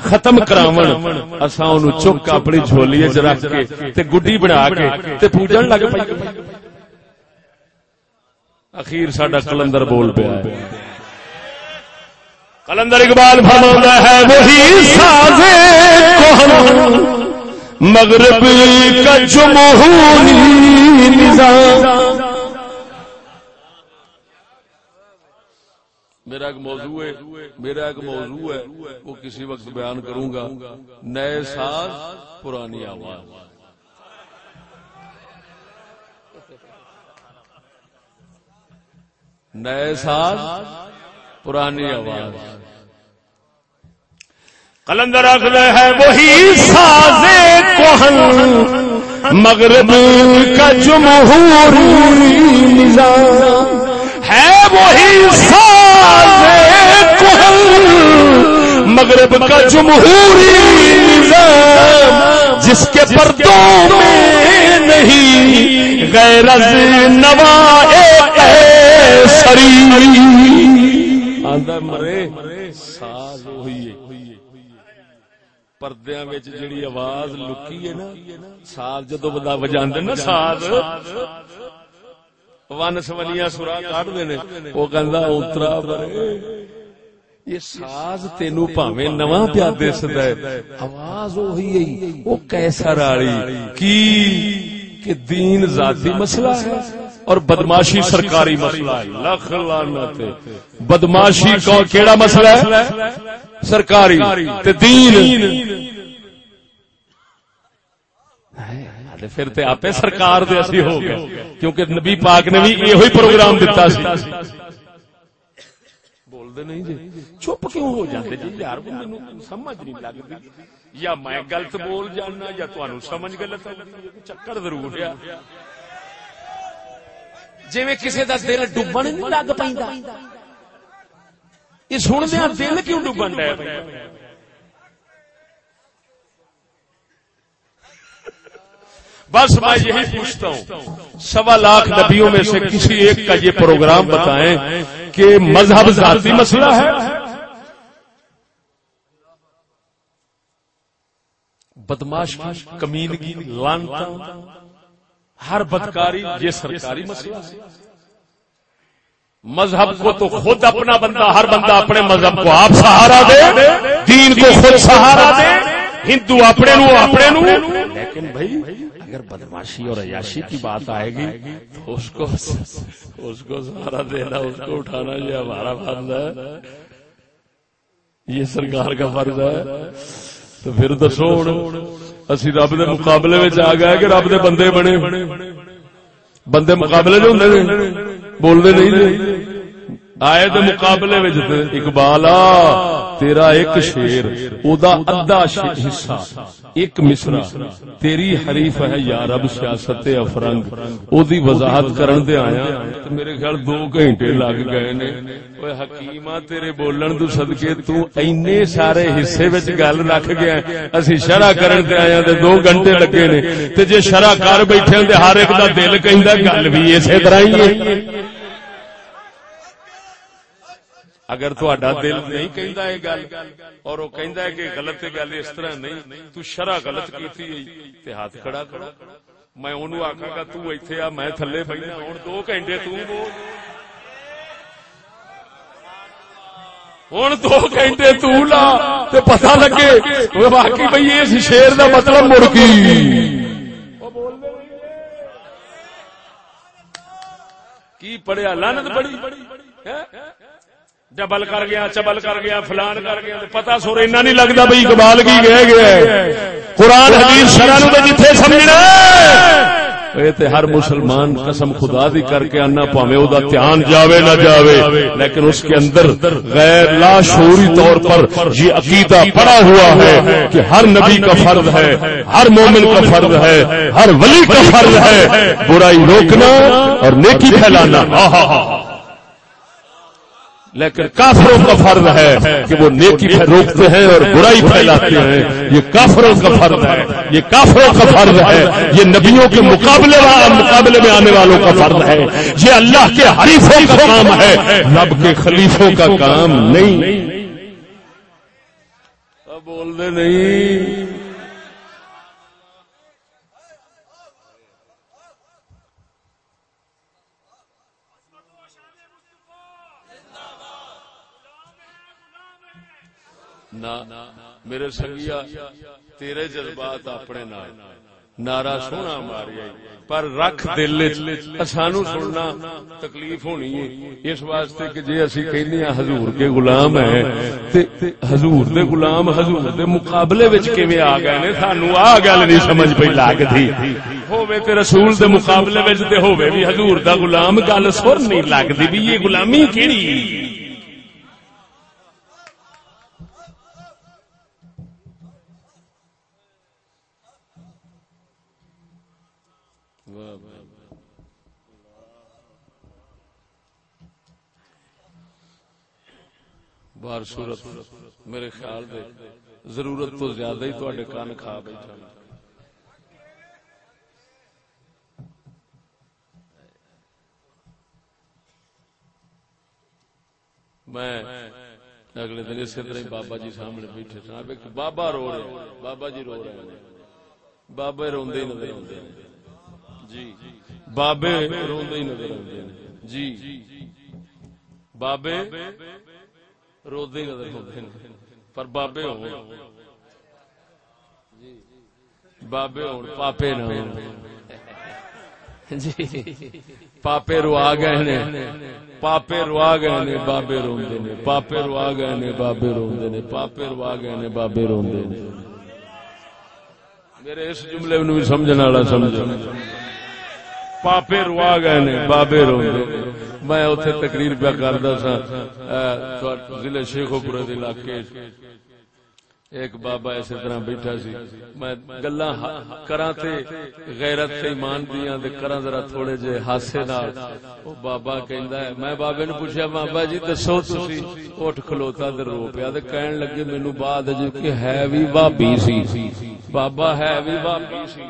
ختم کراون اساں اونوں چک اپنی جھولی وچ رکھ کے تے گڈی بنا کے تے پوجن لگ پئی اخیر ساڈا کلندر بول پیا کلندر اقبال فرما ہے وہی ساز مغرب کا جمہوری نظام. میرا ایک موضوع ہے، میرا ایک موضوع ہے، وہ کسی وقت بیان کروں گا۔ نئے ساز، پرانی آواز۔ نئے سال پرانی آواز۔ کلندر رکھ ہے وہی ساز کوہن، مغرب کا جمہوری نظام ہے وہی ساز کوہن، مغرب کا جمہوری نظام، جس کے پردوں میں نہیں غیر نوا سری مرے ساز پردیا جڑی آواز لکی ہے نا ساز جدو بندہ بجا نا ساز ون سولیاں سورا کٹ دے کہندا اترا مرے یہ ساز تینو پاوے نواں پیا دسدا ہے آواز وہی ہے کیسا راڑی کی؟ کہ دین ذاتی مسئلہ ہے۔ اور بدماشی سرکاری مسئلہ ہے۔ لکھ لعنت بدماشی کو کیڑا مسئلہ ہے؟ سرکاری۔ تے دین۔ پھر تے آپ سرکار دے اسی ہو گئے۔ کیونکہ نبی پاک نے بھی یہ ہوئی پروگرام دیتا سی۔ بول دے نہیں جی۔ چپ کیوں ہو جاتے جی؟ یار سمجھ نہیں لگتی یا میں غلط بول جانا یا تہن سمجھ غلط چکر ضرور ہے۔ جی کسی کا دل ڈبن نہیں لگ پہ یہ سندیا دل کیوں ڈبن ڈے بس میں یہی پوچھتا ہوں، سوا لاکھ نبیوں میں سے کسی ایک کا یہ پروگرام بتائیں کہ مذہب ذاتی مسئلہ ہے؟ بدماش کمینگی لانتا ہر بدکاری یہ سرکاری مسئلہ ہے۔ مذہب کو تو خود اپنا بندہ ہر بندہ اپنے مذہب کو آپ سہارا دے دین کو خود سہارا دے ہندو اپنے نو اپنے نو۔ لیکن بھائی اگر بدماشی اور عیاشی کی بات آئے گی تو اس کو اس کو سہارا دینا اس کو اٹھانا یہ ہمارا فرض ہے۔ یہ سرکار کا فرض ہے۔ تو پھر دسو اسی رب دے مقابلے وچ آ گئے کہ رب دے بندے بنے۔ بندے مقابلے جو ہوں بولتے نہیں آئے دے مقابلے اقبال تیرا ایک شیر او دا ادھا حصہ، ایک مصرا تیری حریف ہے یا رب سیاست افرنگ او دی وضاحت کرن دے آیا، تے میرے خیال دو گھنٹے لگ گئے نے۔ اوے حکیمہ، تیرے بولن تو صدقے، تو اینے سارے حصے وچ گل رکھ گیا اسی شرح کرن دے آیا تے دو گھنٹے لگے نے۔ تے جے شرح کر بیٹھے تے ہر ایک دا دل کہندا گل بھی اسی طرح ہی ہے۔ اگر تھوڑا دل نہیں کہندا ہے گل اور وہ کہندا ہے کہ غلط گل اس طرح نہیں تو شرع غلط کیتی ہے تے ہاتھ کھڑا کرو میں اونوں آکھاں گا تو ایتھے آ میں تھلے بیٹھا ہن دو گھنٹے تو بول ہوں دو گھنٹے تو لا تے پتہ لگے باقی بھئی اس شیر دا مطلب مڑ کی۔ کی پڑھیا لانت بڑی ڈبل کر گیا چبل کر گیا فلان کر گیا پتا سور اینا نہیں لگتا بھائی اقبال کی گئے گیا قرآن حدیث شرح نو جتھے سمجھنا تے ہر مسلمان قسم خدا دی کر کے آنا پاوے او دا دھیان جاوے نہ جاوے لیکن اس کے اندر غیر لا شعوری طور پر یہ عقیدہ پڑا ہوا ہے کہ ہر نبی کا فرض ہے ہر مومن کا فرض ہے ہر ولی کا فرض ہے برائی روکنا اور نیکی پھیلانا آہا ہا لیکن کافروں کا فرض ہے کہ وہ نیکی روکتے ہیں اور برائی پھیلاتے ہیں۔ یہ کافروں کا فرض ہے۔ یہ کافروں کا فرض ہے۔ یہ نبیوں کے مقابلے مقابلے میں آنے والوں کا فرض ہے۔ یہ اللہ کے حریفوں کا کام ہے۔ رب کے خلیفوں کا کام نہیں۔ بول دے نہیں۔ میرے سنگیا تیرے جذبات اپنے نال نارا سونا ماریا پر رکھ دل سانو سننا تکلیف ہونی ہے اس واسطے کہ جی اسی کہنے ہیں حضور کے غلام ہیں تے حضور دے غلام حضور دے مقابلے وچ کیویں آ گئے نے سانو آ گل نہیں سمجھ پئی لگدی ہووے تے رسول دے مقابلے وچ تے ہووے بھی حضور دا غلام گل سر نہیں لگدی بھی یہ غلامی کیڑی بار صورت میرے خیال دے، ضرورت تو زیادہ ہی تھوڑے کان کھا بیٹھا میں۔ اگلے دن اسی طرح بابا جی سامنے بیٹھے سا بابا رو رہے بابا جی رو رہے ہیں۔ بابے روندے ہی نظر آتے ہیں۔ جی۔ بابے روندے ہی نظر آتے ہیں۔ جی۔ بابے رودے نظر ہوتے ہیں۔ پر بابے ہو۔ بابے ہو، پاپے نہ جی۔ پاپے روا گئے نے پاپے روا گئے نے بابے روندے نے پاپے روا گئے نے بابے روندے نے پاپے روا گئے نے بابے روندے نے میرے اس جملے نو بھی سمجھنے والا سمجھ پاپے روا گئے نے بابے روندے نے میں اتنے تقریر پہ کرتا سا ضلع شیخو پورے علاقے ایک بابا اسی طرح بیٹھا سی۔ میں گلا کرا غیرت تے ایمان دیا کرا ذرا تھوڑے جے ہاسے نال۔ او بابا کہندا ہے، میں بابے نو پوچھیا، بابا جی دسو تسی؟ اٹھ کھلوتا تے رو پیا تے کہن لگے، مینوں بعد جے کہ ہے وی بابی سی۔ بابا ہے وی بابی سی۔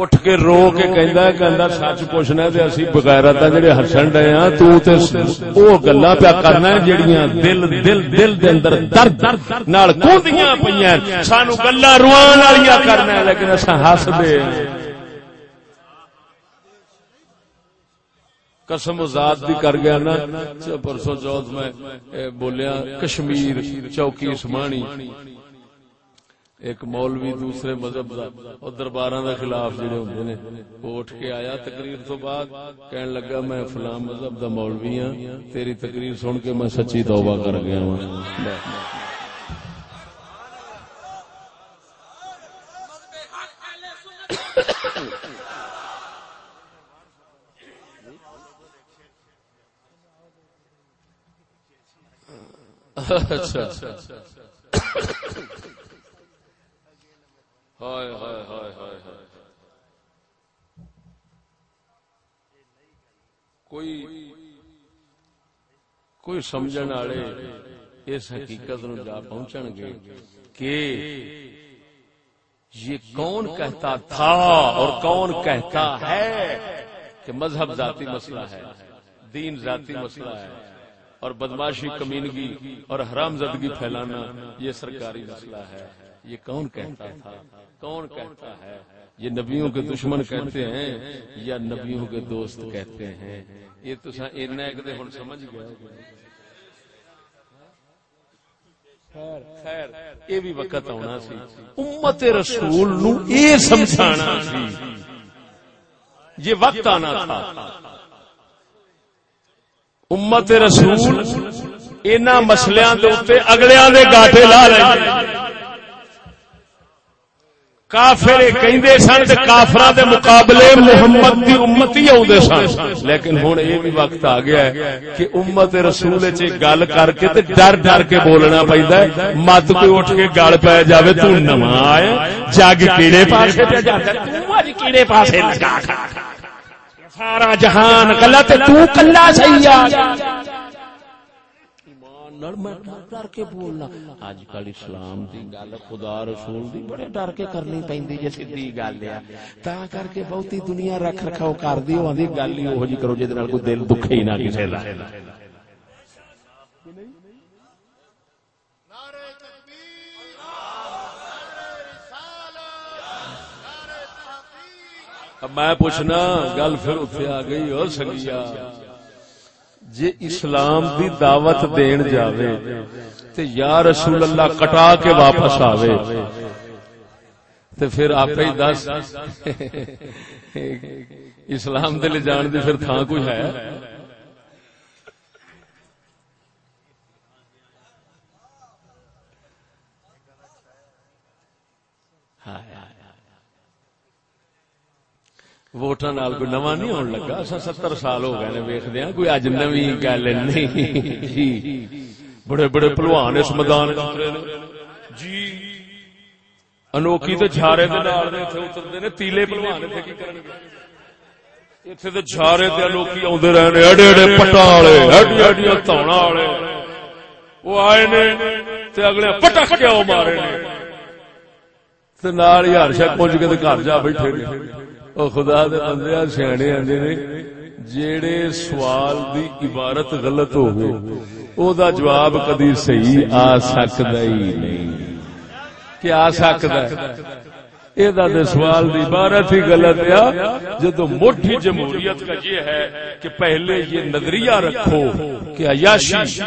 اٹھ کے رو کے کہندا ہے کہندا سچ پوچھنا تے اسی بغیرت جڑے ہسن ڈے ہاں تو تے او گلاں پیا کرنا ہے جڑیاں دل دل دل دے اندر درد نال کوندیاں پیاں سانو گلاں روان والیاں کرنا ہے، لیکن اساں ہس دے قسم ذات دی کر گیا نا پرسوں چوتھ میں بولیا، کشمیر چوکی سمانی ایک مولوی دوسرے مذہب دا، اور درباراں دا خلاف جڑے ہوندے نے۔ وہ اٹھ کے آیا تقریر تو بعد، کہن لگا، میں فلاں مذہب دا مولوی ہاں تیری تقریر سن کے میں سچی توبہ کر گیا ہوں اچھا اچھا۔, اچھا۔ ہائے ہائے ہائے ہائے ہائے۔ کوئی کوئی سمجھن والے اس حقیقت نو جا پہنچن گے کہ یہ کون کہتا تھا اور کون کہتا ہے کہ مذہب ذاتی مسئلہ ہے، دین ذاتی مسئلہ ہے۔ اور بدماشی کمینگی اور حرام زدگی پھیلانا یہ سرکاری مسئلہ ہے۔ یہ کون کہتا تھا؟ کون کہتا ہے؟ یہ نبیوں کے دشمن کہتے ہیں یا نبیوں کے دوست کہتے ہیں؟ یہ تو ایک سمجھ گیا۔ خیر یہ بھی وقت آنا سی۔ امت رسول نو اے سمجھانا سی۔ یہ وقت آنا تھا۔ امت رسول اینا مسلیاں دے اوتے اگلیاں دے گاٹے لا لیں کافر کہندے سن تے کافراں دے مقابلے محمد دی امتی اوندے سن۔ لیکن ہن اے بھی وقت آ گیا ہے کہ امت رسول وچ گل کر کے تے ڈر ڈر کے بولنا پیندا ہے۔ مت کوئی اٹھ کے گل پے جاوے، تو نواں آئے۔ جگ کیڑے پاسے تے جاتا تو اج کیڑے پاسے لگا سارا جہان غلط تو کلا صحیح میں ڈر کے بولنا۔ اج کل اسلام دی گل خدا رسول دی بڑے ڈر کے کرنی پیندی جے سیدھی گل ہے۔ تا کر کے بہتی دنیا رکھ رکھاؤ کردی ہوندی گل ہی اوہ جی کرو جے نال کوئی دل دکھے ہی نہ کسے دا۔ میں پوچھنا گل پھر اتنے آ گئی اور سنگیا۔ جی اسلام دی دعوت دین جاوے تے یا رسول اللہ کٹا کے واپس آوے تے پھر آپ ہی دس اسلام دے لے جان دی پھر تھاں کوئی ہے؟ ووٹاں نال کوئی نواں نہیں ہون لگا۔ اسا 70 سال ہو گئے نے ویکھدے ہاں کوئی اج نویں گل نہیں۔ جی۔ بڑے بڑے پہلوان اس میدان جی۔ انوکھی تے جھارے دے نال دے ایتھے اتردے نے تیلے پہلوان ایتھے کی کرن گے؟ ایتھے تے جھارے تے انوکھی اوندے رہنے اڑے اڑے پٹا والے اڑی اڑی تھونا والے۔ وہ آئے نے تے اگلے پٹک کے او مارے نے۔ تے نال ہر پہنچ کے تے گھر جا بیٹھے نے۔ او خدا دے بندے سیانے آندے نے، جیڑے سوال دی عبارت غلط ہو او دا جواب کدی صحیح آ سکدا ہی نہیں۔ کہ آ سکدا ہے۔ اے دا دے سوال دی عبارت ہی غلط ہے۔ جدو موٹی جمہوریت کا یہ ہے کہ پہلے یہ نظریہ رکھو کہ عیاشی،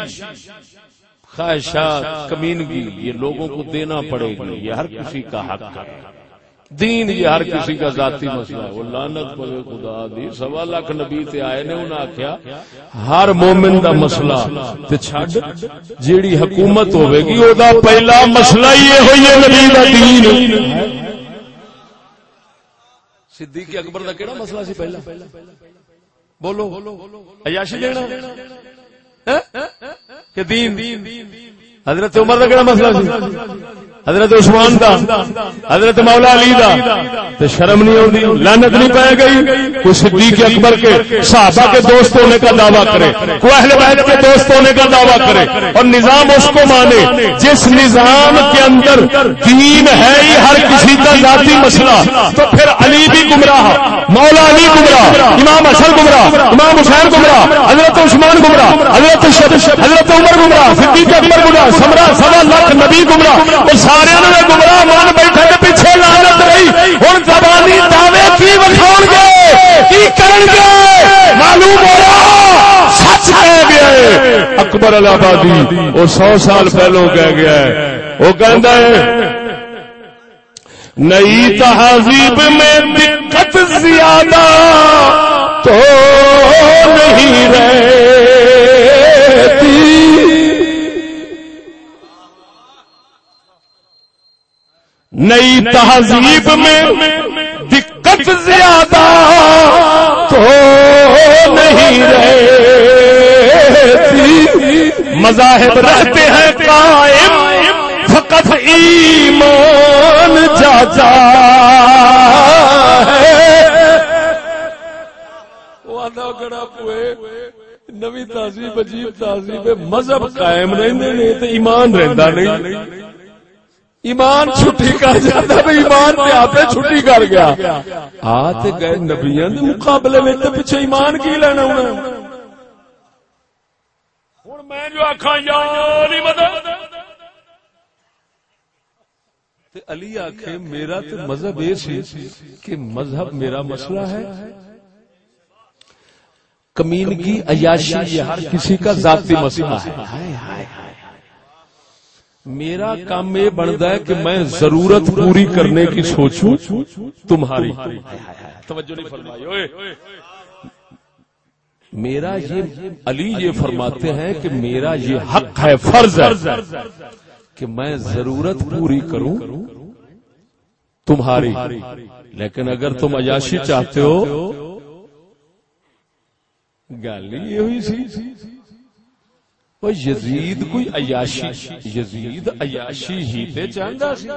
خواہشات، کمینگی، یہ لوگوں کو دینا پڑے گی، یہ ہر کسی کا حق ہے۔ دین یہ ہر کسی کا ذاتی مسئلہ ہے۔ وہ لانت پوے خدا دی۔ سوا لاکھ نبی تے آئے نے انہاں آکھیا ہر مومن دا مسئلہ تے چھڈ جیڑی حکومت ہوے گی او دا پہلا مسئلہ یہ ہوئی ہے نبی دا دین۔ صدیق اکبر دا کیڑا مسئلہ سی پہلا؟ بولو۔ عیاشی لینا ہاں؟ کہ دین۔ حضرت عمر دا کیڑا مسئلہ سی؟ حضرت عثمان دا، حضرت مولا علی دا تو شرم نہیں ہوتی لانت نہیں پائے گئی۔ کوئی صدیق اکبر کے صحابہ کے دوست ہونے کا دعویٰ کرے، کوئی اہل بیت کے دوست ہونے کا دعویٰ کرے۔ اور نظام اس کو مانے، جس نظام کے اندر دین ہے ہی ہر کسی کا ذاتی مسئلہ، تو پھر علی بھی گمراہ، مولا علی گمراہ، امام اشر گمراہ، امام حسین گمراہ، حضرت عثمان گمراہ، حضرت حضرت عمر گمراہ، صدیق اکبر گمراہ سمرا سوا لاکھ نبی گمراہ سارے نے گمراہ مان بیٹھے کے پیچھے لانت رہی۔ ہوں زبانی دعوے کی وکھاؤ گے کی کرن گے معلوم ہوا سچ کہہ گیا اکبر الہبادی وہ سو سال پہلو کہہ گیا ہے۔ وہ کہندا ہے، نئی تہذیب میں دقت زیادہ تو نہیں رہتی۔ نئی تہذیب میں دقت زیادہ تو نہیں رہتی۔ مذاہب رہتے ہیں قائم فقط ایمان آدھا گڑا پوئے نوی تہذیب عجیب تہذیب مذہب قائم رہندے نے تے ایمان رہندا نہیں۔ ایمان چھٹی کر جاتا بھی ایمان تے آتے چھٹی کر گیا۔ آتے گئے نبیان دے مقابلے میں تے پیچھے ایمان کی لینا انہیں ہن میں جو آکھاں یا علی مدد۔ تے علی آکھے میرا تے مذہب یہ سی کہ مذہب میرا مسئلہ ہے۔ کمینگی عیاشی یہ ہر کسی کا ذاتی مسئلہ ہے۔ میرا کام یہ بنتا ہے کہ میں ضرورت پوری کرنے کی سوچوں، تمہاری۔ توجہ نہیں فرمائی میرا یہ علی یہ فرماتے ہیں کہ میرا یہ حق ہے، فرض ہے کہ میں ضرورت پوری کروں تمہاری۔ لیکن اگر تم عیاشی چاہتے ہو، گل یہ ہوئی سی۔ وہ یزید کوئی عیاشی، یزید عیاشی ہی تے چاہندا سی۔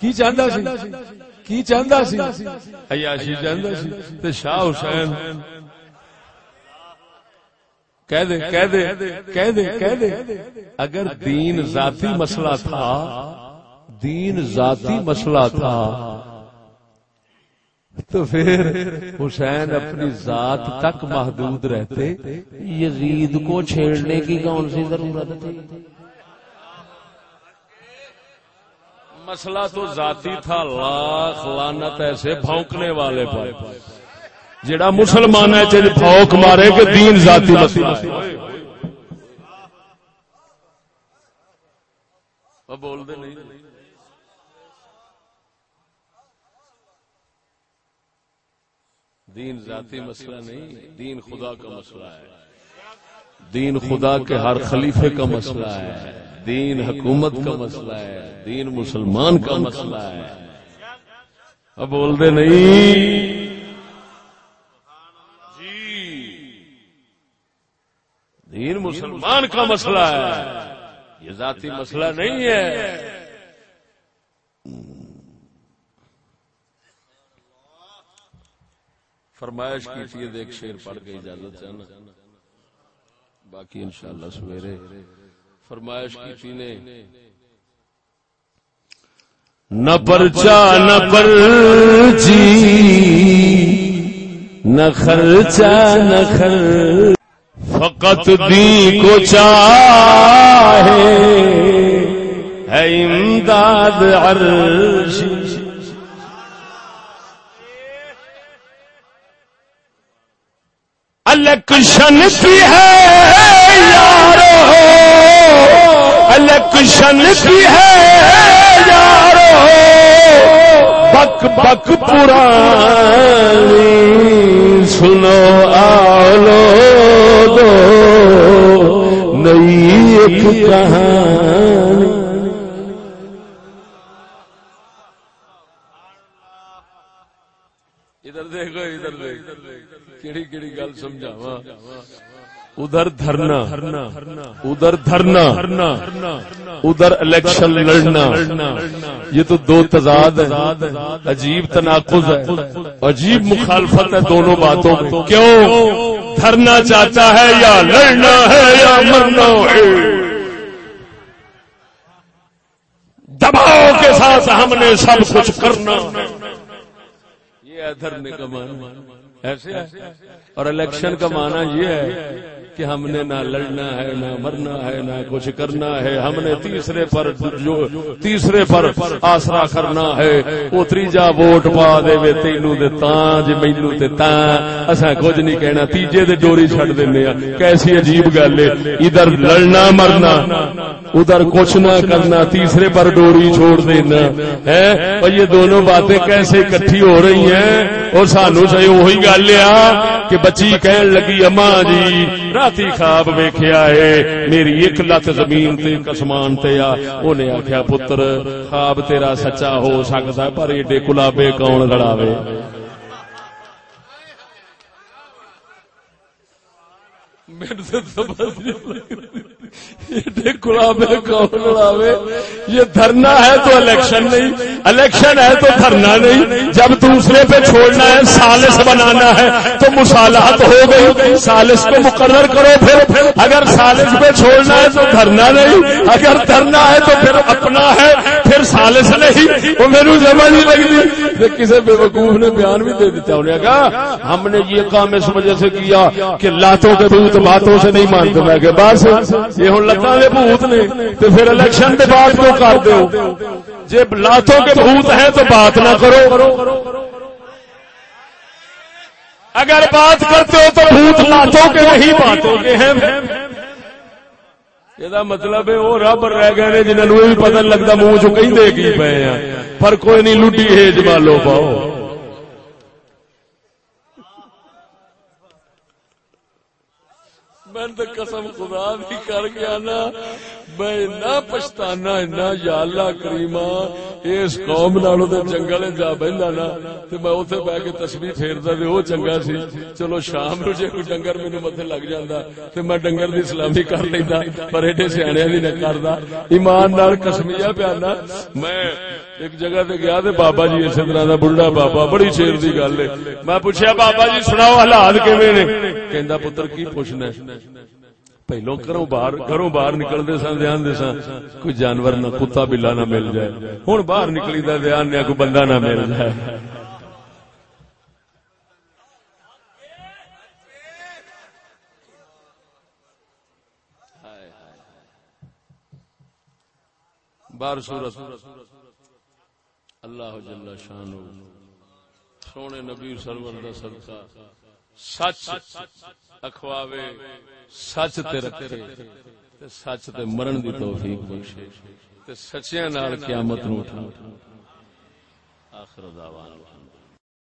کی چاہندا سی؟ کی چاہندا سی؟ عیاشی چاہندا سی۔ تے شاہ حسین۔ کہہ دے کہہ دے کہہ دے کہہ دے۔ اگر دین ذاتی مسئلہ تھا، دین ذاتی مسئلہ تھا۔ تو پھر حسین اپنی ذات تک محدود رہتے، یزید کو چھیڑنے کی کون سی ضرورت تھی؟ مسئلہ تو ذاتی تھا، لاکھ لانت ایسے بھونکنے والے پر۔ جڑا مسلمان ہے چل بھوک مارے کہ دین ذاتی مسئلہ بول دے نہیں۔ دین ذاتی مسئلہ نہیں دین خدا کا مسئلہ ہے۔ دین خدا کے ہر خلیفے کا مسئلہ ہے۔ دین حکومت کا مسئلہ ہے۔ دین مسلمان کا مسئلہ ہے۔ اب بول دے نہیں۔ جی۔ دین مسلمان کا مسئلہ ہے۔ یہ ذاتی مسئلہ نہیں ہے۔ فرمائش کی تھی ایک شیر پڑھ کے اجازت چاہنا باقی انشاءاللہ سویرے فرمائش کی تھی نے۔ نہ پرچا، نہ پر جی نہ خرچا نہ خر فقط دی کو چاہے، ہے امداد عرش۔ الیکشن بھی ہے، یارو۔ الیکشن بھی ہے، یارو۔ بک بک پرانی سنو آلو دو۔ نئی ایک کہانی ادھر دیکھو ادھر دیکھو کیڑی کیڑی گل سمجھاوا ادھر دھرنا ادھر دھرنا ادھر الیکشن لڑنا یہ تو دو تضاد ہے عجیب تناقض ہے عجیب مخالفت ہے دونوں باتوں میں کیوں دھرنا چاہتا ہے یا لڑنا ہے یا مرنا ہے دباؤ کے ساتھ ہم نے سب کچھ کرنا یہ دھرنے کا ایسے اور الیکشن کا معنی یہ ہے کہ ہم نے نہ لڑنا ہے، نہ مرنا ہے، نہ کچھ کرنا ہے۔ ہم نے تیسرے پر جو تیسرے پر آسرا کرنا ہے۔ وہ تیجا ووٹ پا دے وے تینو دے تاں جی، جے مینو تے تاں۔ اساں کچھ نہیں کہنا۔ تیجے دے ڈوری چھڈ دینے ہاں۔ کیسی عجیب گل ہے۔ ادھر لڑنا، مرنا۔ ادھر کچھ نہ کرنا۔ تیسرے پر ڈوری چھوڑ دینا۔ ہے اور یہ دونوں باتیں کیسے اکٹھی ہو رہی ہیں؟ اور سانو صحیح وہی گل آ کہ بچی کہن لگی، اما جی راتی خواب ویکھیا ہے، میری ایک لت زمین تے کسمان تے آ. اونے آکھیا، پتر، خواب تیرا سچا ہو سکدا پر ایڈے گلابے کون لڑاوے؟ میرے سے سمجھ یہ دھرنا ہے تو الیکشن نہیں، الیکشن ہے تو دھرنا نہیں۔ جب دوسرے پہ چھوڑنا ہے، سالس بنانا ہے، تو مصالحت ہو گئی۔ سالس کو مقرر کرو پھر۔ اگر سالس پہ چھوڑنا ہے تو دھرنا نہیں، اگر دھرنا ہے تو پھر اپنا ہے۔ پھر سالس نہیں، وہ میرے جمع نہیں لگتی کسی بے وقوف نے بیان بھی دے دیتا انہیں کہا ہم نے یہ کام اس وجہ سے کیا کہ لاتوں کے بھوت باتوں سے نہیں مانتے۔ میں کہ بس، یہ ہوں لتاں کے بھوت نے تو پھر الیکشن کے بعد کیوں کر دو جب لاتوں کے بھوت ہیں تو بات نہ کرو۔ اگر بات کرتے ہو تو بھوت لاتوں کے نہیں باتوں کے ہیں یہ مطلب ہے وہ رب رہ گئے جنہوں نے بھی پتہ لگتا منہ چ کہیں دے گی پے پر کوئی نہیں لٹی ہے جمالو پاؤ میں تو قسم خدا بھی کر گیا نا میں پچھتانا اینا یا اللہ کریما اس قوم نالوں دے جنگل جا بہندا نا، تے میں اوتھے بیٹھ کے تسبیح پھیردا تے او چنگا سی۔ چلو شام نو جے کوئی ڈنگر مینوں متھے لگ جاندا، تے میں ڈنگر دی اسلامی کر لیندا، پر ایڈے سیاںیاں دی نہ کردا۔ ایمان نال قسمیہ پیانا میں ایک جگہ تے گیا تے بابا جی اسی طرح دا بڑھا بابا، بڑی شیر دی گل ہے۔ میں پوچھیا، بابا جی سناؤ حالات کیویں نے؟ کہندا، پتر کی پوچھنا ہے؟ پہلو گھروں باہر گھروں باہر نکلتے سن، دھیان دے سن، کوئی جانور نہ، کتا بلا نہ مل جائے۔ ہوں باہر نکلی دا دھیان نہ، کوئی بندہ نہ مل جائے۔ بار سورت۔ اللہ جل شان سونے نبی سرور دا صدقہ۔ سچ۔ اخواوے سچ تے رکھے تے سچ تے مرن دی توفیق بخشے۔ تے سچیاں نال قیامت نو اٹھا آخر دعوانا۔